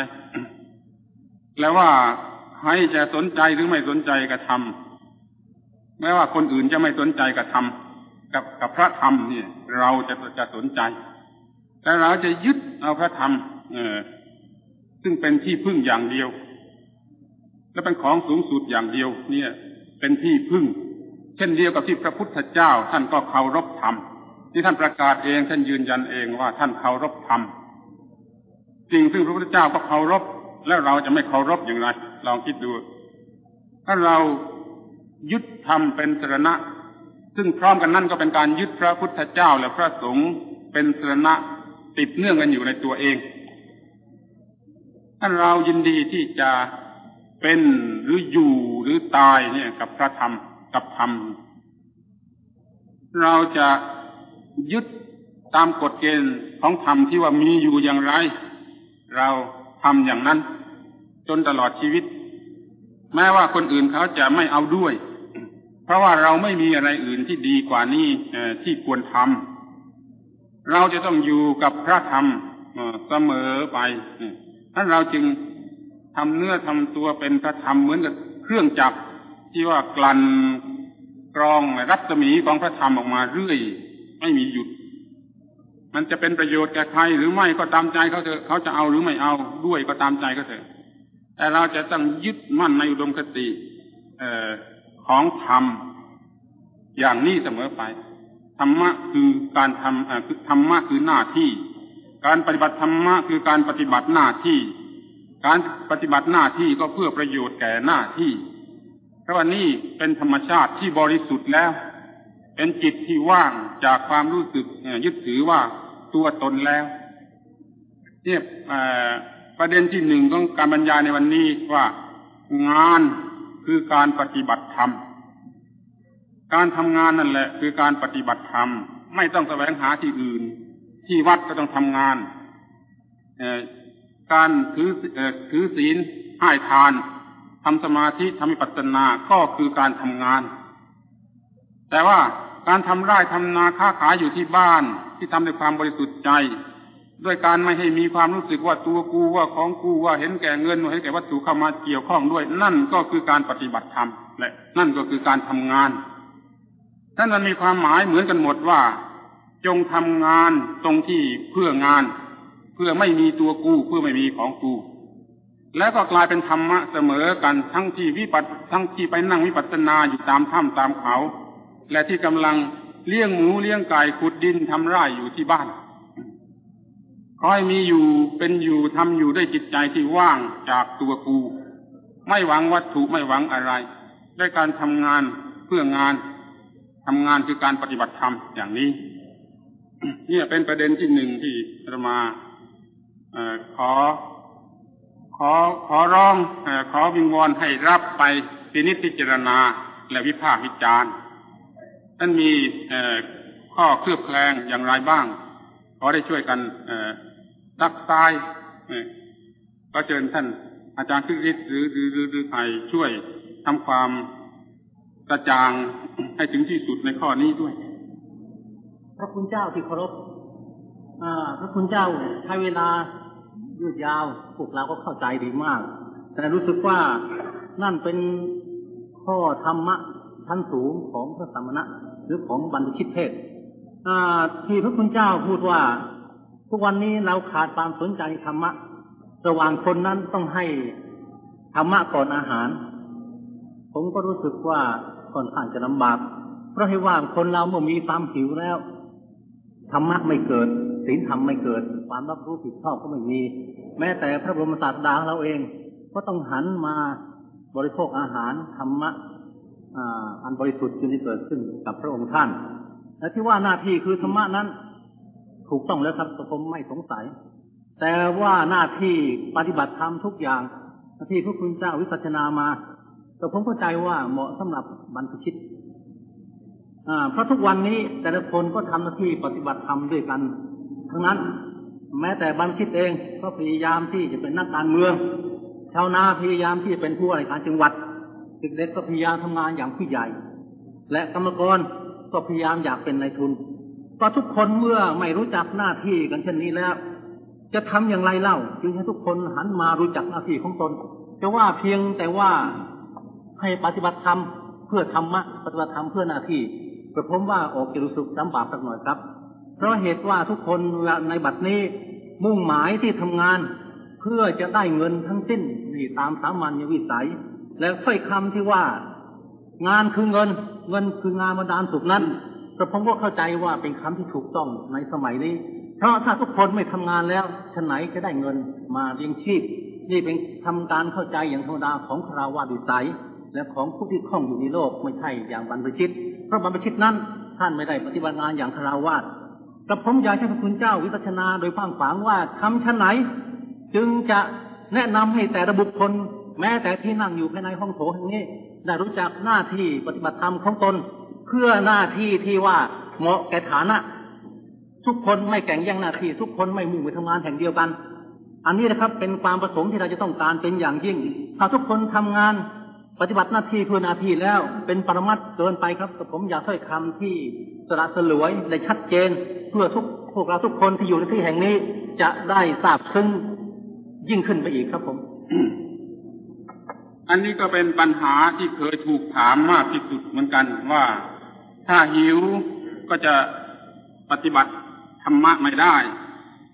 แล้วว่าใครจะสนใจหรือไม่สนใจกระทำแม้ว่าคนอื่นจะไม่สนใจกระทำกับกับพระธรรมนี่เราจะจะสนใจแต่เราจะยึดเอาพระธรรม เออ ซึ่งเป็นที่พึ่งอย่างเดียว และเป็นของสูงสุดอย่างเดียว เนี่ย เป็นที่พึ่ง เช่นเดียวกับที่พระพุทธเจ้า ท่านก็เคารพธรรมที่ท่านประกาศเองท่านยืนยันเองว่าท่านเคารพธรรม สิ่งซึ่งพระพุทธเจ้าก็เคารพแล้วเราจะไม่เคารพอย่างไร ลองคิดดู ถ้าเรายึดธรรมเป็นสรณะ ซึ่งพร้อมกันนั่นก็เป็นการยึดพระพุทธเจ้าและพระสงฆ์เป็นสรณะติดเนื่องกันอยู่ในตัวเอง ถ้าเรายินดีที่จะเป็นหรืออยู่หรือตายเนี่ยกับพระธรรมกับธรรม เราจะยึดตามกฎเกณฑ์ของธรรมที่ว่ามีอยู่อย่างไร เราทำอย่างนั้น จนตลอดชีวิต แม้ว่าคนอื่นเขาจะไม่เอาด้วย เพราะว่าเราไม่มีอะไรอื่นที่ดีกว่านี้ที่ควรทำเราจะต้องอยู่กับพระธรรมเสมอไปท่านเราจึงทำเนื้อทำตัวเป็นพระธรรมเหมือนกับเครื่องจักรที่ว่ากลั่นกรองรัศมีของพระธรรมออกมาเรื่อย ไม่มีหยุด มันจะเป็นประโยชน์แก่ใครหรือไม่ก็ตามใจเขาเถอะเขาจะเอาหรือไม่เอาด้วยก็ตามใจเขาเถอะแต่เราจะต้องยึดมั่นในอุดมคติอของธรรมอย่างนี้เสมอไปธรรมะคือการทำคือธรรมะคือหน้าที่ การปฏิบัติธรรมะคือการปฏิบัติหน้าที่ การปฏิบัติหน้าที่ก็เพื่อประโยชน์แก่หน้าที่เพราะว่านี่เป็นธรรมชาติที่บริสุทธิ์แล้ว เป็นจิตที่ว่างจากความรู้สึกยึดถือว่าตัวตนแล้วเนี่ยประเด็นที่หนึ่งของการบรรยายในวันนี้ว่างานคือการปฏิบัติธรรม การทำงานนั่นแหละ คือการปฏิบัติธรรม ไม่ต้องแสวงหาที่อื่น ที่วัดก็ต้องทำงานการถือถือศีลให้ทานทำสมาธิทำปัจจนาก็คือการทำงาน แต่ว่าการทำไร่ทำนาค้าขายอยู่ที่บ้าน ที่ทำด้วยความบริสุทธิ์ใจ ด้วยการไม่ให้มีความรู้สึกว่าตัวกูว่าของกูว่าเห็นแก่เงินว่าเห็นแก่วัตถุเข้ามาเกี่ยวข้องด้วย นั่นก็คือการปฏิบัติธรรมและนั่นก็คือการทำงานท่านมันมีความหมายเหมือนกันหมดว่า จงทำงานตรงที่เพื่องาน เพื่อไม่มีตัวกูเพื่อไม่มีของกูแล้วก็กลายเป็นธรรมะเสมอกันทั้งที่วิปัสทั้งที่ไปนั่งวิปัสสนาอยู่ตามถ้ำตามเขา และที่กำลังเลี้ยงหมูเลี้ยงไก่ขุดดินทำไร่อยู่ที่บ้านคอยมีอยู่เป็นอยู่ทำอยู่ด้วยจิตใจที่ว่างจากตัวกู ไม่หวังวัตถุไม่หวังอะไรด้วยการทำงานเพื่องานทำงานคือการปฏิบัติธรรมอย่างนี้เนี่ยเป็นประเด็นที่หนึ่งที่เรามาอขอ ขอขอร้องอขอวิงวอนให้รับไปพินิจพิจารณาและวิพากษ์วิจารณ์ ท่านมีข้อเคลือบแคลงอย่างไรบ้าง ขอได้ช่วยกันซักซ้ายก็เชิญท่านอาจารย์คึกฤทธิ์หรือหรือหรือหรือใครช่วยทำความกระจ่างให้ถึงที่สุดในข้อนี้ด้วย พระคุณเจ้าที่เคารพพระคุณเจ้าใช้เวลายืดยาวพวกเราก็เข้าใจดีมาก แต่รู้สึกว่านั่นเป็นข้อธรรมะชั้นสูงของพระสมณะ รือของบรรพชิตเทศที่พระคุณเจ้าพูดว่า ทุกวันนี้เราขาดความสนใจธรรมะ ระหว่างคนนั้นต้องให้ธรรมะก่อนอาหาร ผมก็รู้สึกว่าค่อนข้างจะลำบากเพราะให้ว่าคนเราเมื่อมีความหิวแล้วธรรมะไม่เกิดศีลธรรมไม่เกิด ความรับรู้ผิดชอบก็ไม่มี แม้แต่พระบรมศาสดาเราเอง ก็ต้องหันมาบริโภคอาหารธรรมะ อันบริสุทธิ์จึงได้เกิดขึ้นกับพระองค์ท่าน และที่ว่าหน้าที่คือธรรมะนั้น ถูกต้องแล้วครับผมไม่สงสัย แต่ว่าหน้าที่ปฏิบัติธรรมทุกอย่างหน้าที่พระคุณเจ้าวิสัชนามา แต่ผมเข้าใจว่าเหมาะสำหรับบรรพชิตเพราะทุกวันนี้แต่ละคนก็ทำหน้าที่ปฏิบัติธรรมด้วยกัน ทั้งนั้น แม้แต่บรรพชิตเองก็พยายามที่จะเป็นนักการเมือง ชาวนาพยายามที่จะเป็นผู้ว่ารการจังหวัด เด็กๆก็พยายามทำงานอย่างผู้ใหญ่ และกรรมกรก็พยายามอยากเป็นนายทุนก็ทุกคนเมื่อไม่รู้จักหน้าที่กันเช่นนี้แล้ว จะทำอย่างไรเล่า จึงให้ทุกคนหันมารู้จักหน้าที่ของตนจะว่าเพียงแต่ว่าให้ปฏิบัติธรรมเพื่อธรรมะปฏิบัติธรรมเพื่อหน้าที่ก็ผมว่าออกจะรู้สึกลำบากสักหน่อยครับ เพราะเหตุว่าทุกคนในบัดนี้มุ่งหมายที่ทำงาน เพื่อจะได้เงินทั้งสิ้นนี่ตามสามัญวิสัย และค่อยคำที่ว่า งานคือเงิน เงินคืองานมาดานสุขนั้นกระผมก็เข้าใจว่าเป็นคำที่ถูกต้องในสมัยนี้ เพราะถ้าทุกคนไม่ทำงานแล้วชนไหนจะได้เงินมาเลี้ยงชีพ นี่เป็นทำการเข้าใจอย่างธรรมดาของคราวาดิสัย และของผู้ที่คล่องอยู่ในโลกไม่ใช่อย่างบรรพชิต เพราะบรรพชิตนั้นท่านไม่ได้ปฏิบัติงานอย่างคราวาสกับผมอยากให้พระคุณเจ้าวิปัชนาโดยฟังฝังว่าทำชั้นไหน จึงจะแนะนำให้แต่ระบุคคล แม้แต่ที่นั่งอยู่ภายในห้องโถงแห่งนี้ ได้รู้จักหน้าที่ปฏิบัติธรรมของตน เพื่อหน้าที่ที่ว่าเหมาะแก่ฐานะ ทุกคนไม่แข่งแย่งหน้าที่ ทุกคนไม่มุ่งไปทำงานแห่งเดียวกัน อันนี้นะครับเป็นความประสงค์ที่เราจะต้องการเป็นอย่างยิ่งถ้าทุกคนทำงานปฏิบัติหน้าที่เพื่อหน้าที่แล้ว เป็นปรมัตเกินไปครับแต่ผมอยากถ้อยคำที่สระสลวยและชัดเจน เพื่อทุกพวกเราทุกคนที่อยู่ในที่แห่งนี้จะได้ทราบซึ้งยิ่งขึ้นไปอีกครับผม อันนี้ก็เป็นปัญหาที่เคยถูกถามมากที่สุดเหมือนกันว่าถ้าหิวก็จะปฏิบัติธรรมะไม่ได้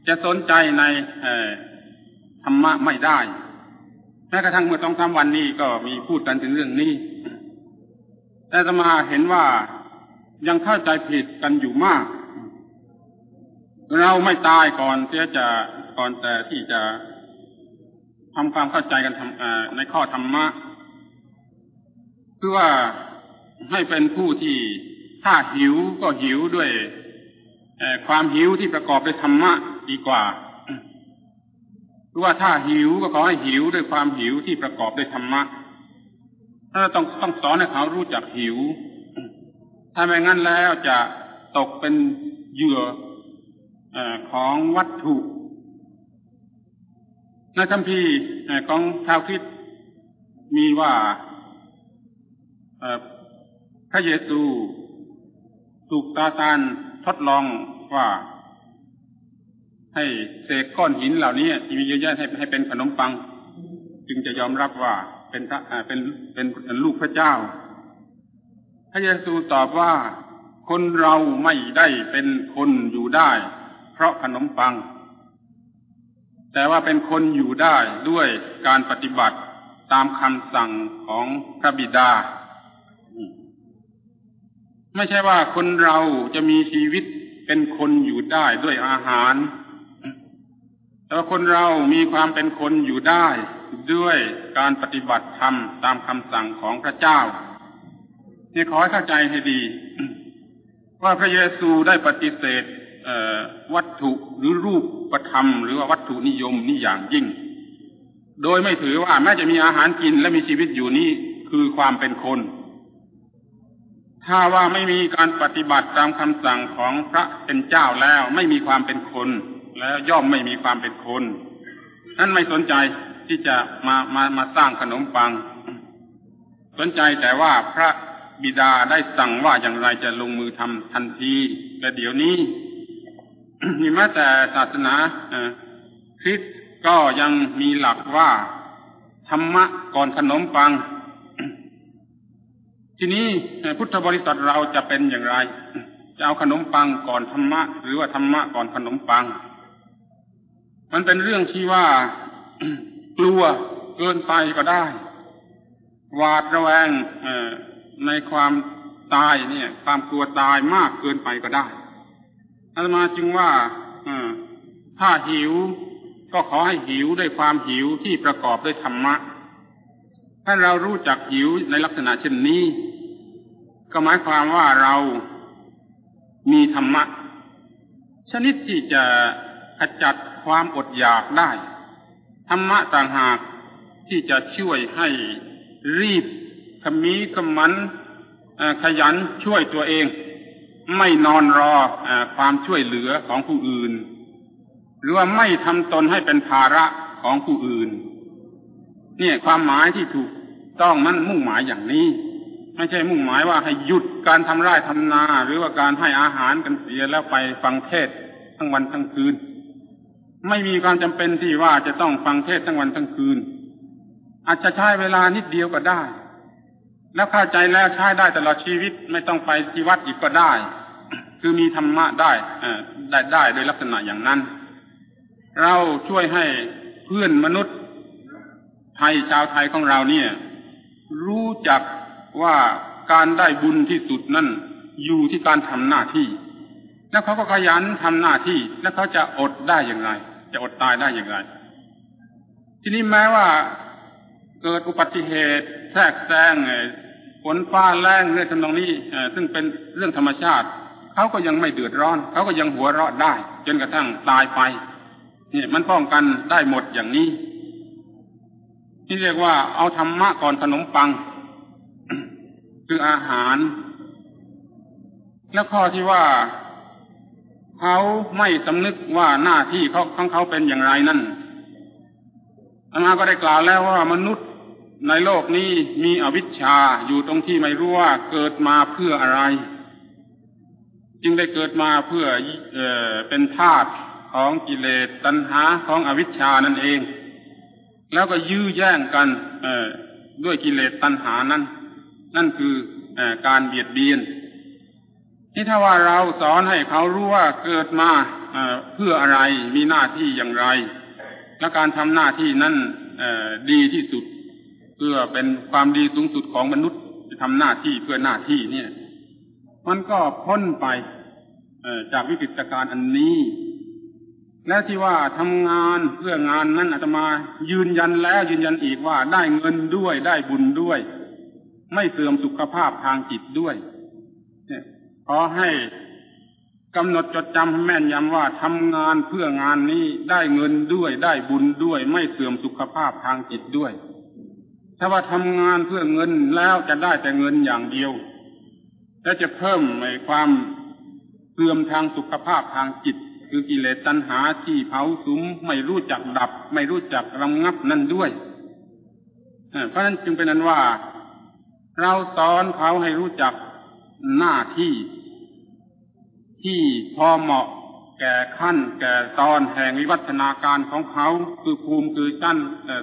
จะสนใจในธรรมะไม่ได้แม้กระทั่งเมื่อสองสามวันนี้ก็มีพูดกันถึงเรื่องนี้ แต่สมาเห็นว่ายังเข้าใจผิดกันอยู่มาก เราไม่ตายก่อนเสียจะก่อนแต่ที่จะ ทำความเข้าใจกันทำในข้อธรรมะคือว่าให้เป็นผู้ที่ถ้าหิวก็หิวด้วยความหิวที่ประกอบด้วยธรรมะดีกว่าือว่าถ้าหิวก็ขอให้หิวด้วยความหิวที่ประกอบด้วยธรรมะถ้าต้องต้องสอนให้เขารู้จักหิว ถ้าไม่งั้นแล้วจะตกเป็นเหยื่ออของวัตถุ ในคำพีของชาวคริสต์มีว่าพระเยซูถูกตาตานทดลองว่า ให้เศษก้อนหินเหล่านี้ที่มีเยอะแยะให้ให้เป็นขนมปัง จึงจะยอมรับว่าเป็นพระเป็นเป็นลูกพระเจ้า พระเยซูตอบว่าคนเราไม่ได้เป็นคนอยู่ได้ เพราะขนมปัง แต่ว่าเป็นคนอยู่ได้ด้วยการปฏิบัติตามคำสั่งของพระบิดา ไม่ใช่ว่าคนเราจะมีชีวิตเป็นคนอยู่ได้ด้วยอาหาร แต่ว่าคนเรามีความเป็นคนอยู่ได้ด้วยการปฏิบัติธรรมตามคำสั่งของพระเจ้านี่ขอให้เข้าใจให้ดี ว่าพระเยซูได้ปฏิเสธวัตถุหรือรูป ประธรรมหรือว่าวัตถุนิยมนี่อย่างยิ่ง โดยไม่ถือว่าแม้จะมีอาหารกินและมีชีวิตอยู่นี่คือความเป็นคน ถ้าว่าไม่มีการปฏิบัติตามคำสั่งของพระเป็นเจ้าแล้วไม่มีความเป็นคน แล้วย่อมไม่มีความเป็นคนนั่นไม่สนใจที่จะมามามาสร้างขนมปัง สนใจแต่ว่าพระบิดาได้สั่งว่าอย่างไรจะลงมือทำทันทีและเดี๋ยวนี้ มีแม้แต่ศาสนาคริสต์ก็ยังมีหลักว่า ธรรมะก่อนขนมปัง ทีนี้พุทธบริษัทเราจะเป็นอย่างไร จะเอาขนมปังก่อนธรรมะ หรือว่าธรรมะก่อนขนมปัง มันเป็นเรื่องที่ว่ากลัวเกินไปก็ได้หวาดระแวงในความตายเนี่ย ความกลัวตายมากเกินไปก็ได้ อาตมาจึงว่าถ้าหิวก็ขอให้หิวด้วยความหิวที่ประกอบด้วยธรรมะ ถ้าเรารู้จักหิวในลักษณะเช่นนี้ ก็หมายความว่าเรามีธรรมะ ชนิดที่จะขจัดความอดอยากได้ ธรรมะต่างหากที่จะช่วยให้รีบขมีขมันขยันช่วยตัวเอง ไม่นอนรออความช่วยเหลือของผู้อื่น หรือว่าไม่ทำตนให้เป็นภาระของผู้อื่น เนี่ยความหมายที่ถูกต้องนั้นมุ่งหมายอย่างนี้ ไม่ใช่มุ่งหมายว่าให้หยุดการทำไร่ทำนา หรือว่าการให้อาหารกันเสียแล้วไปฟังเทศทั้งวันทั้งคืน ไม่มีความจำเป็นที่ว่าจะต้องฟังเทศทั้งวันทั้งคืน อาจจะใช้เวลานิดเดียวก็ได้ แล้วเข้าใจแล้วใช้ได้ตลอดชีวิตไม่ต้องไปที่วัดอีกก็ได้ คือมีธรรมะได้ได้ได้โดยลักษณะอย่างนั้น เราช่วยให้เพื่อนมนุษย์ไทยชาวไทยของเราเนี่ย รู้จักว่าการได้บุญที่สุดนั่นอยู่ที่การทำหน้าที่ แล้วเขาก็ขยันทำหน้าที่ แล้วเขาจะอดได้อย่างไร จะอดตายได้อย่างไร ทีนี้แม้ว่า เกิดอุบัติเหตุแทรกแซงฝนฟ้าแรงเรื่องทำนองนี้ซึ่งเป็นเรื่องธรรมชาติเขาก็ยังไม่เดือดร้อนเขาก็ยังหัวเราะได้ จนกระทั่งตายไปเนี่ยมันป้องกันได้หมดอย่างนี้ที่เรียกว่าเอาธรรมะก่อนขนมปัง คืออาหาร แล้วข้อที่ว่าเขาไม่สำนึกว่าหน้าที่เขาของเขาเป็นอย่างไรนั่น อามาก็ได้กล่าวแล้วว่ามนุษย์ในโลกนี้มีอวิชชาอยู่ตรงที่ไม่รู้ว่าเกิดมาเพื่ออะไร จึงได้เกิดมาเพื่อเอเป็นธาตุของกิเลสตัณหาของอวิชชานั่นเอง แล้วก็ยื้อแย่งกันด้วยกิเลสตัณหานั้น นั่นคืออการเบียดเบียนนี่ถ้าว่าเราสอนให้เขารู้ว่าเกิดมาเพื่ออะไรมีหน้าที่อย่างไร และการทำหน้าที่นั้นดีที่สุด เพื่อเป็นความดีสูงสุดของมนุษย์จะทำหน้าที่เพื่อหน้าที่เนี่ย มันก็พ้นไปจากวิกฤตการณ์อันนี้ และที่ว่าทำงานเพื่องานนั้นอาตมายืนยันแล้วยืนยันอีกว่าได้เงินด้วยได้บุญด้วย ไม่เสื่อมสุขภาพทางจิตด้วยเนี่ยขอให้ กำหนดจดจำแม่นยำว่าทำงานเพื่องานนี้ได้เงินด้วยได้บุญด้วย ไม่เสื่อมสุขภาพทางจิตด้วย ถ้าว่าทำงานเพื่อเงินแล้วจะได้แต่เงินอย่างเดียว และจะเพิ่มในความเสื่อมทางสุขภาพทางจิต คือกิเลสตัณหาที่เผาสุมไม่รู้จักดับ ไม่รู้จักรำงับนั่นด้วยเพราะนั้นจึงเป็นนั้นว่า เราสอนเขาให้รู้จักหน้าที่ ที่พอเหมาะแก่ขั้นแก่ตอนแห่งวิวัฒนาการของเขา คือภูมิคือชั้น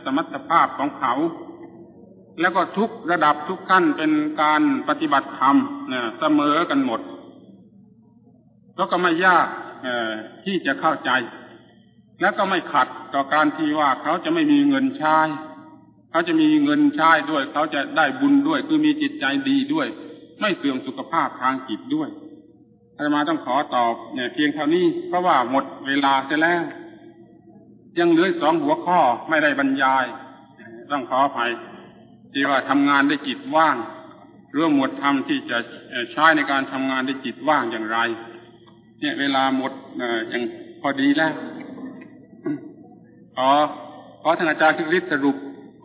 สมรรถภาพของเขา แล้วก็ทุกระดับทุกขั้นเป็นการปฏิบัติธรรมเสมอกันหมดแล้วก็ไม่ยากที่จะเข้าใจ แล้วก็ไม่ขัดต่อการที่ว่าเขาจะไม่มีเงินใช้เขาจะมีเงินใช้ด้วย เขาจะได้บุญด้วย คือมีจิตใจดีด้วย ไม่เสื่อมสุขภาพทางจิตด้วย อาตมาต้องขอตอบเนี่ยเพียงเท่านี้ เพราะว่าหมดเวลาเสียแล้ว ยังเหลือสองหัวข้อไม่ได้บรรยาย ต้องขออภัยที่ว่าทำงานได้จิตว่างเรื่องหมดธรรมที่จะใช้ในการทำงานได้จิตว่างอย่างไร เนี่ยเวลาหมดอย่างพอดีแล้วขอขอท่านอาจารย์คึกฤทธิ์สรุป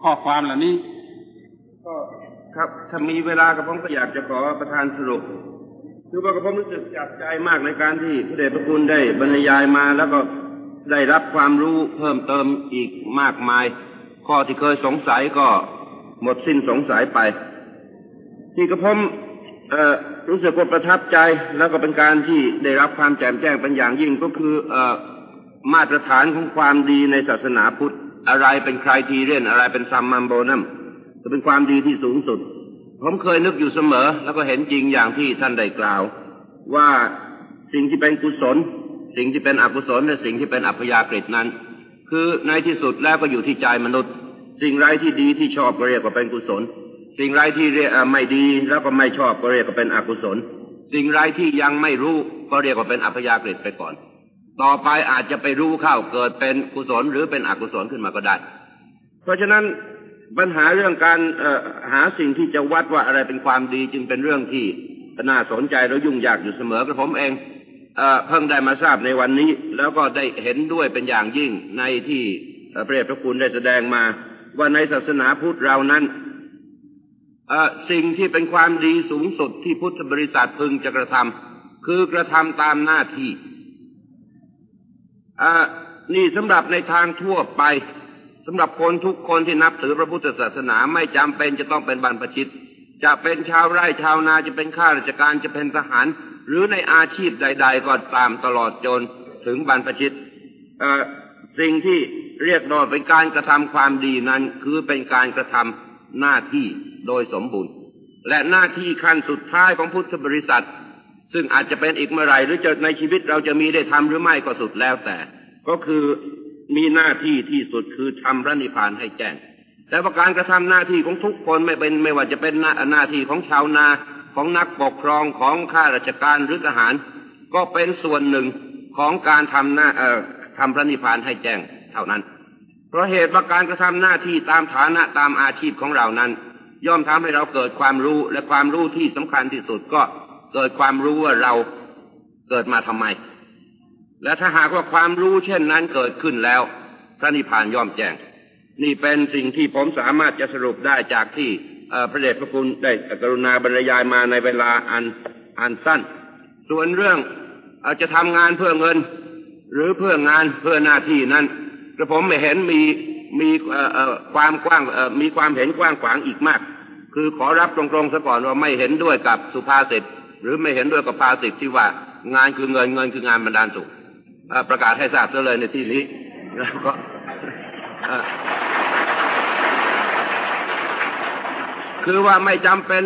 ข้อความเหล่านี้ ก็ครับถ้ามีเวลากระผมก็อยากจะขอประธานสรุป คือว่ากระผมรู้สึกจับใจมากในการที่พระเดชพระคุณได้บรรยายมาแล้วก็ได้รับความรู้เพิ่มเติมอีกมากมาย ข้อที่เคยสงสัยก็หมดสิ้นสงสัยไป ที่กระผมรู้สึกว่าประทับใจแล้วก็เป็นการที่ได้รับความแจ่มแจ้งเป็นอย่างยิ่งก็คืออมาตรฐานของความดีในศาสนาพุทธอะไรเป็นใครทีเรียนอะไรเป็นซัมมัมโบนัมจะเป็นความดีที่สูงสุด ผมเคยนึกอยู่เสมอ แล้วก็เห็นจริงอย่างที่ท่านได้กล่าว ว่าสิ่งที่เป็นกุศล สิ่งที่เป็นอกุศลและสิ่งที่เป็นอัพยากฤินั้น คือในที่สุดแล้วก็อยู่ที่ใจมนุษย์ สิ่งไรที่ดีที่ชอบก็เรียกว่าเป็นกุศล สิ่งไรที่ไม่ดีแล้วก็ไม่ชอบก็เรียกว่าเป็นอกุศล สิ่งไรที่ยังไม่รู้ก็เรียกว่าเป็นอัพยากฤิไปก่อน ต่อไปอาจจะไปรู้เข้าเกิดเป็นกุศลหรือเป็นอกุศลขึ้นมาก็ได้ เพราะฉะนั้น ปัญหาเรื่องการหาสิ่งที่จะวัดว่าอะไรเป็นความดีจึงเป็นเรื่องที่น่าสนใจและยุ่งยากอยู่เสมอกระผมเองเพิ่งได้มาทราบในวันนี้ แล้วก็ได้เห็นด้วยเป็นอย่างยิ่งในที่พระเดชพระคุณได้แสดงมาว่าในศาสนาพุทธเรานั้นสิ่งที่เป็นความดีสูงสุดที่พุทธบริษัทพึงจะกระทำคือกระทำตามหน้าที่นี่สำหรับในทางทั่วไป สำหรับคนทุกคนที่นับถือพระพุทธศาสนาไม่จำเป็นจะต้องเป็นบรรพชิต จะเป็นชาวไร่ชาวนาจะเป็นข้าราชการจะเป็นทหาร หรือในอาชีพใด ๆ ก็ตามตลอดจนถึงบรรพชิตสิ่งที่เรียกโดยเป็นการกระทำความดีนั้น คือเป็นการกระทำหน้าที่โดยสมบูรณ์ และหน้าที่ขั้นสุดท้ายของพุทธบริษัท ซึ่งอาจจะเป็นอีกเมื่อไรหรือจะในชีวิตเราจะมีได้ทำหรือไม่ก็สุดแล้วแต่ ก็คือ มีหน้าที่ที่สุดคือทำพระนิพพานให้แจ้ง แต่ประการกระทำหน้าที่ของทุกคนไม่เป็นไม่ว่าจะเป็นหน้าหน้าที่ของชาวนาของนักปกครองของข้าราชการหรือทหาร ก็เป็นส่วนหนึ่งของการทำหน้าเอ่อทำพระนิพพานให้แจ้งเท่านั้น เพราะเหตุว่าการกระทำหน้าที่ตามฐานะตามอาชีพของเรานั้น ย่อมทำให้เราเกิดความรู้และความรู้ที่สำคัญที่สุดก็เกิดความรู้ว่าเราเกิดมาทำไม และถ้าหากว่าความรู้เช่นนั้นเกิดขึ้นแล้ว พระนิพพานย่อมแจ้ง นี่เป็นสิ่งที่ผมสามารถจะสรุปได้จากที่พระเดชพระคุณได้กรุณาบรรยายมาในเวลาอันอันสั้น ส่วนเรื่องอาจจะทำงานเพื่อเงิน หรือเพื่องานเพื่อหน้าที่นั้นกระผมไม่เห็นมีมีความกว้างมีความเห็นกว้างขวางอีกมาก คือขอรับตรงๆซะก่อนว่าไม่เห็นด้วยกับสุภาษิตหรือไม่เห็นด้วยกับภาษิตที่ว่างานคือเงินเงินคืองานบรรดาลสุข ประกาศให้ทราบซะเลยในที่นี้แล้วก็คือว่าไม่จำเป็น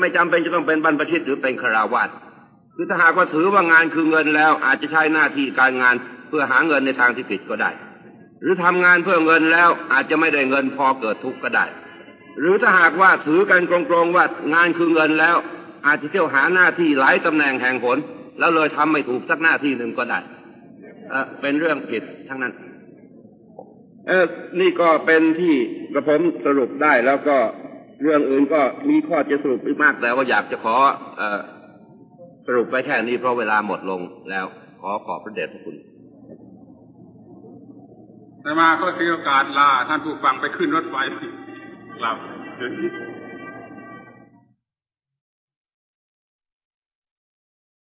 ไม่จำเป็นจะต้องเป็นบรรพชิตหรือเป็นคราวาสคือถ้าหากว่าถือว่างานคือเงินแล้ว อาจจะใช้หน้าที่การงานเพื่อหาเงินในทางที่ผิดก็ได้ หรือทำงานเพื่อเงินแล้วอาจจะไม่ได้เงินพอเกิดทุกข์ก็ได้ หรือถ้าหากว่าถือกันตรงๆว่างานคือเงินแล้ว อาจจะเที่ยวหาหน้าที่หลายตำแหน่งแห่งผลแล้วเลยทำไม่ถูกสักหน้าที่หนึ่งก็ได้ เป็นเรื่องผิดทั้งนั้น เออนี่ก็เป็นที่กระผมสรุปได้แล้วก็เรื่องอื่นก็มีข้อจะสรุปอีกมากแต่ว่าอยากจะขออสรุปไปแค่นี้เพราะเวลาหมดลงแล้ว ขอขอบพระเดชพระคุณแต่มาก็ถือโอกาสลาท่านผู้ฟังไปขึ้นรถไฟกลับ